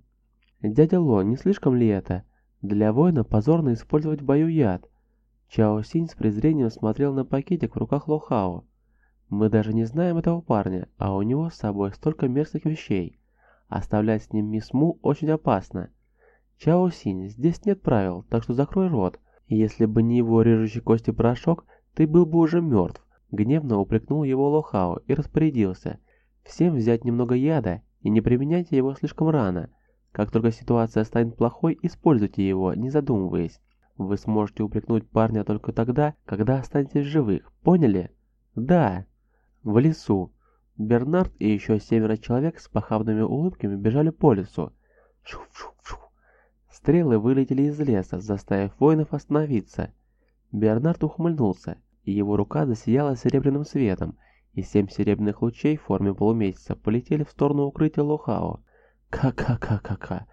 «Дядя Ло, не слишком ли это? Для воина позорно использовать в бою яд». Чао Синь с презрением смотрел на пакетик в руках Лохао. «Мы даже не знаем этого парня, а у него с собой столько мерзких вещей. Оставлять с ним мисс Му очень опасно. Чао Синь, здесь нет правил, так что закрой рот. Если бы не его режущий кости порошок, ты был бы уже мертв. Гневно упрекнул его Лохао и распорядился. Всем взять немного яда и не применяйте его слишком рано. Как только ситуация станет плохой, используйте его, не задумываясь. Вы сможете упрекнуть парня только тогда, когда останетесь живых, поняли? Да. В лесу. Бернард и еще семеро человек с похабными улыбками бежали по лесу. Шух-шух-шух. Стрелы вылетели из леса, заставив воинов остановиться. Бернард ухмыльнулся, и его рука засияла серебряным светом, и семь серебряных лучей в форме полумесяца полетели в сторону укрытия Лохао. Ка-ка-ка-ка-ка.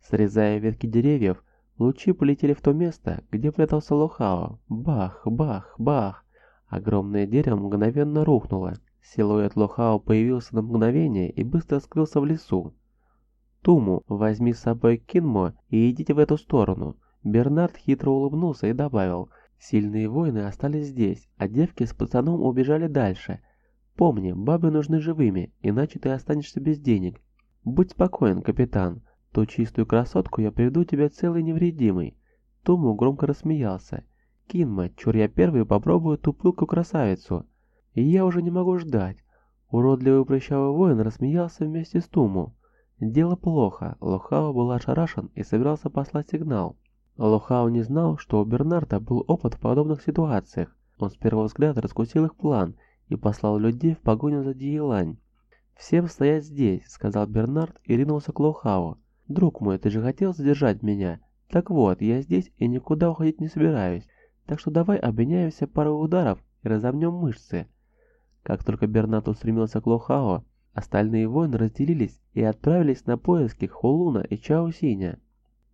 Срезая ветки деревьев, лучи полетели в то место, где прятался Лохао. Бах, бах, бах. Огромное дерево мгновенно рухнуло. Силуэт Лохао появился на мгновение и быстро скрылся в лесу. Туму, возьми с собой Кинмо и идите в эту сторону. Бернард хитро улыбнулся и добавил, сильные воины остались здесь, а девки с пацаном убежали дальше. Помни, бабы нужны живыми, иначе ты останешься без денег. Будь спокоен, капитан, ту чистую красотку я приведу тебя целый невредимый. Туму громко рассмеялся. Кинма, чур я первый попробую ту пылку красавицу. И я уже не могу ждать. Уродливый прыщавый воин рассмеялся вместе с Туму. Дело плохо, Лохао был ошарашен и собирался послать сигнал. Лохао не знал, что у Бернарда был опыт в подобных ситуациях. Он с первого взгляда раскусил их план и послал людей в погоню за Диелань. «Всем стоять здесь», — сказал Бернард и ринулся к Лохао. «Друг мой, ты же хотел задержать меня? Так вот, я здесь и никуда уходить не собираюсь, так что давай обменяемся парой ударов и разомнем мышцы». Как только Бернард устремился к Лохао, Остальные воины разделились и отправились на поиски Холуна и Чао Синя.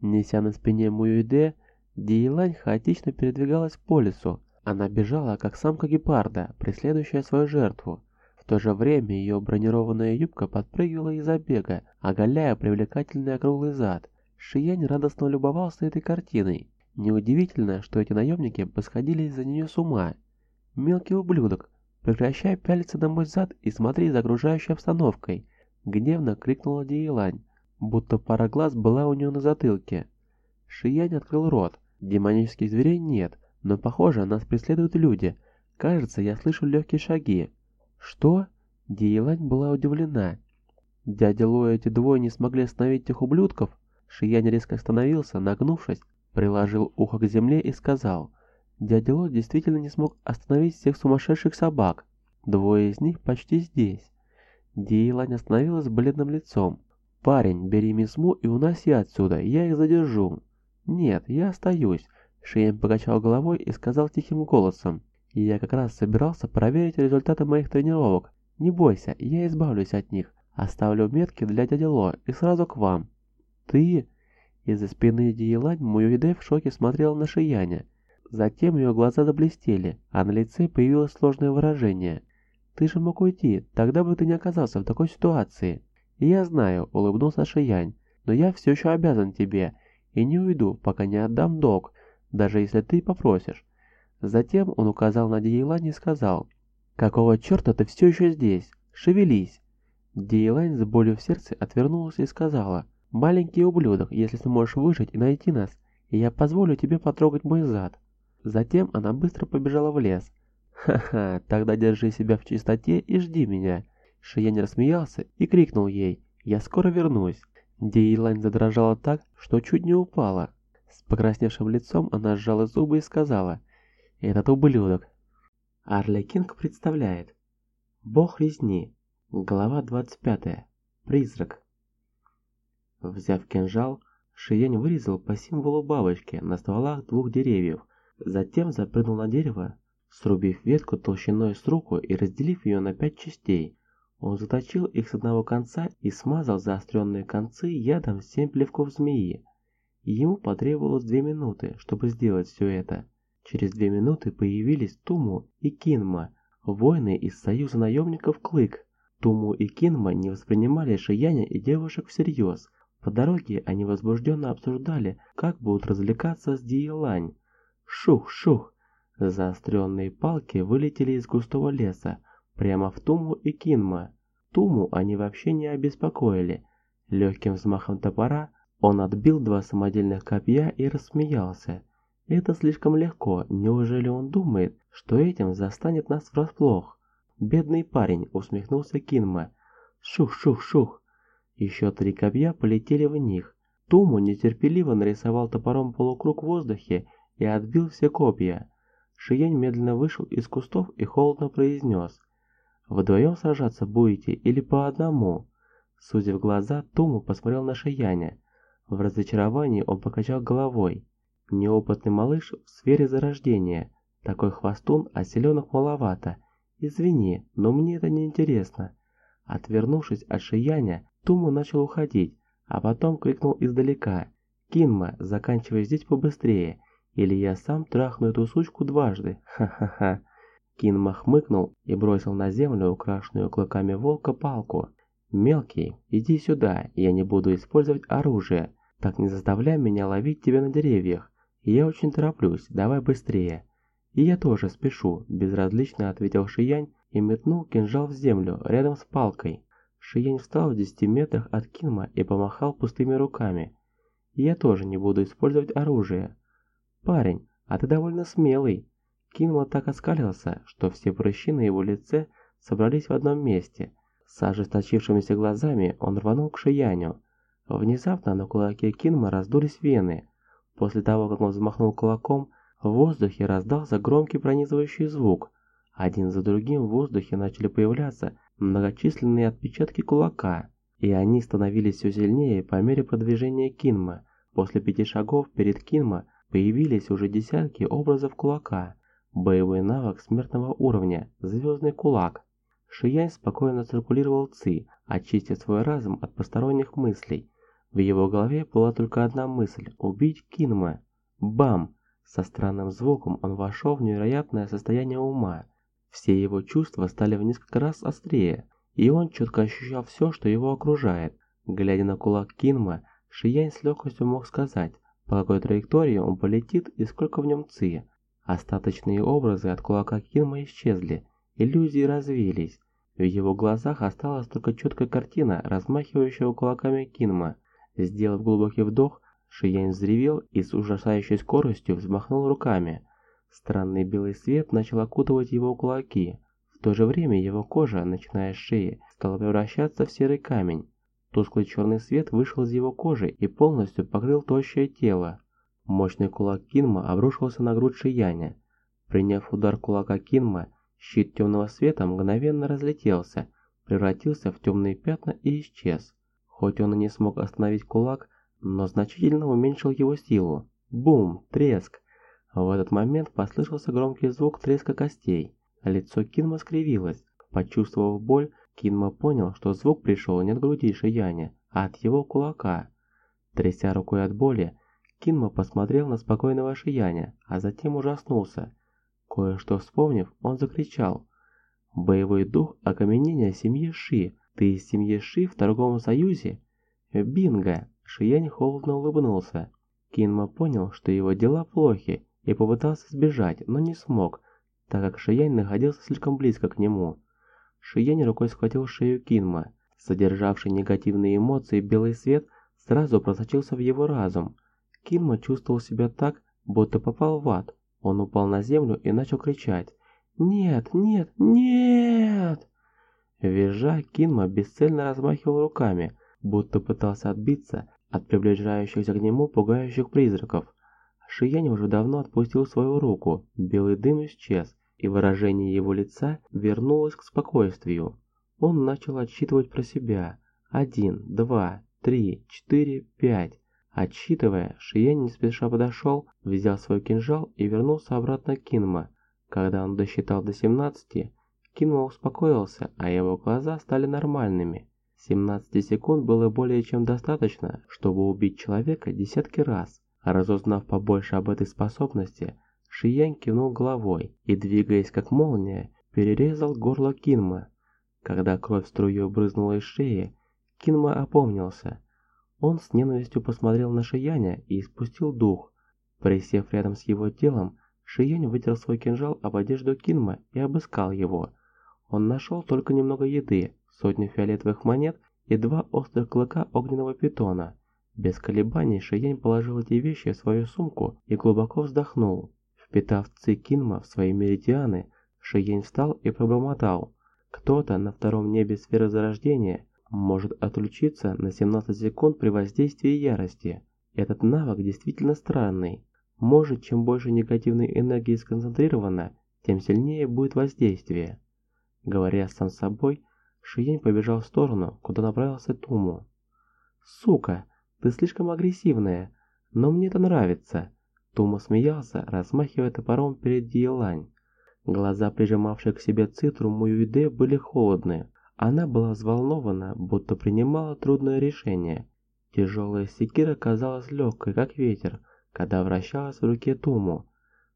Неся на спине Муюйде, Диелань хаотично передвигалась по лесу. Она бежала, как самка гепарда, преследующая свою жертву. В то же время ее бронированная юбка подпрыгивала из-за бега, оголяя привлекательный округлый зад. Шиянь радостно любовался этой картиной. Неудивительно, что эти наемники посходили из-за нее с ума. Мелкий ублюдок, Прекращай пялиться на мой зад и смотри за окружающей обстановкой!» Гневно крикнула Диелань, будто пара глаз была у нее на затылке. Шиянь открыл рот. Демонических зверей нет, но похоже, нас преследуют люди. Кажется, я слышу легкие шаги. «Что?» Диелань была удивлена. Дядя Ло эти двое не смогли остановить этих ублюдков. Шиянь резко остановился, нагнувшись, приложил ухо к земле и сказал – Дядя Ло действительно не смог остановить всех сумасшедших собак. Двое из них почти здесь. Диелань остановилась бледным лицом. «Парень, бери Мисму и уноси отсюда, я их задержу». «Нет, я остаюсь», — Шиен покачал головой и сказал тихим голосом. «Я как раз собирался проверить результаты моих тренировок. Не бойся, я избавлюсь от них. Оставлю метки для дяди Ло и сразу к вам». «Ты...» Из-за спины Диелань Муюиде в шоке смотрел на Шияня. Затем ее глаза заблестели, а на лице появилось сложное выражение. «Ты же мог уйти, тогда бы ты не оказался в такой ситуации». «Я знаю», — улыбнулся Шиянь, — «но я все еще обязан тебе, и не уйду, пока не отдам долг, даже если ты попросишь. Затем он указал на Диелань и сказал, «Какого черта ты все еще здесь? Шевелись!» Диелань с болью в сердце отвернулась и сказала, «Маленький ублюдок, если сможешь выжить и найти нас, я позволю тебе потрогать мой зад». Затем она быстро побежала в лес. «Ха-ха, тогда держи себя в чистоте и жди меня». Шиянь рассмеялся и крикнул ей, «Я скоро вернусь». Диелань задрожала так, что чуть не упала. С покрасневшим лицом она сжала зубы и сказала, «Этот ублюдок». Арли Кинг представляет Бог резни. Глава 25. Призрак. Взяв кинжал, Шиянь вырезал по символу бабочки на стволах двух деревьев, затем запрыгнул на дерево, срубив ветку толщиной с руку и разделив ее на пять частей. Он заточил их с одного конца и смазал заостренные концы ядом семь плевков змеи. Ему потребовалось две минуты, чтобы сделать все это. Через две минуты появились Туму и Кинма, воины из союза наемников Клык. Туму и Кинма не воспринимали Шияня и девушек всерьез. По дороге они возбужденно обсуждали, как будут развлекаться с Диелань. Шух-шух! Заостренные палки вылетели из густого леса, прямо в Туму и Кинма. Туму они вообще не обеспокоили. Легким взмахом топора он отбил два самодельных копья и рассмеялся. Это слишком легко, неужели он думает, что этим застанет нас врасплох? Бедный парень, усмехнулся Кинма. Шух-шух-шух. Еще три копья полетели в них. Туму нетерпеливо нарисовал топором полукруг в воздухе и отбил все копья. Шиянь медленно вышел из кустов и холодно произнес. «Вдвоем сражаться будете или по одному?» Сузив глаза, Туму посмотрел на Шияня. В разочаровании он покачал головой. Неопытный малыш в сфере зарождения. Такой хвостун, а селенок маловато. Извини, но мне это не интересно. Отвернувшись от Шияня, Туму начал уходить, а потом крикнул издалека. «Кинма, заканчивай здесь побыстрее, или я сам трахну эту сучку дважды, ха-ха-ха». Кинма хмыкнул и бросил на землю украшенную клыками волка палку. «Мелкий, иди сюда, я не буду использовать оружие. Так не заставляй меня ловить тебя на деревьях. Я очень тороплюсь, давай быстрее». «И я тоже спешу», – безразлично ответил Шиянь и метнул кинжал в землю рядом с палкой. Шиянь встал в десяти метрах от Кинма и помахал пустыми руками. «Я тоже не буду использовать оружие». «Парень, а ты довольно смелый». Кинма так оскалился, что все прыщи на его лице собрались в одном месте. С ожесточившимися глазами он рванул к Шияню. Внезапно на кулаке Кинма раздулись вены. После того, как он взмахнул кулаком, в воздухе раздался громкий пронизывающий звук. Один за другим в воздухе начали появляться многочисленные отпечатки кулака, и они становились все сильнее по мере продвижения Кинма. После пяти шагов перед Кинма появились уже десятки образов кулака. Боевой навык смертного уровня «Звездный кулак». Шиянь спокойно циркулировал Ци, очистив свой разум от посторонних мыслей. В его голове была только одна мысль – убить Кинма. Бам! Со странным звуком он вошел в невероятное состояние ума. Все его чувства стали в несколько раз острее, и он четко ощущал все, что его окружает. Глядя на кулак Кинма, Шиянь с легкостью мог сказать, по какой траектории он полетит и сколько в нем ци. Остаточные образы от кулака Кинма исчезли, иллюзии развеялись. В его глазах осталась только четкая картина размахивающего кулаками Кинма. Сделав глубокий вдох, Шиянь взревел и с ужасающей скоростью взмахнул руками. Странный белый свет начал окутывать его кулаки. В то же время его кожа, начиная с шеи, стала превращаться в серый камень. Тусклый черный свет вышел из его кожи и полностью покрыл тощее тело. Мощный кулак Кинма обрушился на грудь Шияня. Приняв удар кулака Кинма, щит темного света мгновенно разлетелся, превратился в темные пятна и исчез. Хоть он и не смог остановить кулак, но значительно уменьшил его силу. Бум! Треск! В этот момент послышался громкий звук треска костей. Лицо Кинма скривилось. Почувствовав боль, Кинма понял, что звук пришел не от груди Шияня, а от его кулака. Тряся рукой от боли, Кинма посмотрел на спокойного Шияня, а затем ужаснулся. Кое-что вспомнив, он закричал. «Боевой дух окаменения семьи Ши. Ты из семьи Ши в торговом союзе?» «Бинго!» Шиянь холодно улыбнулся. Кинма понял, что его дела плохи, и попытался сбежать, но не смог, так как Шиянь находился слишком близко к нему. Шиянь рукой схватил шею Кинма. Содержавший негативные эмоции белый свет сразу просочился в его разум. Кинма чувствовал себя так, будто попал в ад. Он упал на землю и начал кричать. «Нет, нет, нет!» Визжа, Кинма бесцельно размахивал руками, будто пытался отбиться от приближающихся к нему пугающих призраков. Шиянь уже давно отпустил свою руку, белый дым исчез, и выражение его лица вернулось к спокойствию. Он начал отсчитывать про себя. Один, два, три, четыре, пять. Отсчитывая, Шиянь не спеша подошел, взял свой кинжал и вернулся обратно к Кинма. Когда он досчитал до 17, Кинма успокоился, а его глаза стали нормальными. 17 секунд было более чем достаточно, чтобы убить человека десятки раз. Разузнав побольше об этой способности, Шиянь кивнул головой и, двигаясь как молния, перерезал горло Кинма. Когда кровь струей брызнула из шеи, Кинма опомнился. Он с ненавистью посмотрел на Шияня и испустил дух. Присев рядом с его телом, Шиянь вытер свой кинжал об одежду Кинма и обыскал его. Он нашел только немного еды, сотню фиолетовых монет и два острых клыка огненного питона. Без колебаний Шиянь положил эти вещи в свою сумку и глубоко вздохнул. Впитав ци Кинма в свои меридианы, Шиень встал и пробормотал. Кто-то на втором небе сферы зарождения может отключиться на 17 секунд при воздействии ярости. Этот навык действительно странный. Может, чем больше негативной энергии сконцентрировано, тем сильнее будет воздействие. Говоря сам собой, Шиень побежал в сторону, куда направился Туму. «Сука, ты слишком агрессивная, но мне это нравится. Тума смеялся, размахивая топором перед Диелань. Глаза, прижимавшие к себе цитру Муюиде, были холодные. Она была взволнована, будто принимала трудное решение. Тяжелая секира казалась легкой, как ветер, когда вращалась в руке Туму.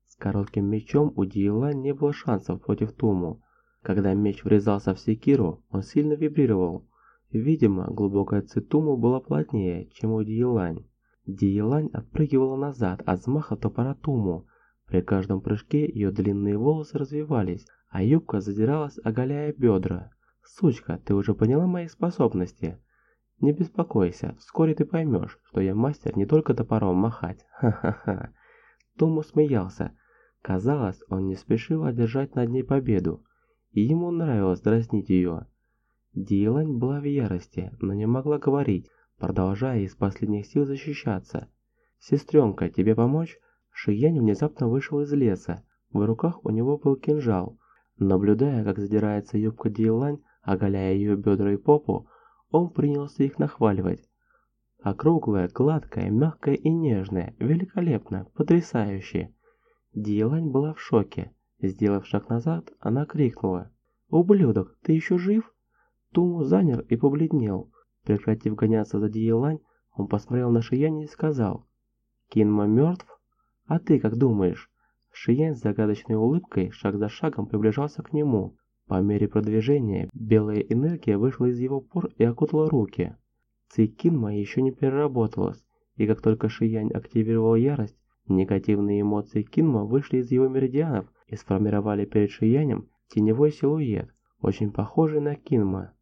С коротким мечом у Диелань не было шансов против Туму. Когда меч врезался в секиру, он сильно вибрировал. Видимо, глубокая цитуму была плотнее, чем у Диелань. Диелань отпрыгивала назад от взмаха топора Туму. При каждом прыжке ее длинные волосы развивались, а юбка задиралась, оголяя бедра. «Сучка, ты уже поняла мои способности?» «Не беспокойся, вскоре ты поймешь, что я мастер не только топором махать. Ха-ха-ха!» Туму смеялся. Казалось, он не спешил одержать над ней победу, и ему нравилось дразнить ее. Диелань была в ярости, но не могла говорить, продолжая из последних сил защищаться. «Сестренка, тебе помочь?» Шиянь внезапно вышел из леса. В руках у него был кинжал. Наблюдая, как задирается юбка Диелань, оголяя ее бедра и попу, он принялся их нахваливать. Округлая, гладкая, мягкая и нежная, великолепно, потрясающе. Диелань была в шоке. Сделав шаг назад, она крикнула. «Ублюдок, ты еще жив?» Туму замер и побледнел. Прекратив гоняться за Диелань, он посмотрел на Шияня и сказал, «Кинма мертв? А ты как думаешь?» Шиянь с загадочной улыбкой шаг за шагом приближался к нему. По мере продвижения белая энергия вышла из его пор и окутала руки. Ци Кинма еще не переработалась, и как только Шиянь активировал ярость, негативные эмоции Кинма вышли из его меридианов и сформировали перед Шиянем теневой силуэт, очень похожий на Кинма.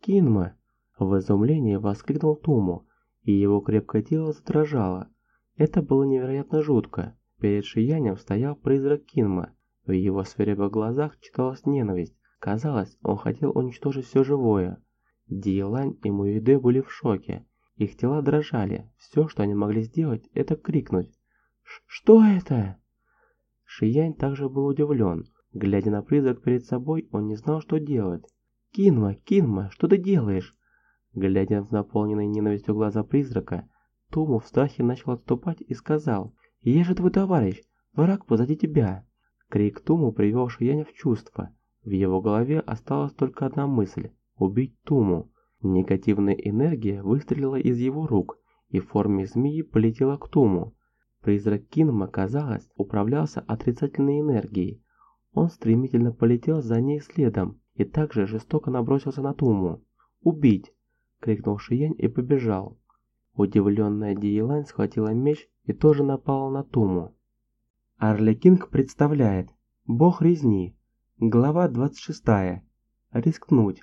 «Кинма!» В изумлении воскликнул Туму, и его крепкое тело задрожало. Это было невероятно жутко. Перед Шиянем стоял призрак Кинма. В его свирепых глазах читалась ненависть. Казалось, он хотел уничтожить все живое. Диелань и Муиде были в шоке. Их тела дрожали. Все, что они могли сделать, это крикнуть. «Что это?» Шиянь также был удивлен. Глядя на призрак перед собой, он не знал, что делать. «Кинма, Кинма, что ты делаешь?» Глядя в наполненные ненавистью глаза призрака, Туму в страхе начал отступать и сказал «Я же твой товарищ, враг позади тебя!» Крик Туму привел Шияня в чувство. В его голове осталась только одна мысль – убить Туму. Негативная энергия выстрелила из его рук и в форме змеи полетела к Туму. Призрак Кинма, казалось, управлялся отрицательной энергией. Он стремительно полетел за ней следом и также жестоко набросился на Туму. «Убить!» — крикнул Шиянь и побежал. Удивленная Диелань схватила меч и тоже напала на Туму. Арлекинг представляет Бог резни. Глава 26. Рискнуть.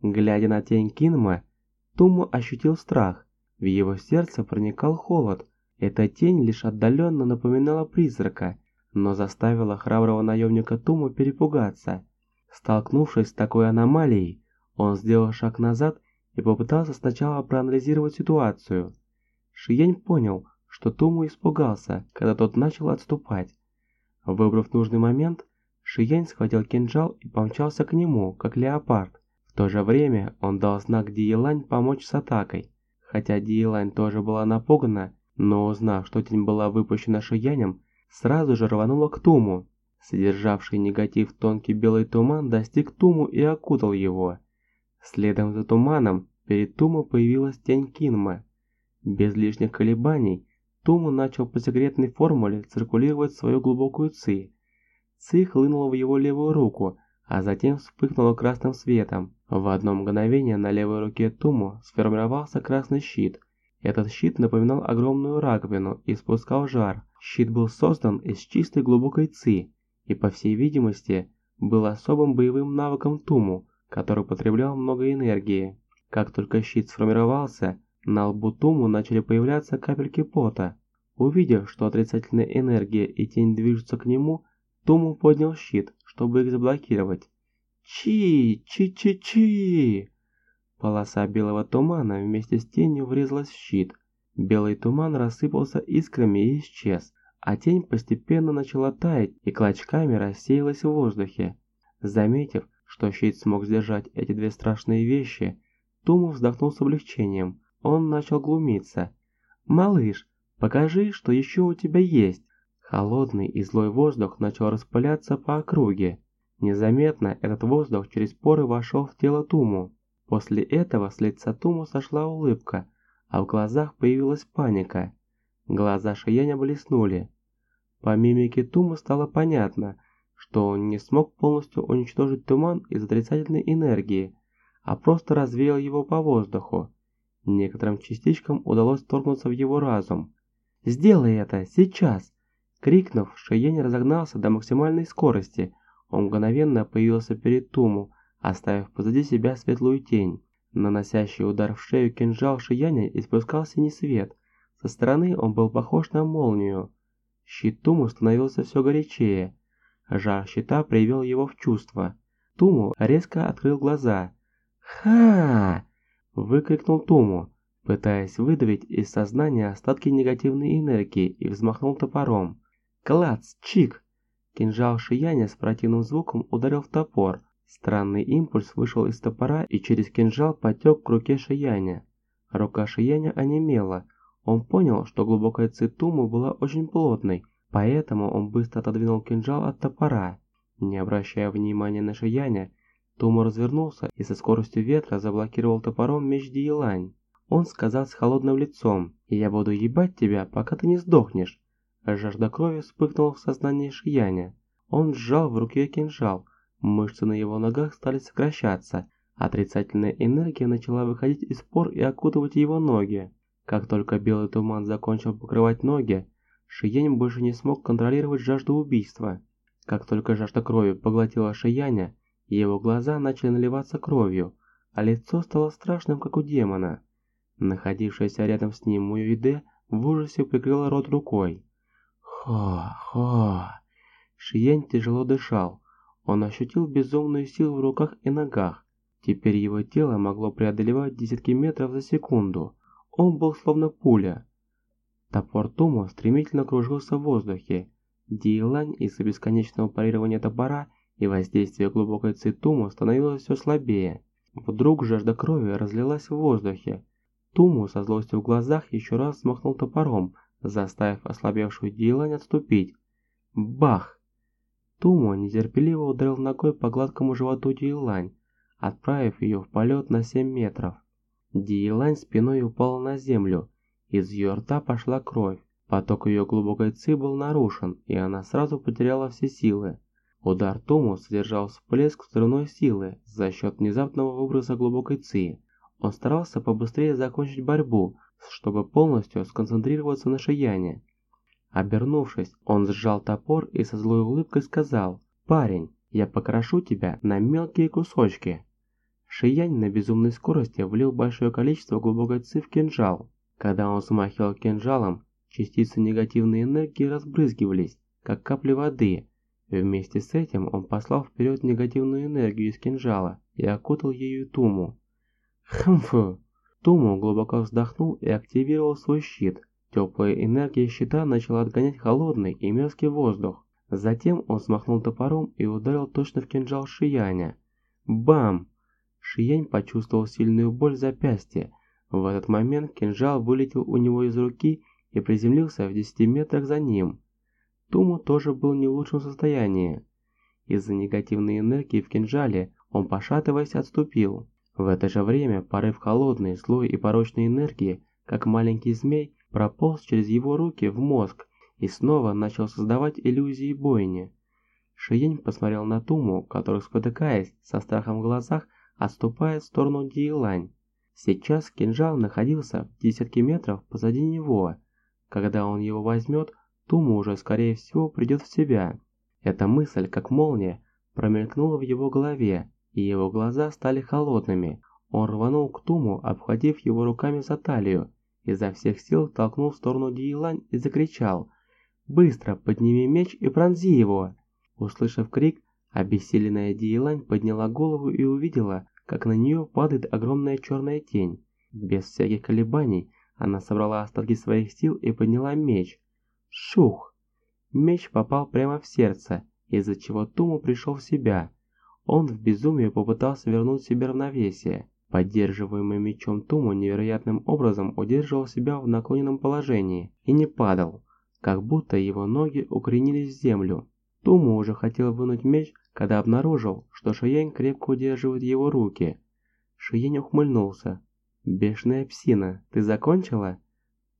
Глядя на тень Кинма, Туму ощутил страх. В его сердце проникал холод. Эта тень лишь отдаленно напоминала призрака, но заставила храброго наемника Туму перепугаться. Столкнувшись с такой аномалией, он сделал шаг назад и попытался сначала проанализировать ситуацию. Шиень понял, что Туму испугался, когда тот начал отступать. Выбрав нужный момент, Шиень схватил кинжал и помчался к нему, как леопард. В то же время он дал знак Диелань помочь с атакой. Хотя Диелань тоже была напугана, но узнав, что тень была выпущена Шиянем, сразу же рванула к Туму. Содержавший негатив тонкий белый туман достиг Туму и окутал его. Следом за туманом перед Туму появилась тень Кинма. Без лишних колебаний Туму начал по секретной формуле циркулировать свою глубокую ци. Ци хлынула в его левую руку, а затем вспыхнула красным светом. В одно мгновение на левой руке Туму сформировался красный щит. Этот щит напоминал огромную раковину и спускал жар. Щит был создан из чистой глубокой ци и, по всей видимости, был особым боевым навыком Туму, который потреблял много энергии. Как только щит сформировался, на лбу Туму начали появляться капельки пота. Увидев, что отрицательная энергия и тень движутся к нему, Туму поднял щит, чтобы их заблокировать. Чи, чи-чи-чи! Полоса белого тумана вместе с тенью врезалась в щит. Белый туман рассыпался искрами и исчез, а тень постепенно начала таять и клочками рассеялась в воздухе. Заметив, что щит смог сдержать эти две страшные вещи, Туму вздохнул с облегчением. Он начал глумиться. «Малыш, покажи, что еще у тебя есть!» Холодный и злой воздух начал распыляться по округе. Незаметно этот воздух через поры вошел в тело Туму. После этого с лица Туму сошла улыбка, а в глазах появилась паника. Глаза Шияня блеснули. По мимике Туму стало понятно, что он не смог полностью уничтожить туман из отрицательной энергии, а просто развеял его по воздуху. Некоторым частичкам удалось вторгнуться в его разум. «Сделай это! Сейчас!» Крикнув, Шиень разогнался до максимальной скорости. Он мгновенно появился перед Туму, оставив позади себя светлую тень. Наносящий удар в шею кинжал Шияня испускал синий свет. Со стороны он был похож на молнию. Щит Туму становился все горячее. Жар щита привел его в чувство. Туму резко открыл глаза. «Ха!» Выкрикнул Туму, пытаясь выдавить из сознания остатки негативной энергии и взмахнул топором. Клац! Чик! Кинжал Шияня с противным звуком ударил в топор. Странный импульс вышел из топора и через кинжал потек к руке Шияня. Рука Шияня онемела. Он понял, что глубокая цитуму была очень плотной, поэтому он быстро отодвинул кинжал от топора. Не обращая внимания на Шияня, Тумо развернулся и со скоростью ветра заблокировал топором меч Диелань. Он сказал с холодным лицом, «Я буду ебать тебя, пока ты не сдохнешь». Жажда крови вспыхнула в сознании Шияня. Он сжал в руке кинжал, мышцы на его ногах стали сокращаться, отрицательная энергия начала выходить из пор и окутывать его ноги. Как только белый туман закончил покрывать ноги, Шиянь больше не смог контролировать жажду убийства. Как только жажда крови поглотила Шияня, его глаза начали наливаться кровью, а лицо стало страшным, как у демона. Находившаяся рядом с ним Муюиде в ужасе прикрыла рот рукой. «Хо-хо!» Шиянь тяжело дышал. Он ощутил безумную силу в руках и ногах. Теперь его тело могло преодолевать десятки метров за секунду. Он был словно пуля. Топор Тумо стремительно кружился в воздухе. Диелань из-за бесконечного парирования топора и воздействие глубокой цитуму становилось все слабее. Вдруг жажда крови разлилась в воздухе. Туму со злостью в глазах еще раз смахнул топором, заставив ослабевшую Дилань отступить. Бах! Туму нетерпеливо ударил ногой по гладкому животу Дилань, отправив ее в полет на 7 метров. Диелань спиной упала на землю, из ее рта пошла кровь. Поток ее глубокой ци был нарушен, и она сразу потеряла все силы. Удар Тому содержал всплеск взрывной силы за счет внезапного выброса глубокой ци. Он старался побыстрее закончить борьбу, чтобы полностью сконцентрироваться на Шияне. Обернувшись, он сжал топор и со злой улыбкой сказал «Парень, я покрошу тебя на мелкие кусочки». Шиянь на безумной скорости влил большое количество глубокой ци в кинжал. Когда он смахивал кинжалом, частицы негативной энергии разбрызгивались, как капли воды. Вместе с этим он послал вперед негативную энергию из кинжала и окутал ею Туму. Хмфу! Туму глубоко вздохнул и активировал свой щит. Теплая энергия щита начала отгонять холодный и мерзкий воздух. Затем он смахнул топором и ударил точно в кинжал Шияня. Бам! Шиянь почувствовал сильную боль в запястье. В этот момент кинжал вылетел у него из руки и приземлился в 10 метрах за ним. Туму тоже был не в лучшем состоянии. Из-за негативной энергии в кинжале он, пошатываясь, отступил. В это же время порыв холодной, злой и порочной энергии, как маленький змей, прополз через его руки в мозг и снова начал создавать иллюзии бойни. Шиень посмотрел на Туму, который, спотыкаясь, со страхом в глазах, отступая в сторону Диелань. Сейчас кинжал находился в десятке метров позади него. Когда он его возьмет, Тума уже скорее всего придет в себя. Эта мысль, как молния, промелькнула в его голове, и его глаза стали холодными. Он рванул к Туму, обхватив его руками за талию, изо всех сил толкнул в сторону Диелань и закричал «Быстро подними меч и пронзи его!» Услышав крик, Обессиленная Диелань подняла голову и увидела, как на нее падает огромная черная тень. Без всяких колебаний она собрала остатки своих сил и подняла меч. Шух! Меч попал прямо в сердце, из-за чего Туму пришел в себя. Он в безумии попытался вернуть себе равновесие. Поддерживаемый мечом Туму невероятным образом удерживал себя в наклоненном положении и не падал, как будто его ноги укоренились в землю. Туму уже хотел вынуть меч, когда обнаружил, что Шиянь крепко удерживает его руки. Шиянь ухмыльнулся. «Бешеная псина, ты закончила?»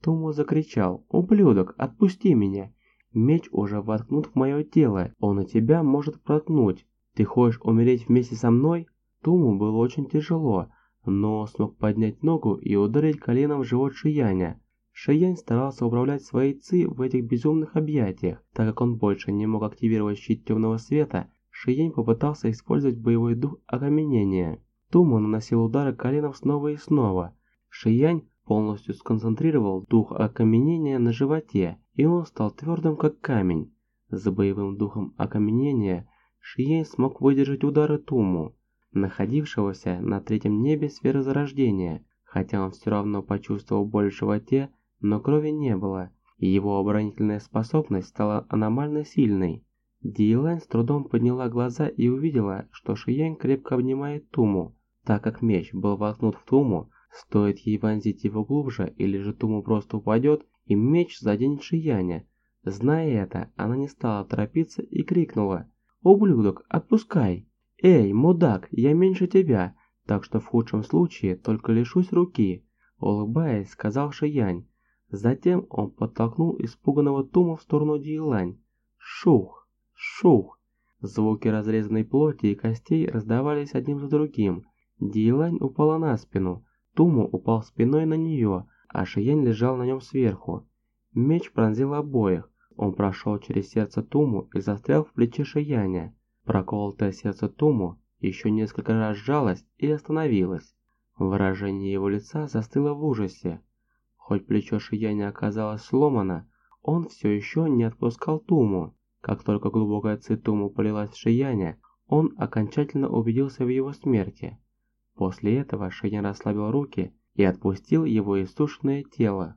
Туму закричал. «Ублюдок, отпусти меня! Меч уже воткнут в мое тело, он и тебя может проткнуть. Ты хочешь умереть вместе со мной?» Туму было очень тяжело, но смог поднять ногу и ударить коленом в живот Шияня. Шиянь старался управлять своей ци в этих безумных объятиях. Так как он больше не мог активировать щит темного света, Шиянь попытался использовать боевой дух окаменения. Тума наносил удары коленом снова и снова. Шиянь полностью сконцентрировал дух окаменения на животе, и он стал твердым как камень. За боевым духом окаменения Шиянь смог выдержать удары Туму, находившегося на третьем небе сферы зарождения, хотя он все равно почувствовал боль в животе, но крови не было, и его оборонительная способность стала аномально сильной. Диелань с трудом подняла глаза и увидела, что Шиянь крепко обнимает Туму. Так как меч был воткнут в Туму, стоит ей вонзить его глубже, или же Туму просто упадет, и меч заденет Шияня. Зная это, она не стала торопиться и крикнула «Ублюдок, отпускай! Эй, мудак, я меньше тебя, так что в худшем случае только лишусь руки!» Улыбаясь, сказал Шиянь. Затем он подтолкнул испуганного Тума в сторону Диелань. Шух! Шух! Звуки разрезанной плоти и костей раздавались одним за другим. Диелань упала на спину. Туму упал спиной на нее, а Шиянь лежал на нем сверху. Меч пронзил обоих. Он прошел через сердце Туму и застрял в плече Шияня. Проколотое сердце Туму еще несколько раз сжалось и остановилось. Выражение его лица застыло в ужасе. Хоть плечо Шияня оказалось сломано, он все еще не отпускал Туму. Как только глубокая ци Туму полилась в Шияня, он окончательно убедился в его смерти. После этого Шиян расслабил руки и отпустил его иссушенное тело.